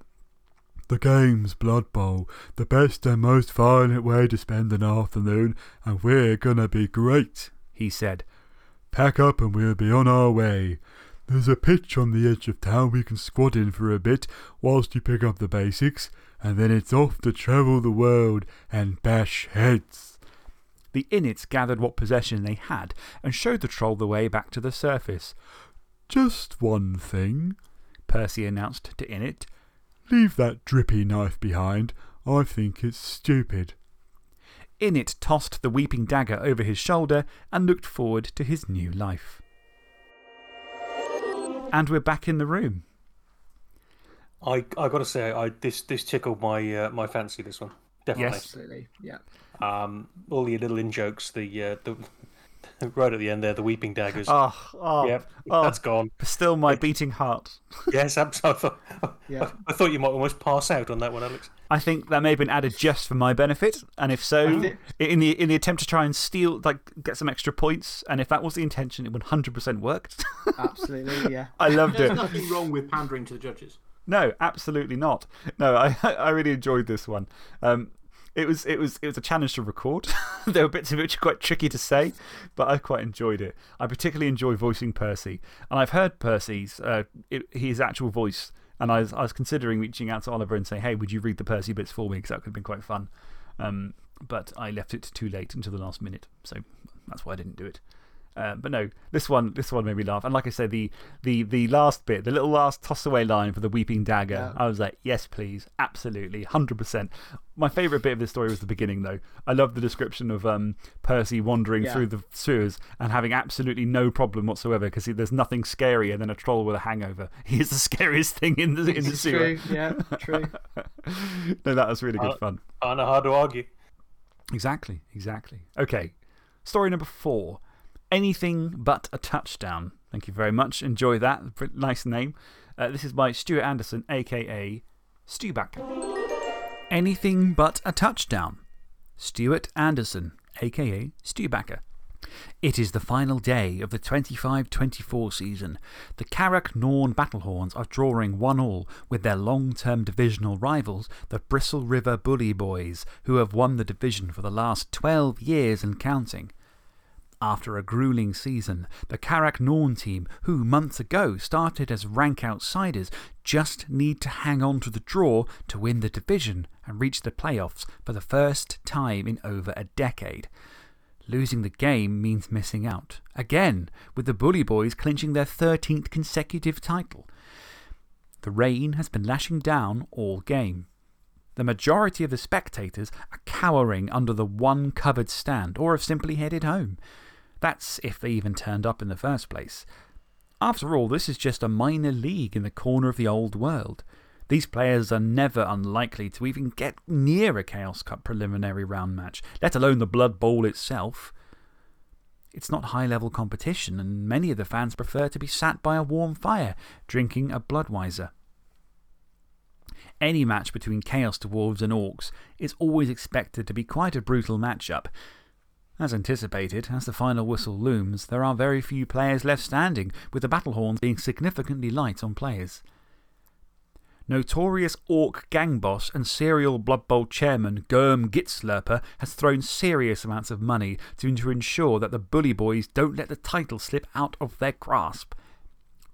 The game's Blood Bowl, the best and most violent way to spend an afternoon, and we're gonna be great, he said. Pack up and we'll be on our way. There's a pitch on the edge of town we can squat in for a bit whilst you pick up the basics, and then it's off to travel the world and bash heads. The Inits gathered what possession they had and showed the troll the way back to the surface. Just one thing, Percy announced to Init. Leave that drippy knife behind. I think it's stupid. Init tossed the weeping dagger over his shoulder and looked forward to his new life. And we're back in the room. I I got to say, I this this tickled my uh, my fancy. This one definitely. Yes. Absolutely. Yeah. Um, all your little in jokes. The uh, the <laughs> right at the end there, the weeping daggers. Ah, ah, oh, oh, yeah, oh. that's gone. Still my beating heart. <laughs> yes, absolutely. I thought, Yeah. I thought you might almost pass out on that one, Alex. I think that may have been added just for my benefit, and if so, in the, in the attempt to try and steal, like, get some extra points, and if that was the intention, it 100% worked. <laughs> Absolutely. Yeah. I loved There's it. nothing wrong with pandering to the judges. No, absolutely not. No, I, I really enjoyed this one. Um, it, was, it, was, it was a challenge to record. <laughs> there were bits of it which are quite tricky to say, but I quite enjoyed it. I particularly enjoy voicing Percy. And I've heard Percy's uh, it, his actual voice, and I was, I was considering reaching out to Oliver and saying, hey, would you read the Percy bits for me? Because that could have been quite fun. Um, but I left it too late until the last minute, so that's why I didn't do it. Uh, but no, this one, this one made me laugh. And like I said, the, the, the last bit, the little last toss away line for the weeping dagger, I was like, yes, please, absolutely, 100%. My favourite bit of this story was the beginning, though. I love the description of um, Percy wandering Yeah. through the sewers and having absolutely no problem whatsoever because there's nothing scarier than a troll with a hangover. <laughs> He is the scariest thing in the, in the It's sewer. true. Yeah. True. <laughs> no, that was really good Uh, fun. I don't know how to argue. Exactly, exactly. Okay, story number four Anything But a Touchdown. Thank you very much. Enjoy that. Nice name. Uh, this is by Stuart Anderson, aka Stuback. Anything But a Touchdown. Stuart Anderson, aka Stubacker. It is the final day of the 25 24 season. The Karak Norn Battlehorns are drawing 1 all with their long term divisional rivals, the Bristle River Bully Boys, who have won the division for the last 12 years and counting. After a grueling season, the Karak Norn team, who months ago started as rank outsiders, just need to hang on to the draw to win the division and reach the playoffs for the first time in over a decade. Losing the game means missing out. Again, with the Bully Boys clinching their 13th consecutive title. The rain has been lashing down all game. The majority of the spectators are cowering under the one covered stand or have simply headed home. That's if they even turned up in the first place. After all, this is just a minor league in the corner of the old world. These players are never unlikely to even get near a Chaos Cup preliminary round match, let alone the Blood Bowl itself. It's not high level competition, and many of the fans prefer to be sat by a warm fire, drinking a Bloodweiser. Any match between Chaos Dwarves and Orcs is always expected to be quite a brutal matchup. As anticipated, as the final whistle looms, there are very few players left standing, with the Battlehorns being significantly light on players. Notorious Orc gang boss and serial Blood Bowl chairman Germ Gitslurper has thrown serious amounts of money to, to ensure that the Bully Boys don't let the title slip out of their grasp.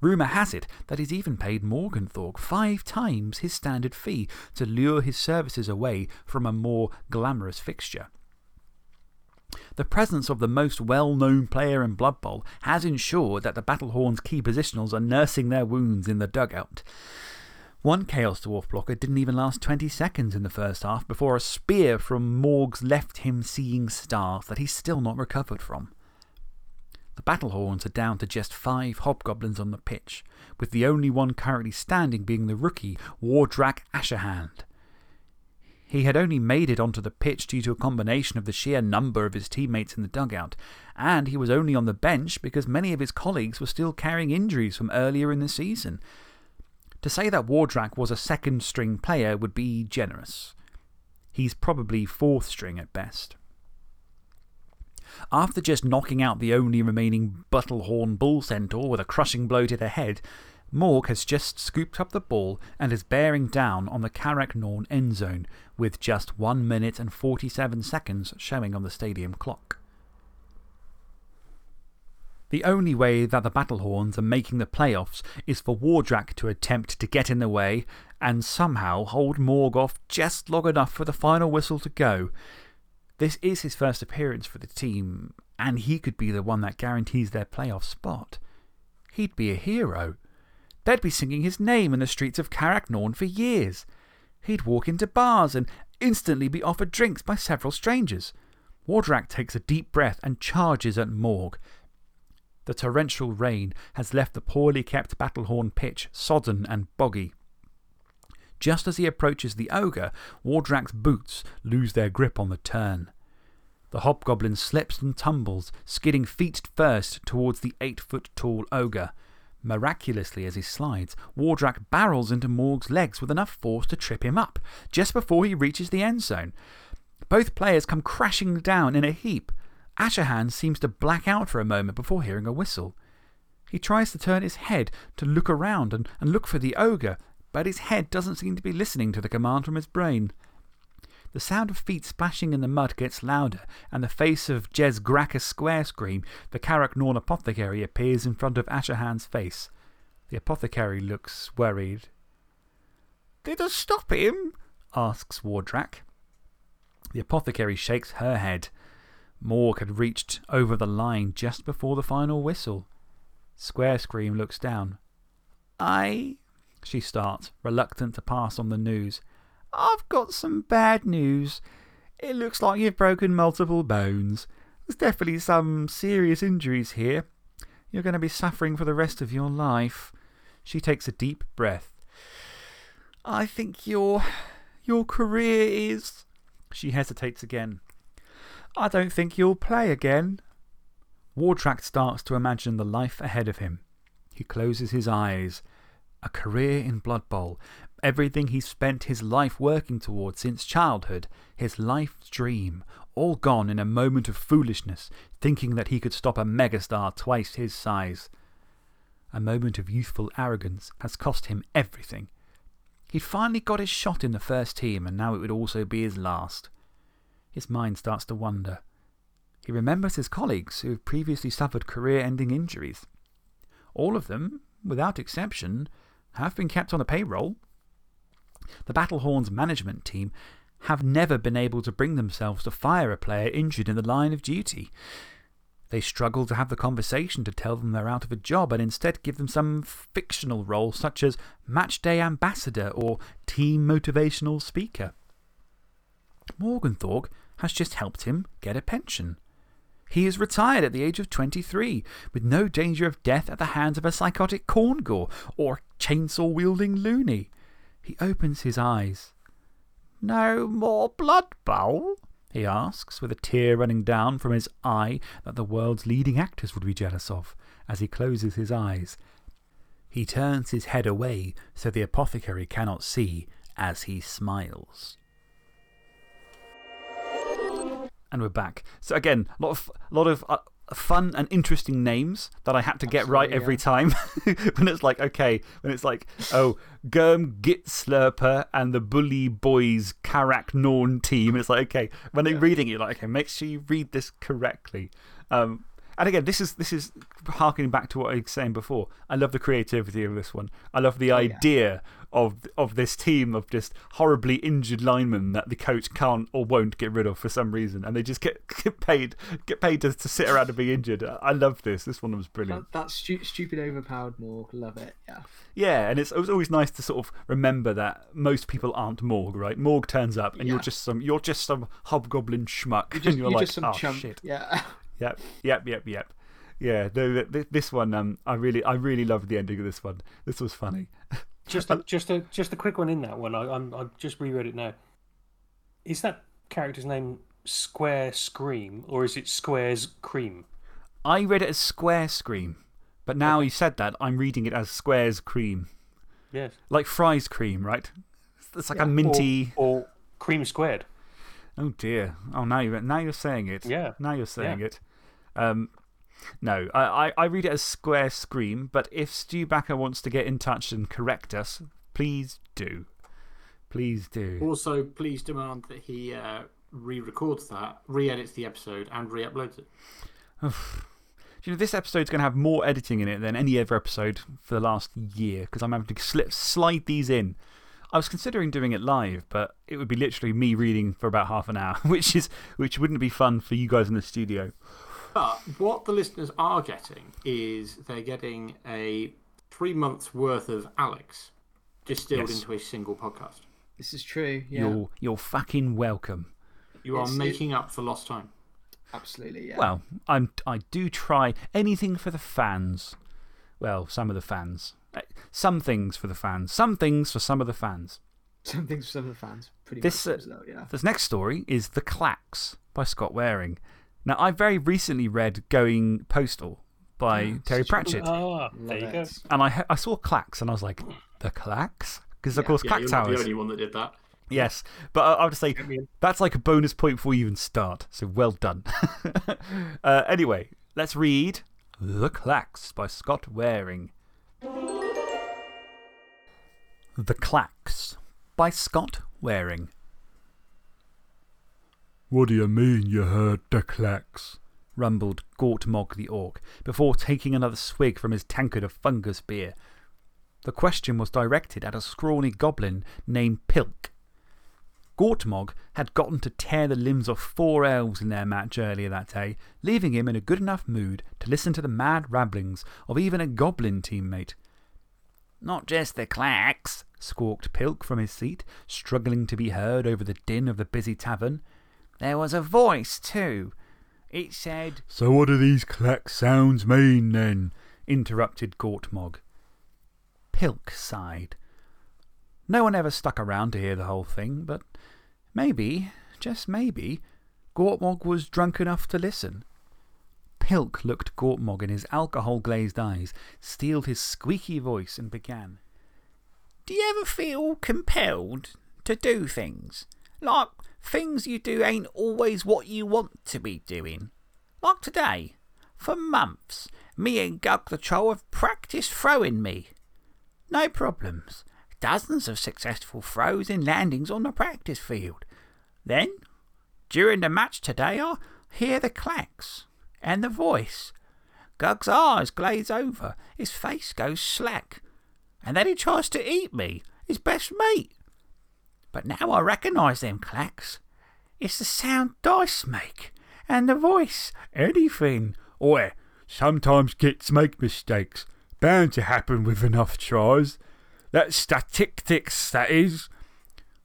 Rumour has it that he's even paid Morg 'n' Thorg five times his standard fee to lure his services away from a more glamorous fixture. The presence of the most well known player in Blood Bowl has ensured that the Battlehorns' key positionals are nursing their wounds in the dugout. One Chaos Dwarf blocker didn't even last 20 seconds in the first half before a spear from Morgs left him seeing stars that he's still not recovered from. The Battlehorns are down to just five hobgoblins on the pitch, with the only one currently standing being the rookie Wardrak Asherhand. He had only made it onto the pitch due to a combination of the sheer number of his teammates in the dugout, and he was only on the bench because many of his colleagues were still carrying injuries from earlier in the season. To say that Wardrak was a second string player would be generous. He's probably fourth string at best. After just knocking out the only remaining Battlehorn Bull Centaur with a crushing blow to the head, Morg has just scooped up the ball and is bearing down on the Karak Norn end zone with just 1 minute and 47 seconds showing on the stadium clock. The only way that the Battlehorns are making the playoffs is for Wardrak to attempt to get in the way and somehow hold Morg off just long enough for the final whistle to go. This is his first appearance for the team, and he could be the one that guarantees their playoff spot. He'd be a hero. They'd be singing his name in the streets of Karak Norn for years. He'd walk into bars and instantly be offered drinks by several strangers. Wardrak takes a deep breath and charges at Morg. The torrential rain has left the poorly kept Battlehorn pitch sodden and boggy. Just as he approaches the ogre, Wardrak's boots lose their grip on the turn. The hobgoblin slips and tumbles, skidding feet first towards the eight foot tall ogre. Miraculously, as he slides, Wardrak barrels into Morg's legs with enough force to trip him up, just before he reaches the end zone. Both players come crashing down in a heap. Asherhan seems to black out for a moment before hearing a whistle. He tries to turn his head to look around and, and look for the ogre, but his head doesn't seem to be listening to the command from his brain. The sound of feet splashing in the mud gets louder, and the face of Jez Gracchus Square Scream, the Karak Norn apothecary, appears in front of Asherhan's face. The apothecary looks worried. Did I stop him? asks Wardrak. The apothecary shakes her head. Morg had reached over the line just before the final whistle. Square Scream looks down. I. She starts, reluctant to pass on the news. I've got some bad news. It looks like you've broken multiple bones. There's definitely some serious injuries here. You're going to be suffering for the rest of your life. She takes a deep breath. I think your. your career is. She hesitates again. I don't think you'll play again. Wardrak starts to imagine the life ahead of him. He closes his eyes. A career in Blood Bowl. Everything he's spent his life working towards since childhood. His life's dream. All gone in a moment of foolishness, thinking that he could stop a megastar twice his size. A moment of youthful arrogance has cost him everything. He'd finally got his shot in the first team, and now it would also be his last. His mind starts to wander. He remembers his colleagues who have previously suffered career ending injuries. All of them, without exception, have been kept on a payroll. The Battlehorns management team have never been able to bring themselves to fire a player injured in the line of duty. They struggle to have the conversation to tell them they're out of a job and instead give them some fictional role such as matchday ambassador or team motivational speaker. Morg 'n' Thorg has just helped him get a pension. He is retired at the age of 23, with no danger of death at the hands of a psychotic Khorngor or chainsaw wielding loony. He opens his eyes. No more Blood Bowl? he asks, with a tear running down from his eye that the world's leading actors would be jealous of, as he closes his eyes. He turns his head away so the apothecary cannot see as he smiles. And we're back. So, again, a lot of, lot of uh, fun and interesting names that I had to get right every time. <laughs> when it's like, okay, when it's like, oh, Germ Git Slurper and the Bully Boys Karak Norn team. It's like, okay, when they're reading it, you're like, okay, make sure you read this correctly. Um, and again, this is, this is harkening back to what I was saying before. I love the creativity of this one. I love the idea of, of this team of just horribly injured linemen that the coach can't or won't get rid of for some reason. And they just get, <laughs> get paid, get paid to, to sit around and be injured. I love this. This one was brilliant. That, that's stu stupid, overpowered Morg. Love it. Yeah. Yeah, and it's, it was always nice to sort of remember that most people aren't Morg, right? Morg turns up and you're, just some, you're just some hobgoblin schmuck. You're <laughs> just, and you're, you're like, some oh, chump. shit. Yeah. <laughs> Yep, yep, yep, yep. Yeah, the, this one, um, I, really, I really loved the ending of this one. This was funny. Just a, just, a, just a quick one in that one. I, I'm, I just reread it now. Is that character's name Square Scream or is it Square's Cream? I read it as Square Scream, but now you said that, I'm reading it as Square's Cream. Yes. Like Fry's Cream, right? It's like a minty. Or, or Cream Squared. Oh dear. Oh, now you're, now you're saying it. Yeah. Now you're saying Yeah. it. Um, no, I, I, I read it as Square Scream, but if Stu Backer wants to get in touch and correct us, please do. Please do. Also, please demand that he uh, re records that, re edits the episode, and re uploads it. Do you know, this episode's going to have more editing in it than any other episode for the last year because I'm having to slip, slide these in. I was considering doing it live, but it would be literally me reading for about half an hour, <laughs> which, is, which wouldn't be fun for you guys in the studio. But what the listeners are getting is they're getting a three months worth of Alex distilled Yes. into a single podcast. This is true. Yeah. You're, you're fucking welcome. You are It's- it- making up for lost time. Absolutely. Yeah. Well, I'm, I do try anything for the fans. Well, some of the fans. Uh, Some things for the fans. Some things for some of the fans. some things for some of the fans. Pretty This, much. uh, so, yeah. This next story is The Clacks by Scott Waring. Now, I very recently read Going Postal by Terry such a good Pratchett. Ah, there you go. And I, I saw Clacks and I was like, The Clacks? Because, of Yeah. course, Yeah, Clack you're the only one that did that. Yes. But I, I would say that's like a bonus point before you even start. So well done. <laughs> uh, anyway, let's read The Clacks by Scott Waring. The Clacks by Scott Waring. What do you mean you heard the clacks? rumbled Gortmog the Orc before taking another swig from his tankard of fungus beer. The question was directed at a scrawny goblin named Pilk. Gortmog had gotten to tear the limbs of four elves in their match earlier that day, leaving him in a good enough mood to listen to the mad rabblings of even a goblin teammate. Not just the clacks, squawked Pilk from his seat, struggling to be heard over the din of the busy tavern. There was a voice, too. It said. So, what do these clack sounds mean, then? interrupted Gortmog. Pilk sighed. No one ever stuck around to hear the whole thing, but maybe, just maybe, Gortmog was drunk enough to listen. Pilk looked Gortmog in his alcohol glazed eyes, steeled his squeaky voice, and began. Do you ever feel compelled to do things? Like things you do ain't always what you want to be doing. Like today. For months, me and Gug the Troll have practiced throwing me. No problems. Dozens of successful throws and landings on the practice field. Then, during the match today, I hear the clacks and the voice. Gug's eyes glaze over, his face goes slack, and then he tries to eat me, his best mate. But now I recognise them clacks. It's the sound dice make, and the voice. Anything. Oi, sometimes kids make mistakes. Bound to happen with enough tries. That's statistics, that is.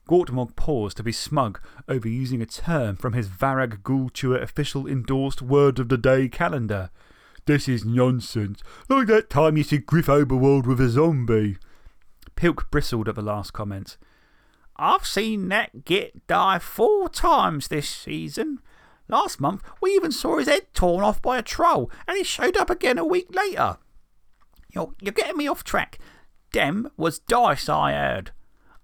Gortmog paused to be smug over using a term from his Varag Ghoul-Chewer official endorsed word of the day calendar. This is nonsense. Like that time you see Griff Oberwald with a zombie. Pilk bristled at the last comment. I've seen that git die four times this season. Last month, we even saw his head torn off by a troll, and he showed up again a week later. You're, you're getting me off track. Dem was dice, I heard.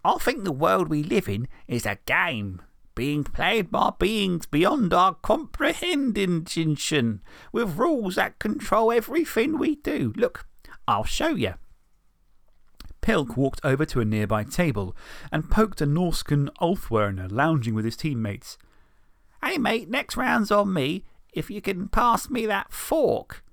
I think the world we live in is a game being played by beings beyond our comprehension, with rules that control everything we do. Look, I'll show you. Pilk walked over to a nearby table and poked a Norskan Ulfwerener lounging with his teammates. Hey, mate, next round's on me if you can pass me that fork.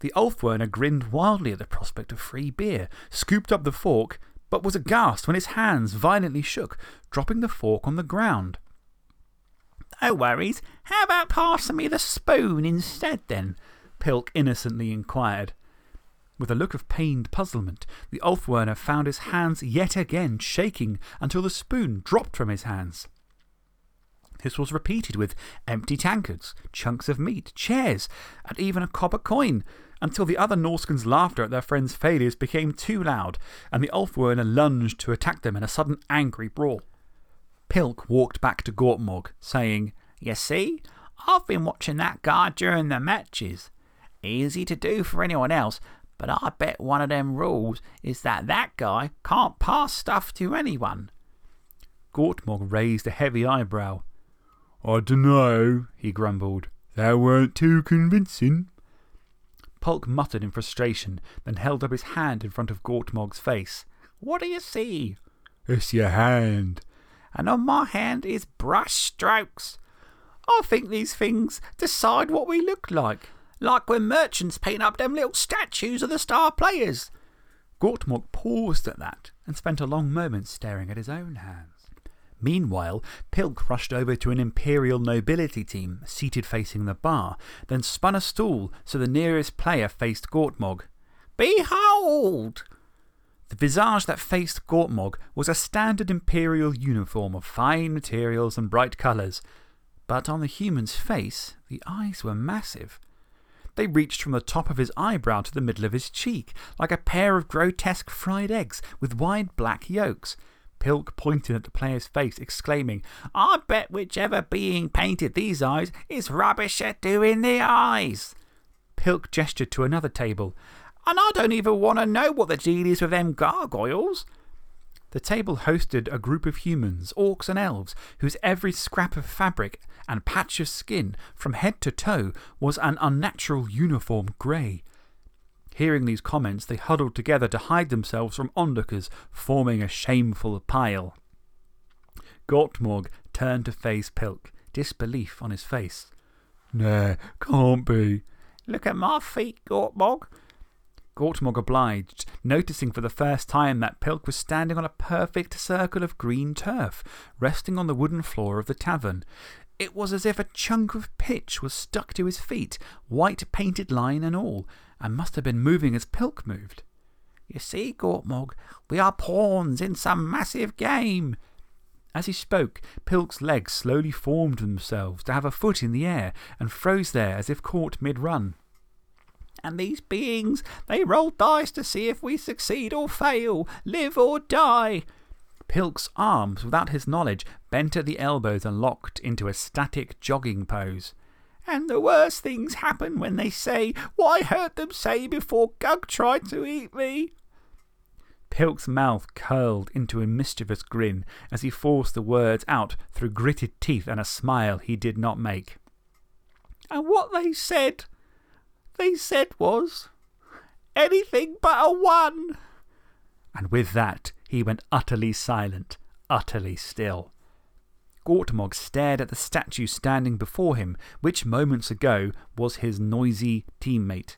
The Ulfwerener grinned wildly at the prospect of free beer, scooped up the fork, but was aghast when his hands violently shook, dropping the fork on the ground. No worries. How about passing me the spoon instead, then? Pilk innocently inquired. With a look of pained puzzlement, the Ulfwerener found his hands yet again shaking until the spoon dropped from his hands. This was repeated with empty tankards, chunks of meat, chairs, and even a copper coin, until the other Norskans' laughter at their friend's failures became too loud, and the Ulfwerener lunged to attack them in a sudden angry brawl. Pilk walked back to Gortmog, saying, You see, I've been watching that guy during the matches. Easy to do for anyone else, but I bet one of them rules is that that guy can't pass stuff to anyone. Gortmog raised a heavy eyebrow. I dunno, he grumbled. That weren't too convincing. Polk muttered in frustration, then held up his hand in front of Gortmog's face. What do you see? It's your hand. And on my hand is brush strokes. I think these things decide what we look like. Like when merchants paint up them little statues of the star players. Gortmog paused at that and spent a long moment staring at his own hands. Meanwhile, Pilk rushed over to an Imperial nobility team seated facing the bar, then spun a stool so the nearest player faced Gortmog. Behold! The visage that faced Gortmog was a standard Imperial uniform of fine materials and bright colours, but on the human's face, the eyes were massive. They reached from the top of his eyebrow to the middle of his cheek, like a pair of grotesque fried eggs with wide black yolks. Pilk pointed at the player's face, exclaiming, I bet whichever being painted these eyes is rubbish at doing the eyes. Pilk gestured to another table. And I don't even want to know what the deal is with them gargoyles. The table hosted a group of humans, orcs, and elves, whose every scrap of fabric and patch of skin, from head to toe, was an unnatural uniform grey. Hearing these comments, they huddled together to hide themselves from onlookers, forming a shameful pile. Gortmog turned to face Pilk, disbelief on his face. Nah, can't be. Look at my feet, Gortmog. Gortmog obliged, noticing for the first time that Pilk was standing on a perfect circle of green turf, resting on the wooden floor of the tavern. It was as if a chunk of pitch was stuck to his feet, white painted line and all, and must have been moving as Pilk moved. You see, Gortmog, we are pawns in some massive game. As he spoke, Pilk's legs slowly formed themselves to have a foot in the air and froze there as if caught mid run. And these beings, they roll dice to see if we succeed or fail, live or die. Pilk's arms, without his knowledge, bent at the elbows and locked into a static jogging pose. And the worst things happen when they say what I heard them say before Gug tried to eat me. Pilk's mouth curled into a mischievous grin as he forced the words out through gritted teeth and a smile he did not make. And what they said, they said was, anything but a one. And with that, he went utterly silent, utterly still. Gortmog stared at the statue standing before him, which moments ago was his noisy teammate.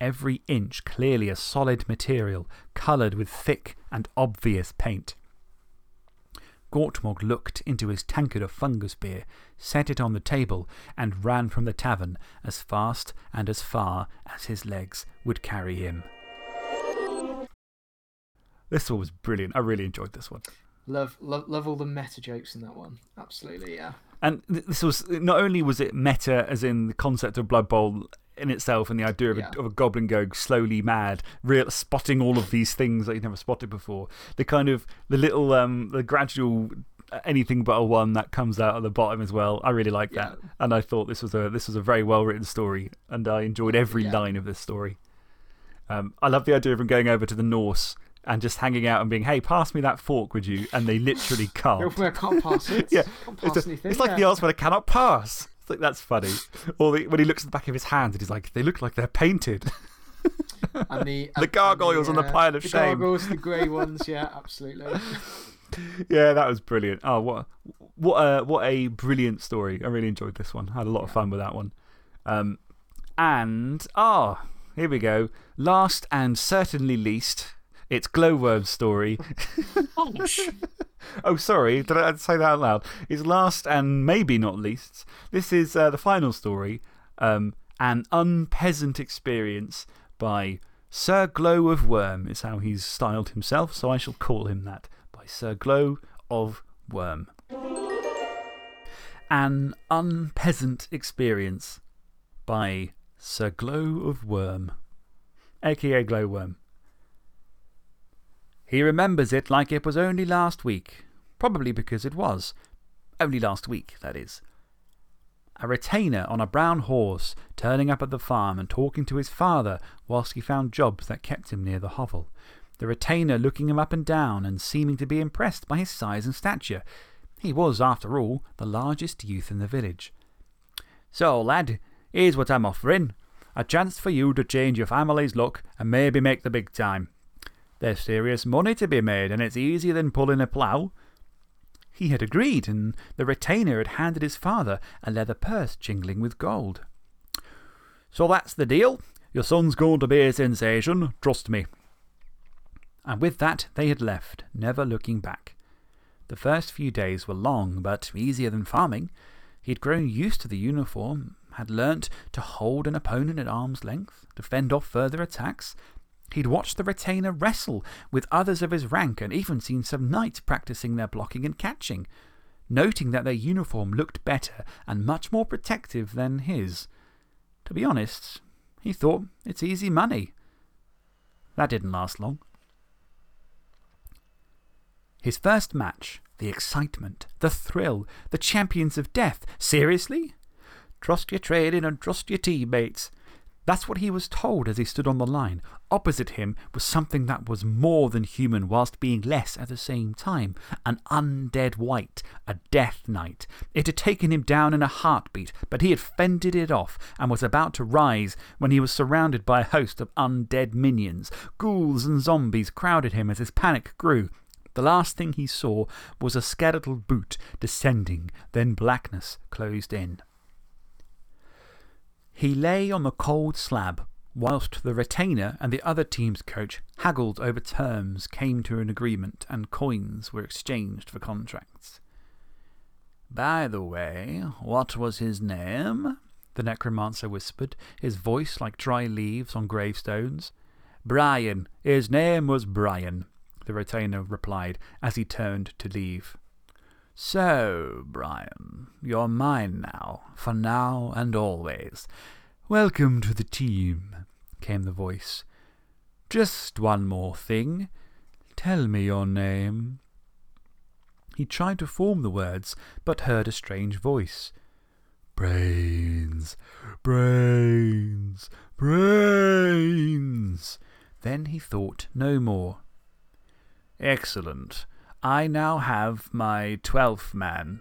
Every inch clearly a solid material, coloured with thick and obvious paint. Gortmog looked into his tankard of fungus beer, set it on the table, and ran from the tavern as fast and as far as his legs would carry him. This one was brilliant. I really enjoyed this one. Love, love, love all the meta jokes in that one. Absolutely, yeah. And this was not only was it meta, as in the concept of Blood Bowl in itself and the idea of, Yeah. a, of a goblin going slowly mad, real, spotting all of these things that you've never spotted before. The kind of, the little, um, the gradual uh, anything but a one that comes out at the bottom as well. I really like that. And I thought this was a, this was a very well written story and I enjoyed every Yeah. line of this story. Um, I love the idea of him going over to the Norse and just hanging out and being, hey, pass me that fork, would you? And they literally <laughs> can't. I can't pass it. <laughs> Yeah, Can't It's, a- it's like yeah. the answer I cannot pass. It's like, that's funny. or the, when he looks at the back of his hands and he's like, they look like they're painted. <laughs> And the, <laughs> The and- and gargoyles on the uh, pile of the shame. gargoyles, the grey <laughs> ones, yeah, absolutely. yeah, that was brilliant. Oh, what, what, a, what a brilliant story. I really enjoyed this one. I had a lot of fun with that one. Um, and, ah, here we go. Last and certainly least, it's Glowworm's story. <laughs> Oh, sorry. Did I say that out loud? It's last and maybe not least. This is uh, the final story um, An Unpeasant Experience by Sir Glow of Worm, is how he's styled himself, so I shall call him that by Sir Glow of Worm. An Unpeasant Experience by Sir Glow of Worm, aka Glowworm. He remembers it like it was only last week. Probably because it was. Only last week, that is. A retainer on a brown horse turning up at the farm and talking to his father whilst he found jobs that kept him near the hovel. The retainer looking him up and down and seeming to be impressed by his size and stature. He was, after all, the largest youth in the village. So, lad, here's what I'm offering a chance for you to change your family's luck and maybe make the big time. There's serious money to be made, and it's easier than pulling a plough. He had agreed, and the retainer had handed his father a leather purse jingling with gold. So that's the deal. Your son's going to be a sensation, trust me. And with that, they had left, never looking back. The first few days were long, but easier than farming. He had grown used to the uniform, had learnt to hold an opponent at arm's length, to fend off further attacks. He'd watched the retainer wrestle with others of his rank and even seen some knights practicing their blocking and catching, noting that their uniform looked better and much more protective than his. To be honest, he thought it's easy money. That didn't last long. His first match, the excitement, the thrill, the champions of death. Seriously? Trust your training and trust your teammates. That's what he was told as he stood on the line. Opposite him was something that was more than human whilst being less at the same time. An undead wight, a death knight. It had taken him down in a heartbeat, but he had fended it off and was about to rise when he was surrounded by a host of undead minions. Ghouls and zombies crowded him as his panic grew. The last thing he saw was a skeletal boot descending, then blackness closed in. He lay on the cold slab, whilst the retainer and the other team's coach haggled over terms, came to an agreement, and coins were exchanged for contracts. By the way, what was his name? The necromancer whispered, his voice like dry leaves on gravestones. Brian. His name was Brian, the retainer replied as he turned to leave. So, Brian, you're mine now, for now and always. Welcome to the team, came the voice. Just one more thing. Tell me your name. He tried to form the words, but heard a strange voice. Brains, brains, brains. Then he thought no more. Excellent. I now have my twelfth man.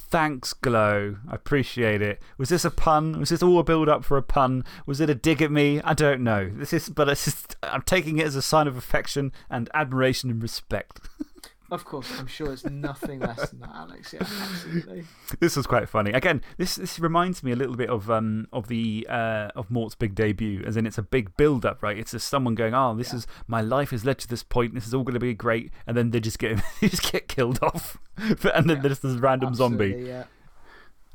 Thanks, Glow. I appreciate it. Was this a pun? Was this all a build up for a pun? Was it a dig at me? I don't know. This is, but it's just, I'm taking it as a sign of affection and admiration and respect. <laughs> Of course, I'm sure it's nothing less than that, Alex. Yeah, absolutely. this was quite funny. Again, this, this reminds me a little bit of, um, of, the, uh, of Mort's big debut, as in it's a big build up, right? It's just someone going, oh, this is, my life has led to this point, this is all going to be great, and then they just get, <laughs> they just get killed off. <laughs> and then Yeah, there's this random zombie. Yeah.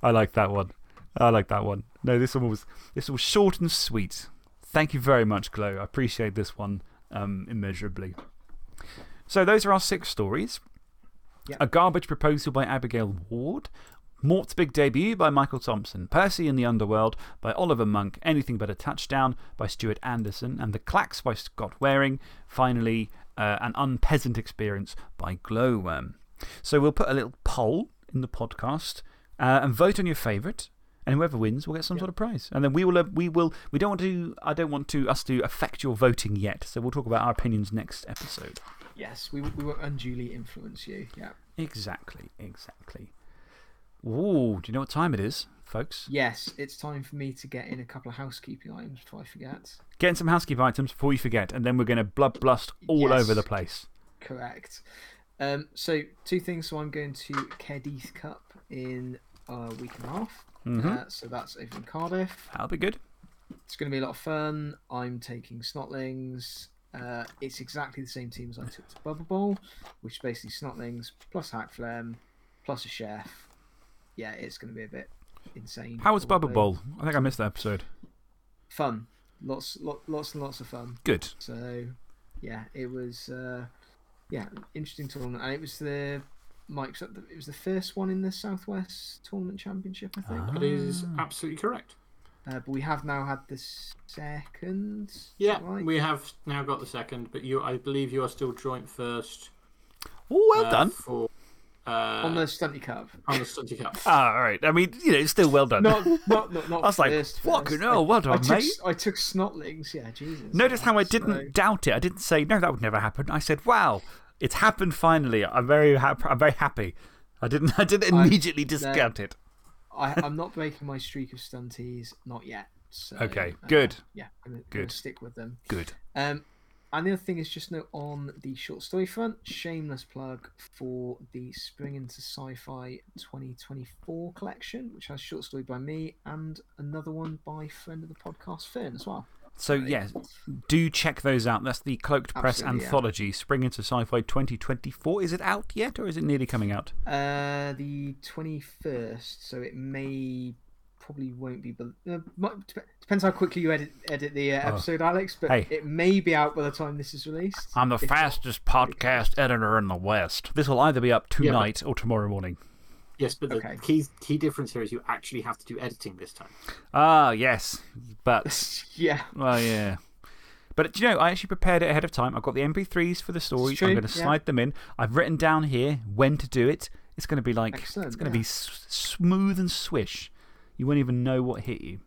I like that one. I like that one. No, this one was, this was short and sweet. Thank you very much, Glow. I appreciate this one um, immeasurably. So, those are our six stories. A garbage proposal by Abigail Ward. Mort's Big Debut by Michael Thompson, Percy in the Underworld by Oliver Monk, Anything But a Touchdown by Stuart Anderson, and The Clacks by Scott Waring. Finally, uh, An Unpeasant Experience by Glowworm. So we'll put a little poll in the podcast uh, and vote on your favourite. And whoever wins will get some sort of prize. And then we will, uh, we will, we don't want to, I don't want to, us to affect your voting yet. So we'll talk about our opinions next episode. Yes, we, we won't unduly influence you. Yeah. Exactly, exactly. Ooh, do you know what time it is, folks? Yes, it's time for me to get in a couple of housekeeping items before I forget. Getting some housekeeping items before you forget, and then we're going to blood blust all Yes. over the place. Correct. Um, so, two things. So, I'm going to Cadiz Cup in a week and a half. Mhm. Uh, so, that's over in Cardiff. That'll be good. It's going to be a lot of fun. I'm taking Snotlings. Uh, it's exactly the same team as I took to Bubble Bowl, which is basically Snotlings plus Hakflem plus a chef. Yeah, it's going to be a bit insane. How was Bubble probably. Bowl? I think I missed that episode. Fun. Lots, lot, lots and lots of fun. Good. So, yeah, it was, uh, yeah, interesting tournament, and it was the Mike's. It was the first one in the Southwest Tournament Championship, I think. That is absolutely correct. Uh, but we have now had the second. Yeah, right? we have now got the second, but you, I believe you are still joint first. Oh, well uh, done. For, uh, on the Stunty Cup. on the Stunty Cup. <laughs> Ah, all right. I mean, you know, it's still well done. Not, not, not, not <laughs> I was like, first, fucking first. hell, well done, I took, mate. I took Snotlings, yeah, Jesus. Notice how I didn't doubt it. I didn't say, no, that would never happen. I said, wow, it's happened finally. I'm very, hap- I'm very happy. I didn't, <laughs> I didn't I- immediately discount it. I, I'm not breaking my streak of stunties, not yet. So, Okay, uh, good. yeah, I'm going to Good. stick with them. Good. Um, and the other thing is just note on the short story front, shameless plug for the Spring into Sci-Fi 2024 collection, which has short story by me and another one by friend of the podcast Fern as well. So, yes, do check those out. That's the Cloaked Press Absolutely, yeah. Anthology, Spring into Sci Fi 2024. Is it out yet or is it nearly coming out? Uh, the 21st, so it may probably won't be. Uh, depends how quickly you edit edit the uh, episode, Alex. But Oh. Hey. it may be out by the time this is released. I'm the fastest podcast editor in the West. This will either be up Yeah, but- tonight or tomorrow morning. Yes, but the Okay. key key difference here is you actually have to do editing this time. Ah, yes. But, <laughs> yeah, well, yeah. But do you know, I actually prepared it ahead of time. I've got the MP3s for the stories. true, I'm going to yeah. slide them in. I've written down here when to do it. It's going to be like, Excellent, it's going to be smooth and swish. You won't even know what hit you.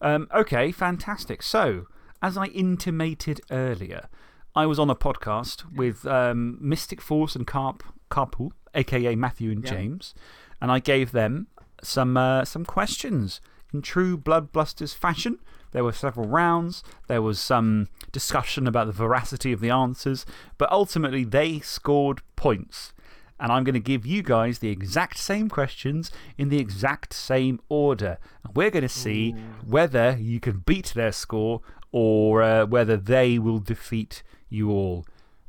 Um, okay, fantastic. So, as I intimated earlier, I was on a podcast with um, Mystic Force and Carp, Carpool, aka Matthew and Yeah. James, and I gave them some, uh, some questions in true Blood Blusters fashion. There were several rounds, there was some discussion about the veracity of the answers, but ultimately they scored points. And I'm going to give you guys the exact same questions in the exact same order. And we're going to see whether you can beat their score or uh, whether they will defeat you all.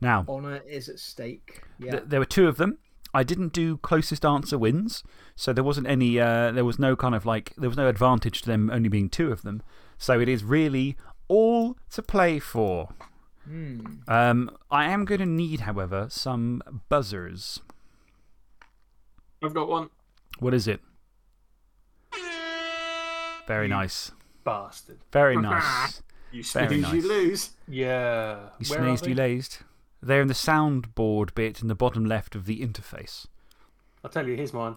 Now, honor is at stake. Yeah, Th- there were two of them. I didn't do closest answer wins, so there wasn't any, uh, there was no kind of like, there was no advantage to them only being two of them. So it is really all to play for. Hmm. Um, I am going to need, however, some buzzers. I've got one. What is it? Very nice. Bastard. Very <laughs> nice. You Very nice. you lose. Yeah. You Where sneezed, you lazed. They're in the soundboard bit in the bottom left of the interface. I'll tell you, here's mine.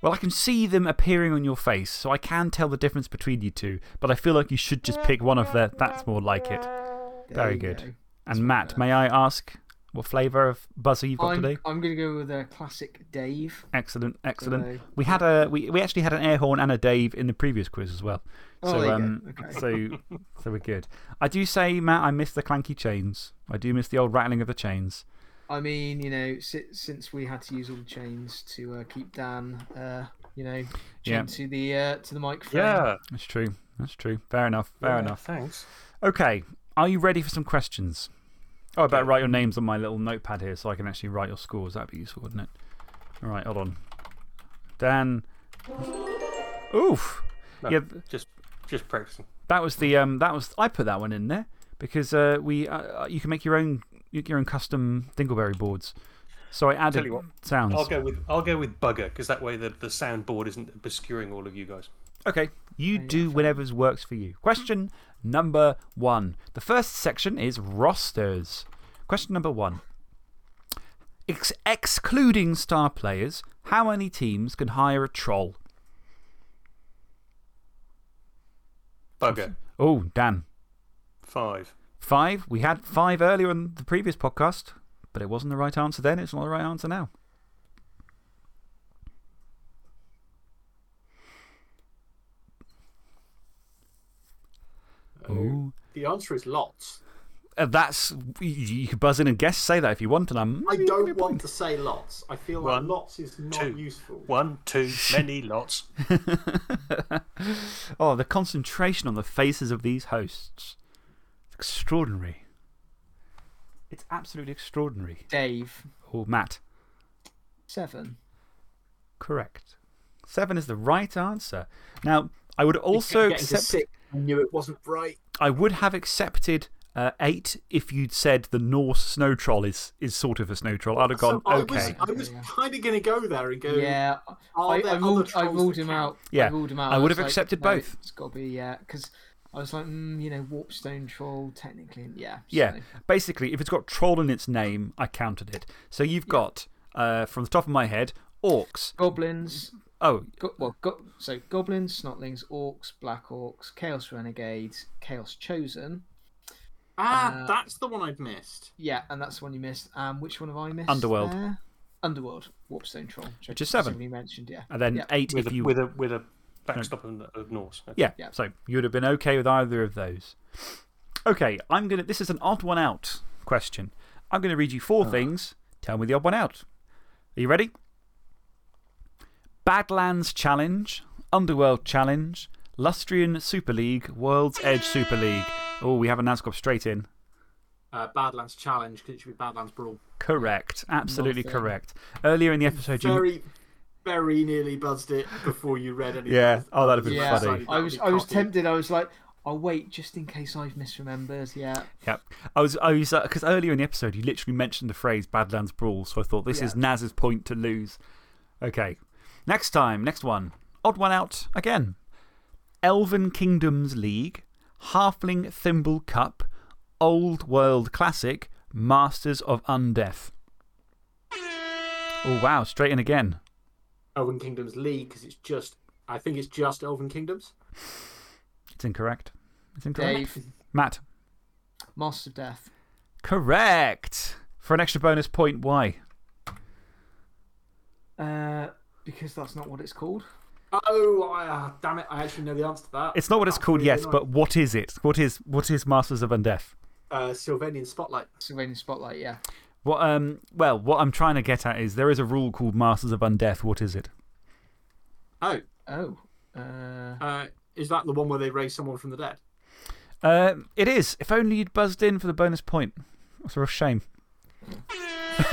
Well, I can see them appearing on your face, so I can tell the difference between you two, but I feel like you should just pick one of the. That's more like it. There Very good. go. And Matt, may I ask what flavour of buzzer you've got I'm, today? I'm going to go with a classic Dave. Excellent, excellent. So- We, had a, we, we actually had an air horn and a Dave in the previous quiz as well. Oh, so, there um. Okay. so, <laughs> so we're good. I do say, Matt, I miss the clanky chains. I do miss the old rattling of the chains. I mean, you know, si- since we had to use all the chains to uh, keep Dan, uh, you know, Yeah. to the uh, to the microphone. Yeah. That's true. That's true. Fair enough. Fair Yeah, enough. Thanks. Okay. Are you ready for some questions? Oh, I better write your names on my little notepad here so I can actually write your scores. That'd be useful, wouldn't it? All right, hold on. Dan. Oof. No, Yeah, Just, just practicing. that was the. Um, that was, I put that one in there because uh, we, uh, uh, you can make your own, your own custom Dingleberry boards. So I added you what, sounds. I'll go with I'll go with bugger because that way the, the soundboard isn't obscuring all of you guys. Okay, you do whatever works for you. Question number one. The first section is rosters. Question number one. Ex excluding star players, how many teams can hire a troll? Bugger. Oh, Dan. Five. Five. We had five earlier in the previous podcast, but it wasn't the right answer then. It's not the right answer now. Oh. oh. The answer is lots. Uh, that's. You, you could buzz in and guess, say that if you want, and I'm. I don't want to say lots. I feel like One, lots is not two. useful. One, two, <laughs> many, lots. <laughs> Oh, the concentration on the faces of these hosts. Extraordinary. It's absolutely extraordinary. Dave, Oh, Matt. seven. Correct. Seven is the right answer. Now, I would also accept. I knew it wasn't right. I would have accepted uh, eight if you'd said the Norse snow troll is, is sort of a snow troll. I'd have gone, So I okay. was, I was kind of going to go there and go. Yeah, Are I, there I, other ruled, I ruled him out. Yeah, I ruled him out. I would have like, accepted no, both. It's got to be, yeah, because I was like, mm, you know, Warpstone Troll, technically, yeah. Yeah. so- Basically, if it's got troll in its name, I counted it. So you've got, uh, from the top of my head, orcs. Goblins, Oh, go, well, go, so goblins, snotlings, orcs, black orcs, chaos renegades, chaos chosen. Ah, Uh, that's the one I've missed. Yeah, and that's the one you missed. Um, which one have I missed? Underworld. there? Underworld, Warpstone Troll, which, Which is seven. specifically mentioned, yeah. and then Yeah. eight With if a, you. with a, with a backstop of, of Norse. Okay. Yeah, Yeah. so you would have been okay with either of those. Okay, I'm going to. This is an odd one out question. I'm going to read you four things. Tell me the odd one out. Are you ready? Badlands Challenge, Underworld Challenge, Lustrian Super League, World's Edge Super League. Oh, we have a Nazgob straight in. Uh, Badlands Challenge, because it should be Badlands Brawl. Correct. Absolutely Nothing. correct. Earlier in the episode, you. Very, very nearly buzzed it before you read anything. Yeah, oh, that'd have been Yeah, funny. I was, I was tempted. I was like, I'll wait just in case I've misremembered. Yeah. Yep. I was, I was, because earlier in the episode, you literally mentioned the phrase Badlands Brawl, so I thought this is Naz's point to lose. Okay. Next time, next one. Odd one out again. Elven Kingdoms League, Halfling Thimble Cup, Old World Classic, Masters of Undeath. Oh, wow. Straight in again. Elven Kingdoms League, because it's just, I think it's just Elven Kingdoms. It's incorrect. It's incorrect. Dave, Matt. Master of Death. Correct. For an extra bonus point, why? Uh, because that's not what it's called. Oh, I, ah, damn it. I actually know the answer to that. It's not what it's called, really yes, annoying. but what is it? What is, what is Masters of Undeath? Uh, Sylvanian Spotlight. Sylvanian Spotlight, yeah. What, um, well, what I'm trying to get at is there is a rule called Masters of Undeath. What is it? Oh, Oh. Uh, uh, is that the one where they raise someone from the dead? Uh, it is. If only you'd buzzed in for the bonus point. That's a real shame. <laughs>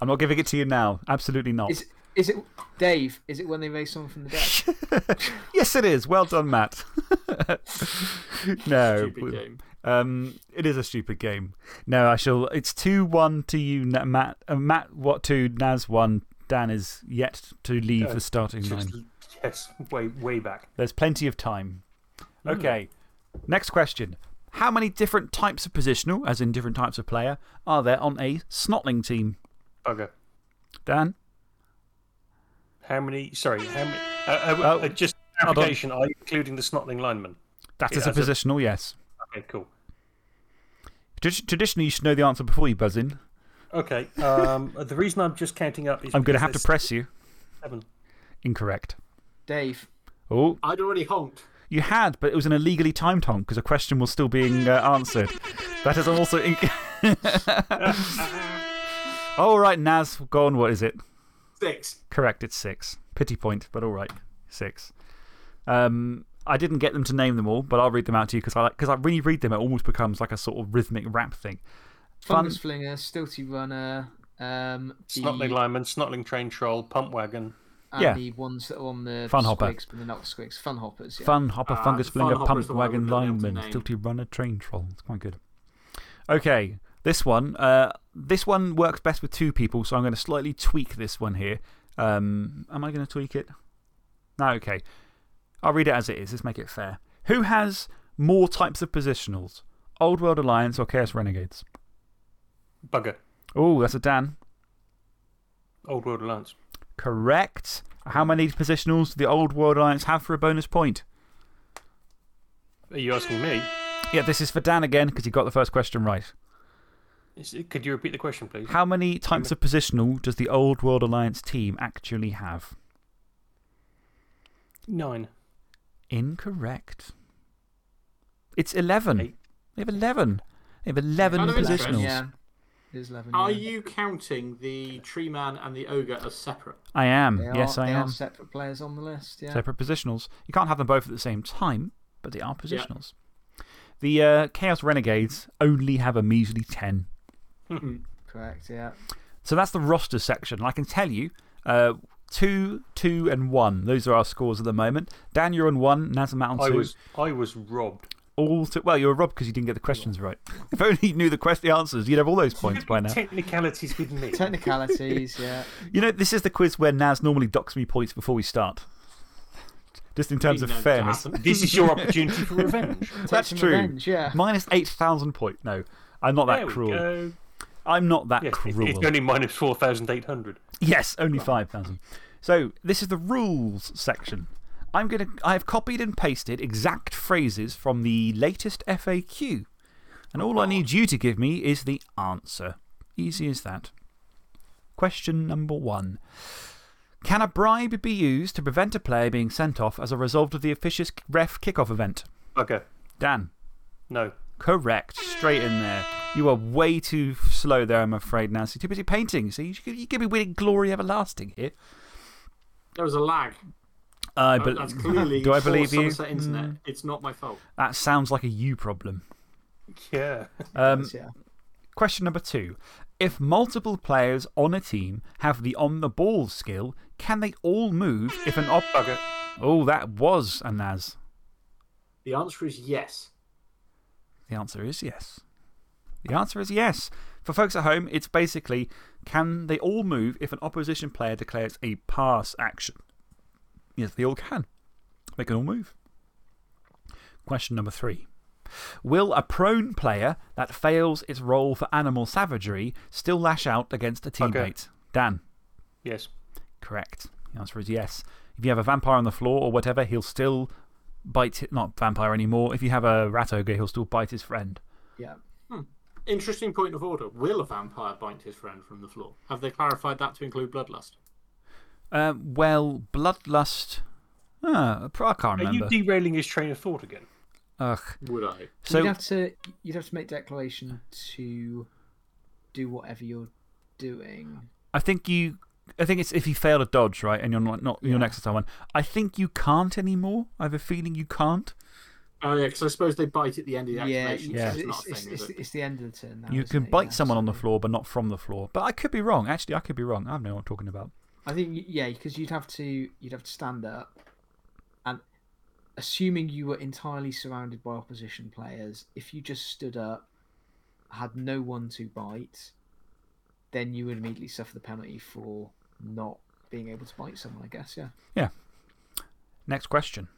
I'm not giving it to you now. Absolutely not. is, is it, Dave, is it when they raise someone from the dead? <laughs> yes, it is. Well done, Matt. <laughs> no. Stupid game. Um, it is a stupid game. No, I shall. It's 2 1 to you, Na- Matt. Uh, Matt, what 2? Naz 1. Dan is yet to leave the starting line. Yes, way, way back. There's plenty of time. Okay. Next question. How many different types of positional, as in different types of player, are there on a snotling team? Okay. Dan? How many? Sorry, how many? Uh, uh, Oh, uh, just hold on. clarification, are you including the snotling lineman? That is Yeah, a as a- positional, yes. Okay, cool. Traditionally, you should know the answer before you buzz in. Okay, um, the reason I'm just counting up is I'm going to have to press you. Seven. Incorrect. Dave. Oh, I'd already honked. you had, but it was an illegally timed honk because a question was still being uh, answered. That is also. Inc <laughs> <laughs> all right, Naz, go on. What is it? Six. Correct, it's six. Pity point, but all right. Six. Um, I didn't get them to name them all, but I'll read them out to you because I like, cause I, when you read them, it almost becomes like a sort of rhythmic rap thing. Fun. Fungus Flinger, Stilty Runner, um, the, Snotling lineman, snotling train troll, pump wagon. and yeah. the ones that are on the Fun Hopper. squigs, but they're not squigs. Fun Hoppers, yeah. Fun, hopper, Ah, fungus, Fun flinger, Hopper pump, is the one I wagon, wouldn't have been able to lineman, stilty runner, train troll. It's quite good. Okay, This one, uh, this one works best with two people, so I'm going to slightly tweak this one here. Um, am I going to tweak it? No, okay. I'll read it as it is. Let's make it fair. Who has more types of positionals? Old World Alliance or Chaos Renegades? Bugger. Oh, that's a Dan. Old World Alliance. Correct. How many positionals do the Old World Alliance have for a bonus point? Are you asking me? Yeah, this is for Dan again because he got the first question right. Is it- could you repeat the question, please? How many types of positional does the Old World Alliance team actually have? Nine. Incorrect. It's 11. Eight. They have 11. They have 11 Out of positionals. Yeah. It is 11. Are yeah. you counting the Tree Man and the Ogre as separate? I am. They yes, are, I they am. are separate players on the list, yeah. Separate positionals. You can't have them both at the same time, but they are positionals. The uh, Chaos Renegades only have a measly 10. <laughs> Correct, yeah. So that's the roster section. I can tell you uh, two, two, and one. Those are our scores at the moment. Dan, you're on one. Naz and Matt on I two. was, I was robbed. all two. Well, you were robbed because you didn't get the questions right. <laughs> if only you knew the, quest the answers, you'd have all those points by now. Technicalities with me. <laughs> Technicalities, yeah. You know, this is the quiz where Naz normally docks me points before we start. Just in terms of Been fairness. this is your opportunity for revenge. That's true. Revenge, yeah. Minus 8,000 points. No, I'm not that there we cruel. I'm not that Yes, cruel. it's only minus 4,800. Yes, only 5,000. So, this is the rules section. I'm gonna, I have copied and pasted exact phrases from the latest FAQ. And all I oh. need you to give me is the answer. Easy as that. Question number one Can a bribe be used to prevent a player being sent off as a result of the officious ref kickoff event? Okay. Dan. No. Correct. Straight in there. You are way too slow there, I'm afraid, Nancy. Too busy painting. See, you, you could be winning glory everlasting here. There was a lag. I That- That's clearly <laughs> Do I believe you? Somerset Internet. Mm, It's not my fault. that sounds like a you problem. Yeah. Um, yeah. question number two. If multiple players on a team have the on the ball skill, can they all move if an op. Bugger. Oh, that was a Naz. The answer is yes. The answer is yes. The answer is yes. For folks at home, it's basically can they all move if an opposition player declares a pass action? Yes, they all can. They can all move. Question number three Will a prone player that fails its roll for animal savagery still lash out against a teammate? Dan. Yes. Correct. The answer is yes. If you have a vampire on the floor or whatever, he'll still bite. Not vampire anymore. If you have a rat ogre, he'll still bite his friend. Yeah. Interesting point of order. Will a vampire bite his friend from the floor? Have they clarified that to include bloodlust? Uh, well, bloodlust. Ah, I can't remember. Are you derailing his train of thought again? Ugh. Would I? So, you'd, have to, you'd have to make declaration to do whatever you're doing. I think you. I think it's if you fail a dodge, right, and you're not, not you're next to someone. I think you can't anymore. I have a feeling you can't. Oh, yeah, because I suppose they bite at the end of the Yeah, activation. Yeah. So It's, it's, not a it's, thing, it's, it? it's the end of the turn now. you isn't can it? bite Yeah, someone on the floor, but not from the floor. But I could be wrong. Actually, I could be wrong. I don't know what I'm talking about. I think yeah, because you'd have to you'd have to stand up, and assuming you were entirely surrounded by opposition players, if you just stood up, had no one to bite, then you would immediately suffer the penalty for not being able to bite someone. I guess yeah. Yeah. Next question.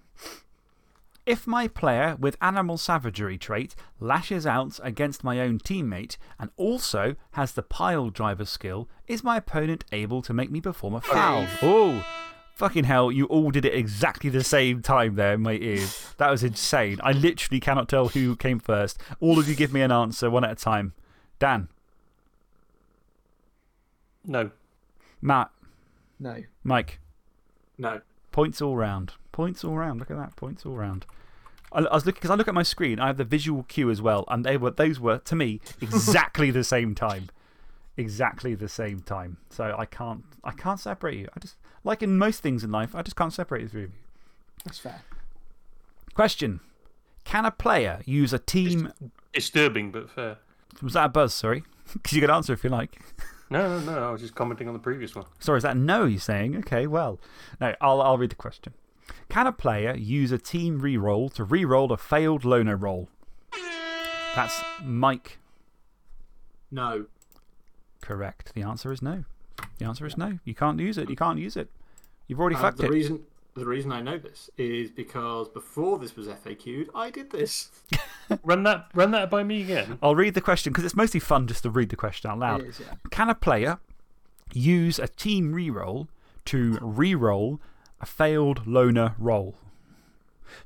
If my player with animal savagery trait lashes out against my own teammate and also has the pile driver skill, is my opponent able to make me perform a foul? Oh, fucking hell, you all did it exactly the same time there in my ears. That was insane. I literally cannot tell who came first. All of you give me an answer one at a time. Dan, No. Matt, No. Mike. No. Points all round. Points all round. Look at that. Points all round. I, I was looking because I look at my screen. I have the visual cue as well, and they were those were to me <laughs> exactly the same time, exactly the same time. So I can't I can't separate you. I just like in most things in life, I just can't separate the three of you. That's fair. Question: Can a player use a team? Disturbing, but fair. Was that a buzz? Sorry, <laughs> because you can answer if you like. <laughs> No, no, no. I was just commenting on the previous one. Sorry, is that no? You're saying okay. Well, no. I'll I'll read the question. Can a player use a team reroll to reroll a failed loner roll? That's Mike. No. Correct. The answer is no. The answer is no. You can't use it. You can't use it. You've already Uh, fucked the it. Reason, the reason I know this is because before this was FAQ'd, I did this. <laughs> Run that, run that by me again. I'll read the question because it's mostly fun just to read the question out loud. It is, yeah. Can a player use a team reroll to re-roll a failed loner roll?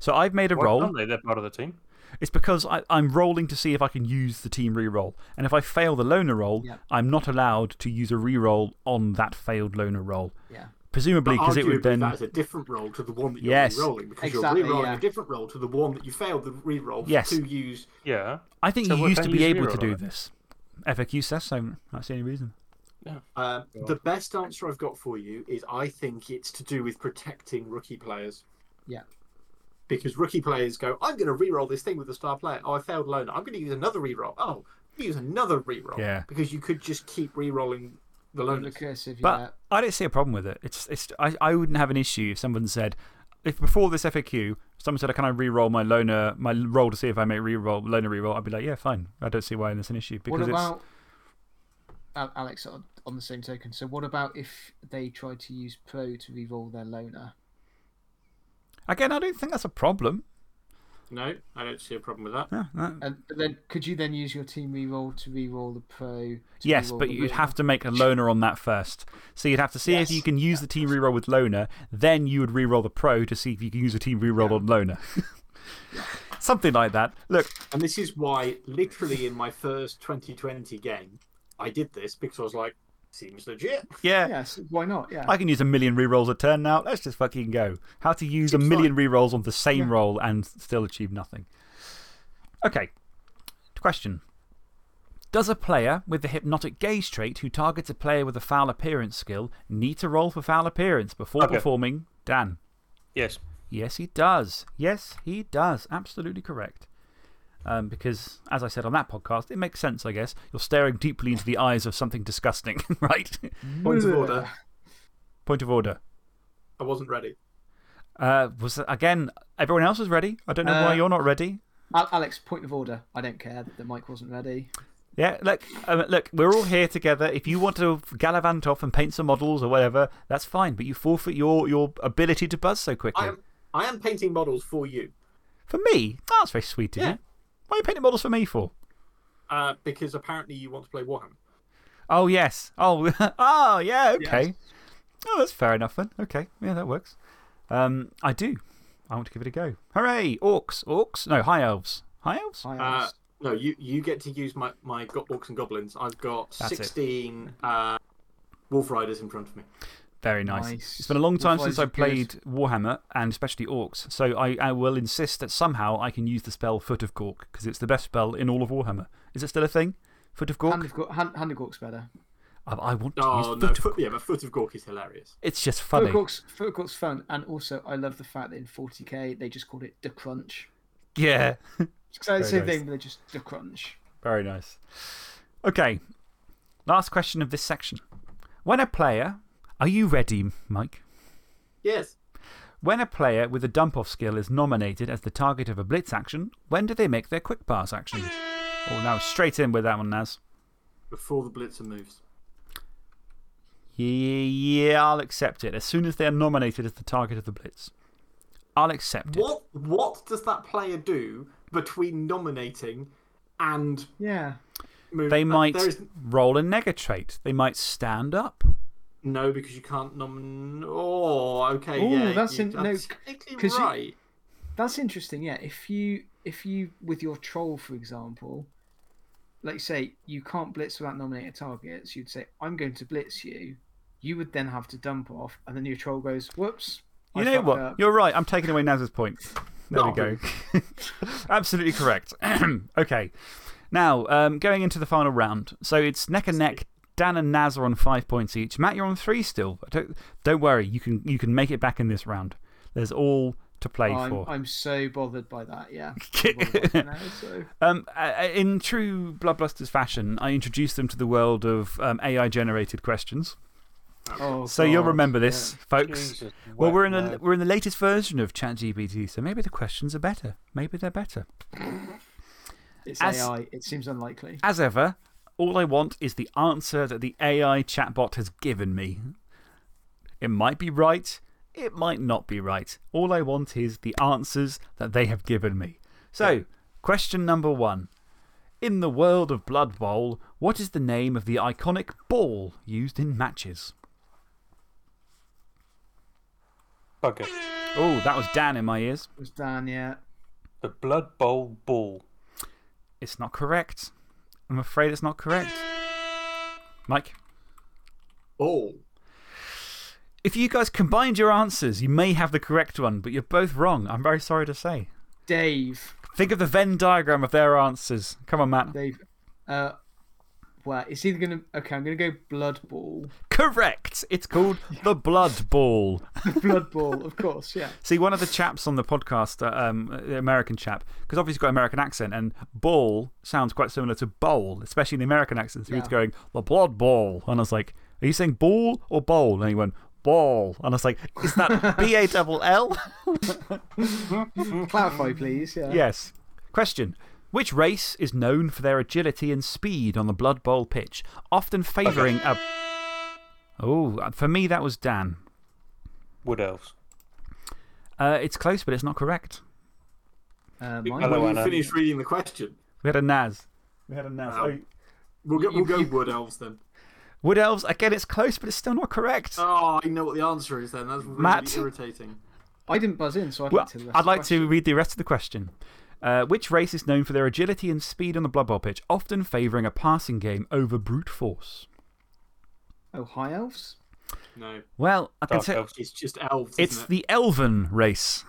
So I've made a Why roll. they? They're part of the team. It's because I, I'm rolling to see if I can use the team reroll. And if I fail the loner roll, Yeah. I'm not allowed to use a reroll on that failed loner roll. Yeah. Presumably, because it would arguably then. that is a different roll to the one that you're Yes. re-rolling because Exactly, you're re-rolling yeah. a different roll to the one that you failed the re-roll Yes. to use. Yeah. I think So you why used to be able to do it? this. FAQ says so. That's the only reason. Um, the best answer I've got for you is I think it's to do with protecting rookie players. Yeah. Because rookie players go, I'm going to re-roll this thing with the star player. Oh, I failed loner. I'm going to use another re-roll. Oh, I'm going to use another re-roll. Yeah. Because you could just keep re-rolling the loners. Recursive, But yeah. I don't see a problem with it. It's, it's, I, I wouldn't have an issue if someone said, if before this FAQ, someone said, Can I re roll my loner, my roll to see if I make re-roll, loner re roll? I'd be like, Yeah, fine. I don't see why there's an issue. Because What about Al- Alex on, on the same token? So, what about if they tried to use Pro to re-roll their loner? Again, I don't think that's a problem. No, I don't see a problem with that. Yeah, that- And then, could you then use your team re-roll to re-roll the Pro? Yes, but you'd loner? have to make a loner on that first. So you'd have to see if you can use the team reroll with loner, then you would reroll the pro to see if you can use a team reroll on loner. <laughs> Something like that. Look, And this is why, literally, in my first 2020 game, I did this because I was like, seems legit. yeah, Yes, why not? Yeah. I can use a million rerolls a turn now. Let's just fucking go. How to use a Seems million rerolls on the same Yeah. roll and still achieve nothing. Okay. Question Does a player with the hypnotic gaze trait who targets a player with a foul appearance skill need to roll for foul appearance before Okay. performing? Dan. Yes. Yes, he does. Yes, he does. Absolutely correct. Um, because, as I said on that podcast, it makes sense, I guess. You're staring deeply into the eyes of something disgusting, <laughs> right? Point of order. Point of order. I wasn't ready. Uh, was again, everyone else was ready. I don't know why Uh, you're not ready. Alex, point of order. I don't care that the mic wasn't ready. Yeah, look, um, look, we're all here together. If you want to gallivant off and paint some models or whatever, that's fine. But you forfeit your, your ability to buzz so quickly. I am, I am painting models for you For me? That's very sweet of Yeah. you. What are you painting models for me for? uh, because apparently you want to play Warhammer. Oh, yes. Oh, <laughs> oh yeah, okay. Oh, that's fair enough then. Okay, yeah, that works. Um, I do. I want to give it a go. Hooray! Orcs. Orcs? No, high elves. High elves? Hi, Uh, no, you, you get to use my, my go- Orcs and Goblins. I've got That's 16 uh, Wolf Riders in front of me. Very nice. Nice. It's been a long time Wolf since I Riders played good. Warhammer, and especially Orcs, so I, I will insist that somehow I can use the spell Foot of Gork, because it's the best spell in all of Warhammer. Is it still a thing? Foot of Gork? Hand of, Go- hand, hand of Gork's better. I, I want to Oh, use no. Foot of Gork. yeah, but Foot of Gork is hilarious. It's just Foot funny. of Gork's, Foot of Gork's fun, and also I love the fact that in 40k they just called it <laughs> the Crunch. Yeah. So Very same nice. thing, but they're just the Crunch. Very nice. Okay. Last question of this section. When a player. Are you ready, Mike? Yes. When a player with a dump off skill is nominated as the target of a blitz action, when do they make their quick pass action? Oh, now straight in with that one, Naz. Before the Blitzer moves. Yeah, yeah, I'll accept it. As soon as they're nominated as the target of the blitz, I'll accept it. What, what does that player do between nominating and Yeah. moving? They uh, might There is, roll a nega trait. They might stand up. No, because you can't nominate. Oh, okay. Ooh, yeah, that's you, in- no, that's technically 'cause you- right. That's interesting, yeah. If you, if you, with your troll, for example, like say, you can't blitz without nominating targets, you'd say, I'm going to blitz you. You would then have to dump off, and then your troll goes, whoops. You I know what? up." You're right. I'm taking away Naz's point. There we go. <laughs> Absolutely correct. <clears throat> okay. Now, um, going into the final round. So it's neck and neck. Dan and Naz are on five points each. Matt, you're on three still. Don't, don't worry. You can, you can make it back in this round. There's all to play I'm, for. I'm so bothered by that, yeah. <laughs> I'm by now, so. Um, uh, in true Bloodbusters fashion, I introduced them to the world of um, AI generated questions. Oh, So you'll remember this, folks. Jesus, Well, we're in, the, we're in the latest version of ChatGPT, so maybe the questions are better. Maybe they're better. It's As- AI. It seems unlikely. As ever, All I want is the answer that the AI chatbot has given me. It might be right, it might not be right. All I want is the answers that they have given me. So, question number one. In the world of Blood Bowl, what is the name of the iconic ball used in matches? Bugger. Oh, that was Dan in my ears. It was Dan, yeah. The Blood Bowl Ball. It's not correct. I'm afraid it's not correct. Mike? Ball. If you guys combined your answers, you may have the correct one, but you're both wrong. I'm very sorry to say. Dave. Think of the Venn diagram of their answers. Come on, Matt. Dave. Uh, well, it's either going to. Okay, I'm going to go Blood Ball. Correct! It's called <laughs> the Blood Ball. Blood Ball, of course, yeah. <laughs> See, one of the chaps on the podcast, uh, um, the American chap, because obviously he's got an American accent, and ball sounds quite similar to bowl, especially in the American accent. So he was going, the Blood Ball. And I was like, are you saying ball or bowl? And he went, ball. And I was like, is that <laughs> B A double L? Clarify, please. Yeah. Yes. Question Which race is known for their agility and speed on the Blood Bowl pitch, often favouring a. Oh, for me, that was Dan. Wood Elves. Uh, it's close, but it's not correct. Uh, Hello, mine. When you Anna. finish reading the question, We had a Naz. We had a Naz. Oh, we'll, go, we'll go You- Wood Elves then. Wood Elves, again, it's close, but it's still not correct. Oh, I know what the answer is then. That's really Matt? irritating. I didn't buzz in, so I'd Well, like to. I'd of the like to read the rest of the question. Uh, which race is known for their agility and speed on the Blood Bowl pitch, often favouring a passing game over brute force? Oh, High Elves? No, Well, I can say it's just elves. it's isn't it? the Elven race.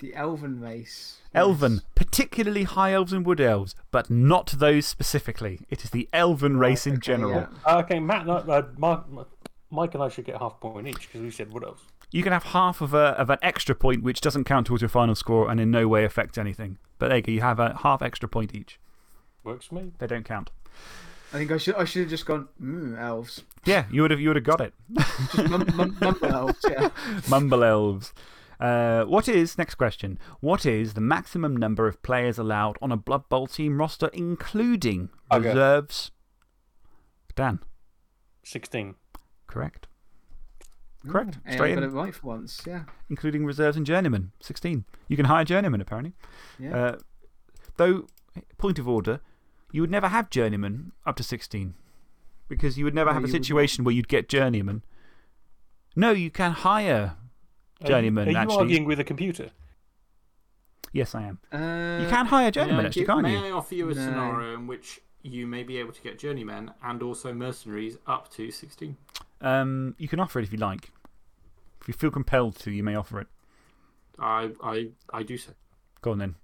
The Elven race. Elven, Yes. particularly high elves and wood elves, but not those specifically. It is the elven race in okay, general. yeah. Uh, okay, Matt, and I- uh, Mark, Mike and I should get half a point each because we said Wood Elves. You can have half of, a, of an extra point, which doesn't count towards your final score and in no way affects anything. But there you go, you have a half extra point each. Works for me. They don't count. I think I should, I should have just gone, mm, elves. Yeah, you would have, you would have got it. <laughs> Just mum, mum, mumble elves, yeah. <laughs> Mumble elves. Uh, what is, next question, what is the maximum number of players allowed on a Blood Bowl team roster, including Okay. reserves? Dan, 16. correct? Correct. Hey, Straight in. right for once, yeah. including reserves and journeymen. 16. You can hire journeymen, apparently. Yeah. Uh, though, point of order, you would never have journeymen up to 16. Because you would never No, have a you would situation where you'd get journeymen. No, you can hire Are you- journeymen, Are you arguing with a computer? Yes, I am. Uh, you can hire journeymen, I actually, can't may you? I offer you a No. scenario in which you may be able to get journeymen and also mercenaries up to 16? Um, you can offer it if you like. If you feel compelled to, you may offer it. I, I, I do so. Go on then.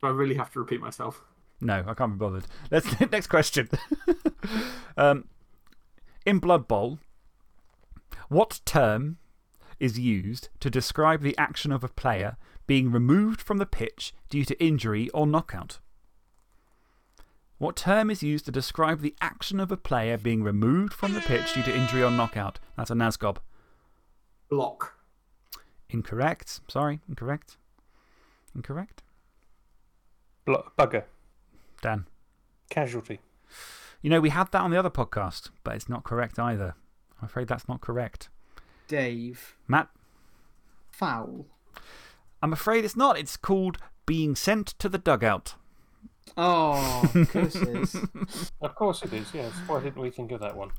Do I really have to repeat myself? No, I can't be bothered. Let's, <laughs> next question. <laughs> um, in Blood Bowl, what term is used to describe the action of a player being removed from the pitch due to injury or knockout? What term is used to describe the action of a player being removed from the pitch due to injury or knockout? That's a Nazgob. Block. Incorrect. Sorry, incorrect. Incorrect. Blo- bugger. Dan. Casualty. You know, we had that on the other podcast, but it's not correct either. I'm afraid that's not correct. Dave. Matt, Foul. I'm afraid it's not. It's called being sent to the dugout. Oh, curses. <laughs> Of course it is, yes. Why didn't we think of that one?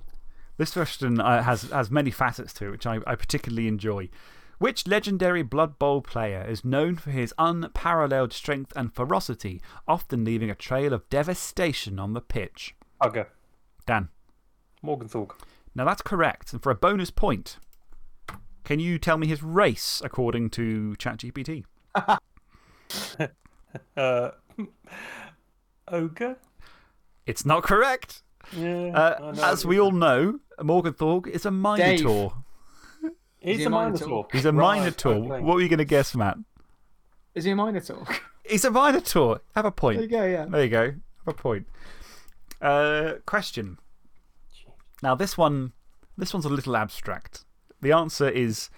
This question uh, has, has many facets to it, which I, I particularly enjoy. Which legendary Blood Bowl player is known for his unparalleled strength and ferocity, often leaving a trail of devastation on the pitch? Bugger. Dan. Morg 'n' Thorg. Now that's correct. And for a bonus point, can you tell me his race according to ChatGPT? <laughs> Uh, ogre? It's not correct. Yeah. Uh, as we all know, Morg 'n' Thorg is a Minotaur. He's he a a Minotaur. Minotaur? He's a Right, Minotaur. okay. What were you going to guess, Matt? Is he a Minotaur? He's a Minotaur. Have a point. There you go, yeah. There you go. Have a point. Uh, question. Now, this one, this one's a little abstract. The answer is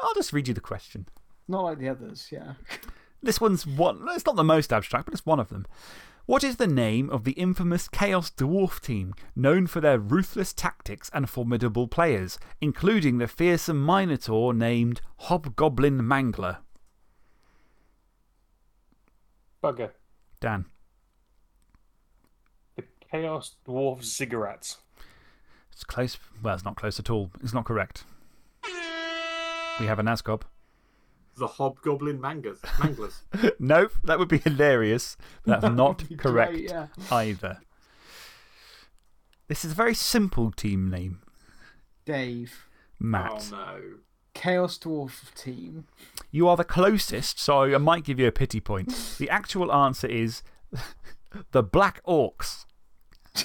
I'll just read you the question. Not like the others, yeah. This one's one, it's not the most abstract, but it's one of them. What is the name of the infamous Chaos Dwarf team, known for their ruthless tactics and formidable players, including the fearsome Minotaur named Hobgoblin Mangler? Bugger. Dan. The Chaos Dwarf Ziggurats. It's close. Well, it's not close at all. It's not correct. We have a Nazgob. The Hobgoblin Manglers. Manglers. <laughs> nope, that would be hilarious. That's That not correct great, yeah. either. This is a very simple team name. Dave. Matt. Oh no. Chaos Dwarf team. You are the closest, so I might give you a pity point. The actual answer is <laughs> the Black Orcs. <laughs>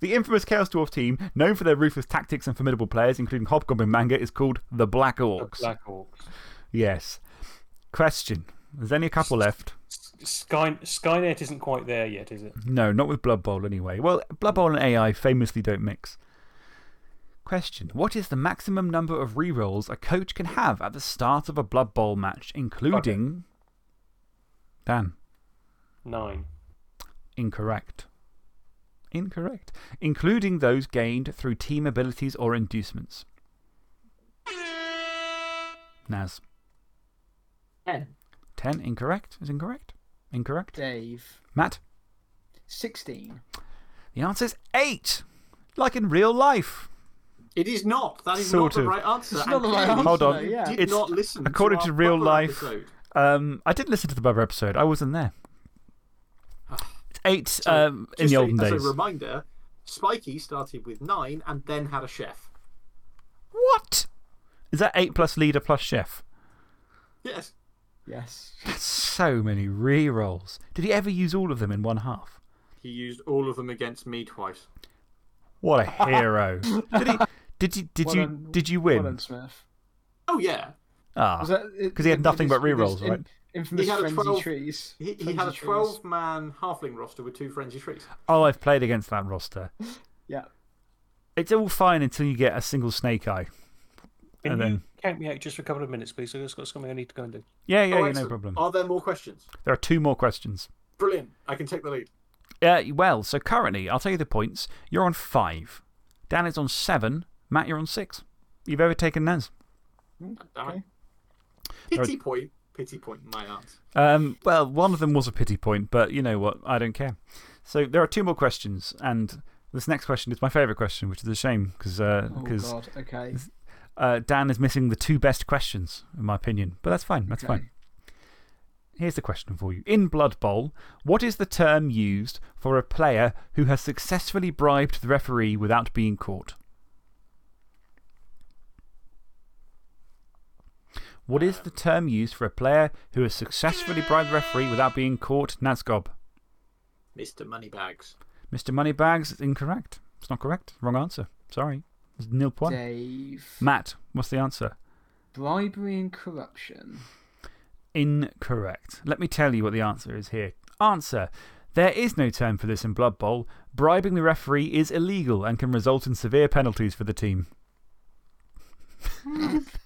The infamous Chaos Dwarf team, known for their ruthless tactics and formidable players, including Hobgoblin Manga, is called the Black The Orcs. Black Orcs. Yes. Question. There's only a couple left. Sky, Skynet isn't quite there yet, is it? No, not with Blood Bowl anyway. Well, Blood Bowl and AI famously don't mix. Question What is the maximum number of rerolls a coach can have at the start of a Blood Bowl match, including. Dan. Nine. Incorrect. Incorrect. Including those gained through team abilities or inducements. Naz. Ten. 10. Incorrect. Is incorrect? Incorrect. Dave. Matt. 16. The answer is 8. Like in real life. It is not. That is Sort not of. the right answer. It's And not the right clearly Hold on. yeah. Did It's- not listen according to, to real Bubba life- Um, I did listen to the Bubba episode. I wasn't there. It's 8 So, um, in just the a- olden as a reminder, Spiky started with nine and then had a chef. What? Is that 8 plus leader plus chef? Yes. Yes. That's so many rerolls. Did he ever use all of them in one half? He used all of them against me twice. What a hero. <laughs> did, he, did, you, did, Well you, done- did you Well win? done, Smith. Oh, yeah. Ah. Because he had nothing his- but with his rerolls, in- right? Infamous He had a frenzy 12, Trees. He, he had a 12 man halfling roster with two frenzy trees. Oh, I've played against that roster. <laughs> Yeah. It's all fine until you get a single snake eye. Can And you then- count me out just for a couple of minutes, please? I've just got something I need to go and do. Yeah, yeah, Oh, yeah no problem. Are there more questions? There are two more questions. Brilliant. I can take the lead. Uh, well, so currently, I'll tell you the points. You're on five. Dan is on seven. Matt, you're on six. You've overtaken Naz. Damn Okay. it. Pity point. Pity point in my answer. Um, well, one of them was a pity point, but you know what? I don't care. So there are two more questions, and this next question is my favourite question, which is a shame because uh, Oh, 'cause, God. Okay. uh, Dan is missing the two best questions, in my opinion. But that's fine. That's Okay. fine. Here's the question for you. In Blood Bowl, what is the term used for a player who has successfully bribed the referee without being caught? What is the term used for a player who has successfully bribed the referee without being caught? Nazgob. Mr. Moneybags. Mr. Moneybags is incorrect. It's not correct. Wrong answer. Sorry. It's nil point. Dave. Matt, what's the answer? Bribery and corruption. Incorrect. Let me tell you what the answer is here. Answer. There is no term for this in Blood Bowl. Bribing the referee is illegal and can result in severe penalties for the team. <laughs> <laughs>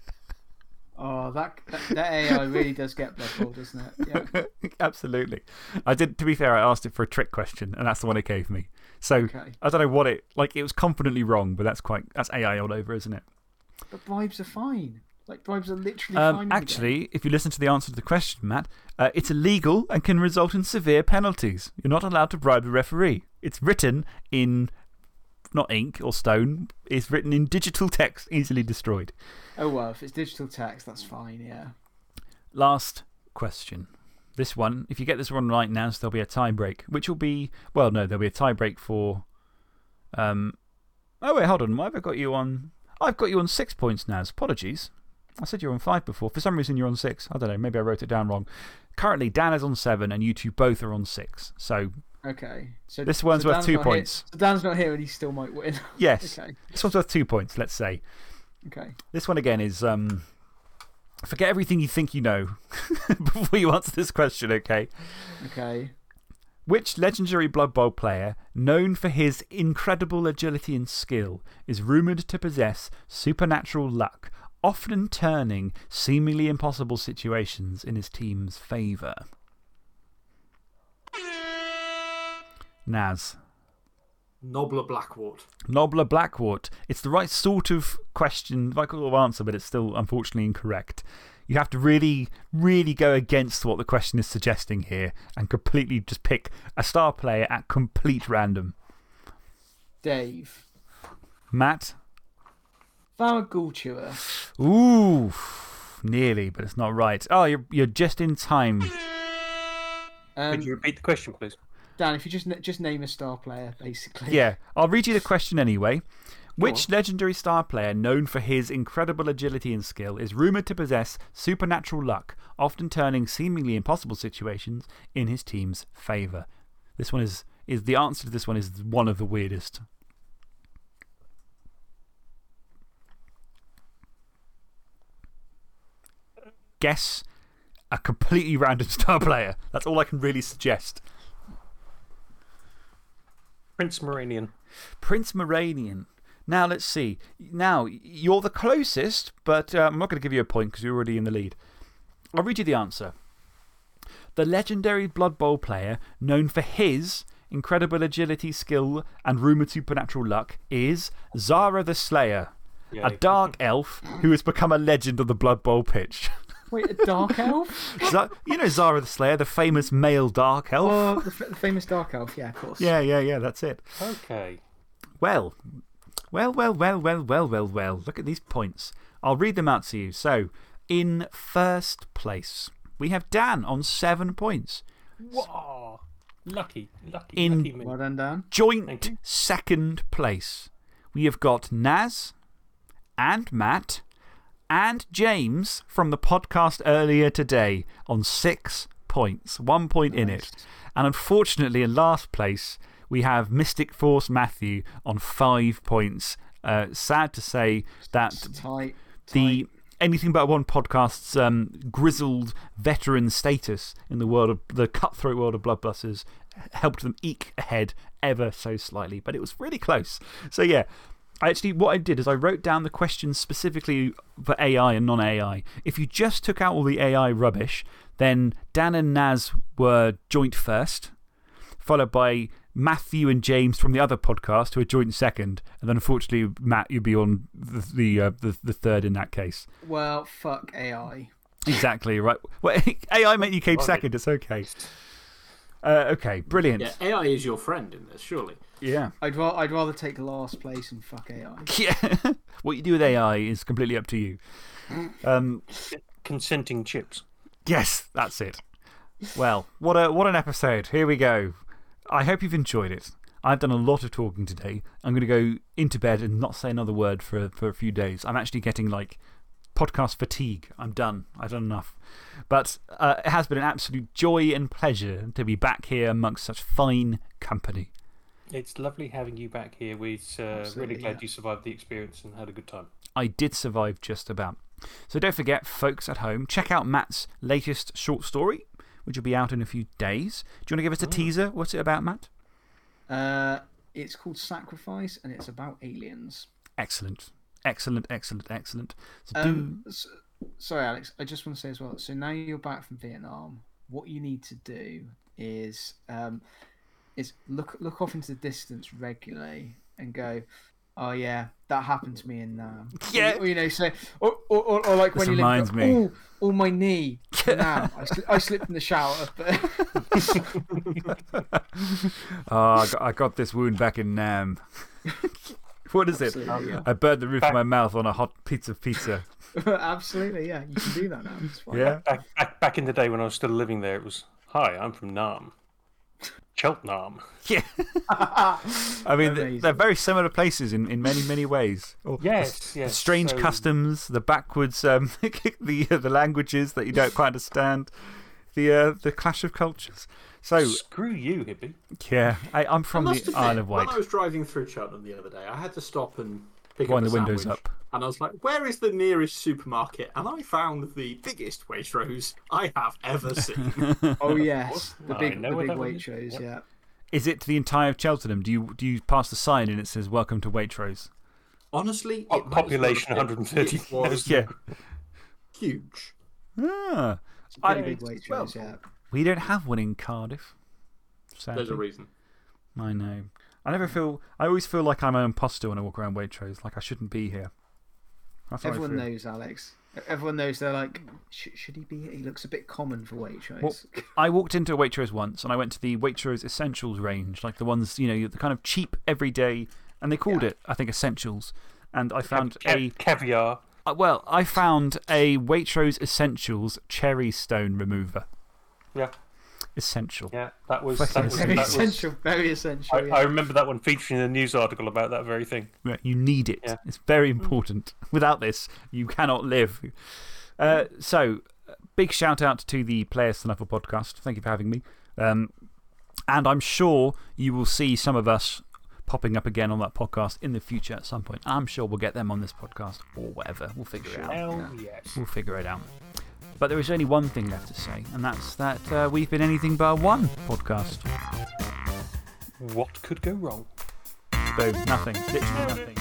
Oh, that, that, that AI really does get Blood doesn't it? Yeah. <laughs> Absolutely. I did, to be fair, I asked it for a trick question, and that's the one it gave me. So Okay. I don't know what it, like, it was confidently wrong, but that's quite, that's AI all over, isn't it? But bribes are fine. Like, bribes are literally Um, fine. in actually, if you listen to the answer to the question, Matt, uh, it's illegal and can result in severe penalties. You're not allowed to bribe a referee. It's written in, not ink or stone, it's written in digital text, easily destroyed. Oh, well, if it's digital text, that's fine, yeah. Last question. This one, if you get this one right now, so there'll be a tie break, which will be, well, no, there'll be a tie break for. Um, oh, wait, hold on. Why have I got you on? I've got you on six points now. Apologies. I said you were on five before. For some reason, you're on six. I don't know. Maybe I wrote it down wrong. Currently, Dan is on seven, and you two both are on six. So, Okay. So, This one's so worth Dan's two points. so Dan's not here and he still might win. <laughs> yes. okay. This one's worth two points, let's say. Okay. This one again is um, forget everything you think you know <laughs> before you answer this question, okay? Okay. Which legendary Blood Bowl player, known for his incredible agility and skill, is rumoured to possess supernatural luck, often turning seemingly impossible situations in his team's favour? Naz. Nobbla Blackwart. Nobbla Blackwart. It's the right sort of question, right sort of answer, but it's still unfortunately incorrect. You have to really, really go against what the question is suggesting here and completely just pick a star player at complete random. Dave. Matt? Varag Ghoul Ooh, nearly, but it's not right. Oh, you're, you're just in time. Um, Could you repeat the question, please? Dan, if you just, just name a star player, basically. Yeah, I'll read you the question anyway. Which legendary star player, known for his incredible agility and skill, is rumoured to possess supernatural luck, often turning seemingly impossible situations in his team's favour? This one is, is the answer to this one is one of the weirdest. Guess a completely random <laughs> star player. That's all I can really suggest. Prince Moranion. Prince Moranion. Now, let's see. Now, you're the closest, but uh, I'm not going to give you a point because you're already in the lead. I'll read you the answer. The legendary Blood Bowl player, known for his incredible agility, skill, and rumoured supernatural luck, is Zara the Slayer, a dark elf who has become a legend of the Blood Bowl pitch. <laughs> Wait, a Dark <laughs> Elf? You know Zara the Slayer, the famous male dark oh, elf? oh, the, the famous Dark Elf, yeah, of course. Yeah, yeah, yeah, that's it. Okay. Well, well, well, well, well, well, well, well. Look at these points. I'll read them out to you. So, in first place, we have Dan on seven points. Wow. Lucky, lucky, In- lucky me. Well done, Dan. Joint second place, we have got Naz and Matt and James from the podcast earlier today on six points, one point in it. And unfortunately, in last place, we have Mystic Force Matthew on five points. Uh, sad to say that Tight. the Anything But One podcast's um, grizzled veteran status in the world of the cutthroat world of Bloodbusters helped them eke ahead ever so slightly, but it was really close. So, yeah, actually, what I did is I wrote down the questions specifically for AI and non AI. If you just took out all the AI rubbish, then Dan and Naz were joint first, followed by Matthew and James from the other podcast, who are joint second. And then, unfortunately, Matt, you'd be on the, the, uh, the, the third in that case. Well, fuck AI. Exactly, right. Well, <laughs> AI meant you came second, it's okay. Uh, okay, brilliant. Yeah, AI is your friend in this, surely. Yeah. I'd, ra I'd rather take last place and fuck AI. <laughs> Yeah. what you do with AI is completely up to you. Um, Consenting chips. yes, that's it. Well, what, a, what an episode. Here we go. I hope you've enjoyed it. I've done a lot of talking today. I'm going to go into bed and not say another word for, for a few days. I'm actually getting like podcast fatigue. I'm done. I've done enough. But uh, it has been an absolute joy and pleasure to be back here amongst such fine company. It's lovely having you back here. We're uh, really Absolutely, glad yeah. you survived the experience and had a good time. I did survive just about. So don't forget, folks at home, check out Matt's latest short story, which will be out in a few days. Do you want to give us a teaser? What's it about, Matt? Uh, it's called Sacrifice and it's about aliens. Excellent. Excellent, excellent, excellent. So do. Um, s sorry, Alex. I just want to say as well. So now you're back from Vietnam. What you need to do is um, is look look off into the distance regularly and go, "Oh yeah, that happened to me in um, <laughs> Nam." Yeah. Or, you know, say, or, or, or, or like This when you reminds live, me. Oh, oh, my knee. <laughs> Nam. I, sli- I slipped in the shower, but Oh, <laughs> I got, I got this wound back in Nam. what is it? Yeah. I burned the roof of my mouth on a hot pizza pizza. absolutely, yeah, you can do that now. Yeah? Back, back, back in the day when I was still living there, it was Hi, I'm from Nam. Cheltenham. <laughs> Yeah. I mean, they're, they're very similar places in, in many, many ways. Or Yes, the yes. strange so- customs, the backwards, um, <laughs> the, uh, the languages that you don't quite understand, the, uh, the clash of cultures. So, Screw you, hippie. yeah, I, I'm from I the admit, Isle of Wight. When I was driving through Cheltenham the other day, I had to stop and pick Wind up the windows sandwich. up. And I was like, where is the nearest supermarket? And I found the biggest Waitrose I have ever <laughs> seen. Oh yes, the big, know the big that one weight is. shows. Yep. Yeah. Is it the entire of Cheltenham? Do you, do you pass the sign and it says, Welcome to Waitrose? Honestly, Po- it might population have been. 130. <laughs> Yeah. huge. Ah, It's a pretty I- big weight well. Yeah. we don't have one in Cardiff. Sadly. There's a reason. I know. I never feel. I always feel like I'm an imposter when I walk around Waitrose, like I shouldn't be here. That's how I Everyone knows Alex. Everyone knows they're like, should, should he be here? He looks a bit common for Waitrose. Well, I walked into a Waitrose once and I went to the Waitrose Essentials range, like the ones, you know, the kind of cheap everyday, and they called it, I think, Essentials. And I found Ca- a. caviar. Uh, well, I found a Waitrose Essentials cherry stone remover. Yeah, Essential. yeah. That was. That was, very that was essential. Very essential. I, yeah. I remember that one featuring in a news article about that very thing. Right, You need it. Yeah. It's very important. <laughs> Without this, you cannot live. Uh, so, uh, big shout out to the Players to Level podcast. Thank you for having me. Um, and I'm sure you will see some of us popping up again on that podcast in the future at some point. I'm sure we'll get them on this podcast or whatever. We'll figure it out. Hell yes. We'll figure it out. But there is only one thing left to say, and that's that uh, we've been anything but one podcast. What could go wrong? Boom. Nothing. Literally nothing.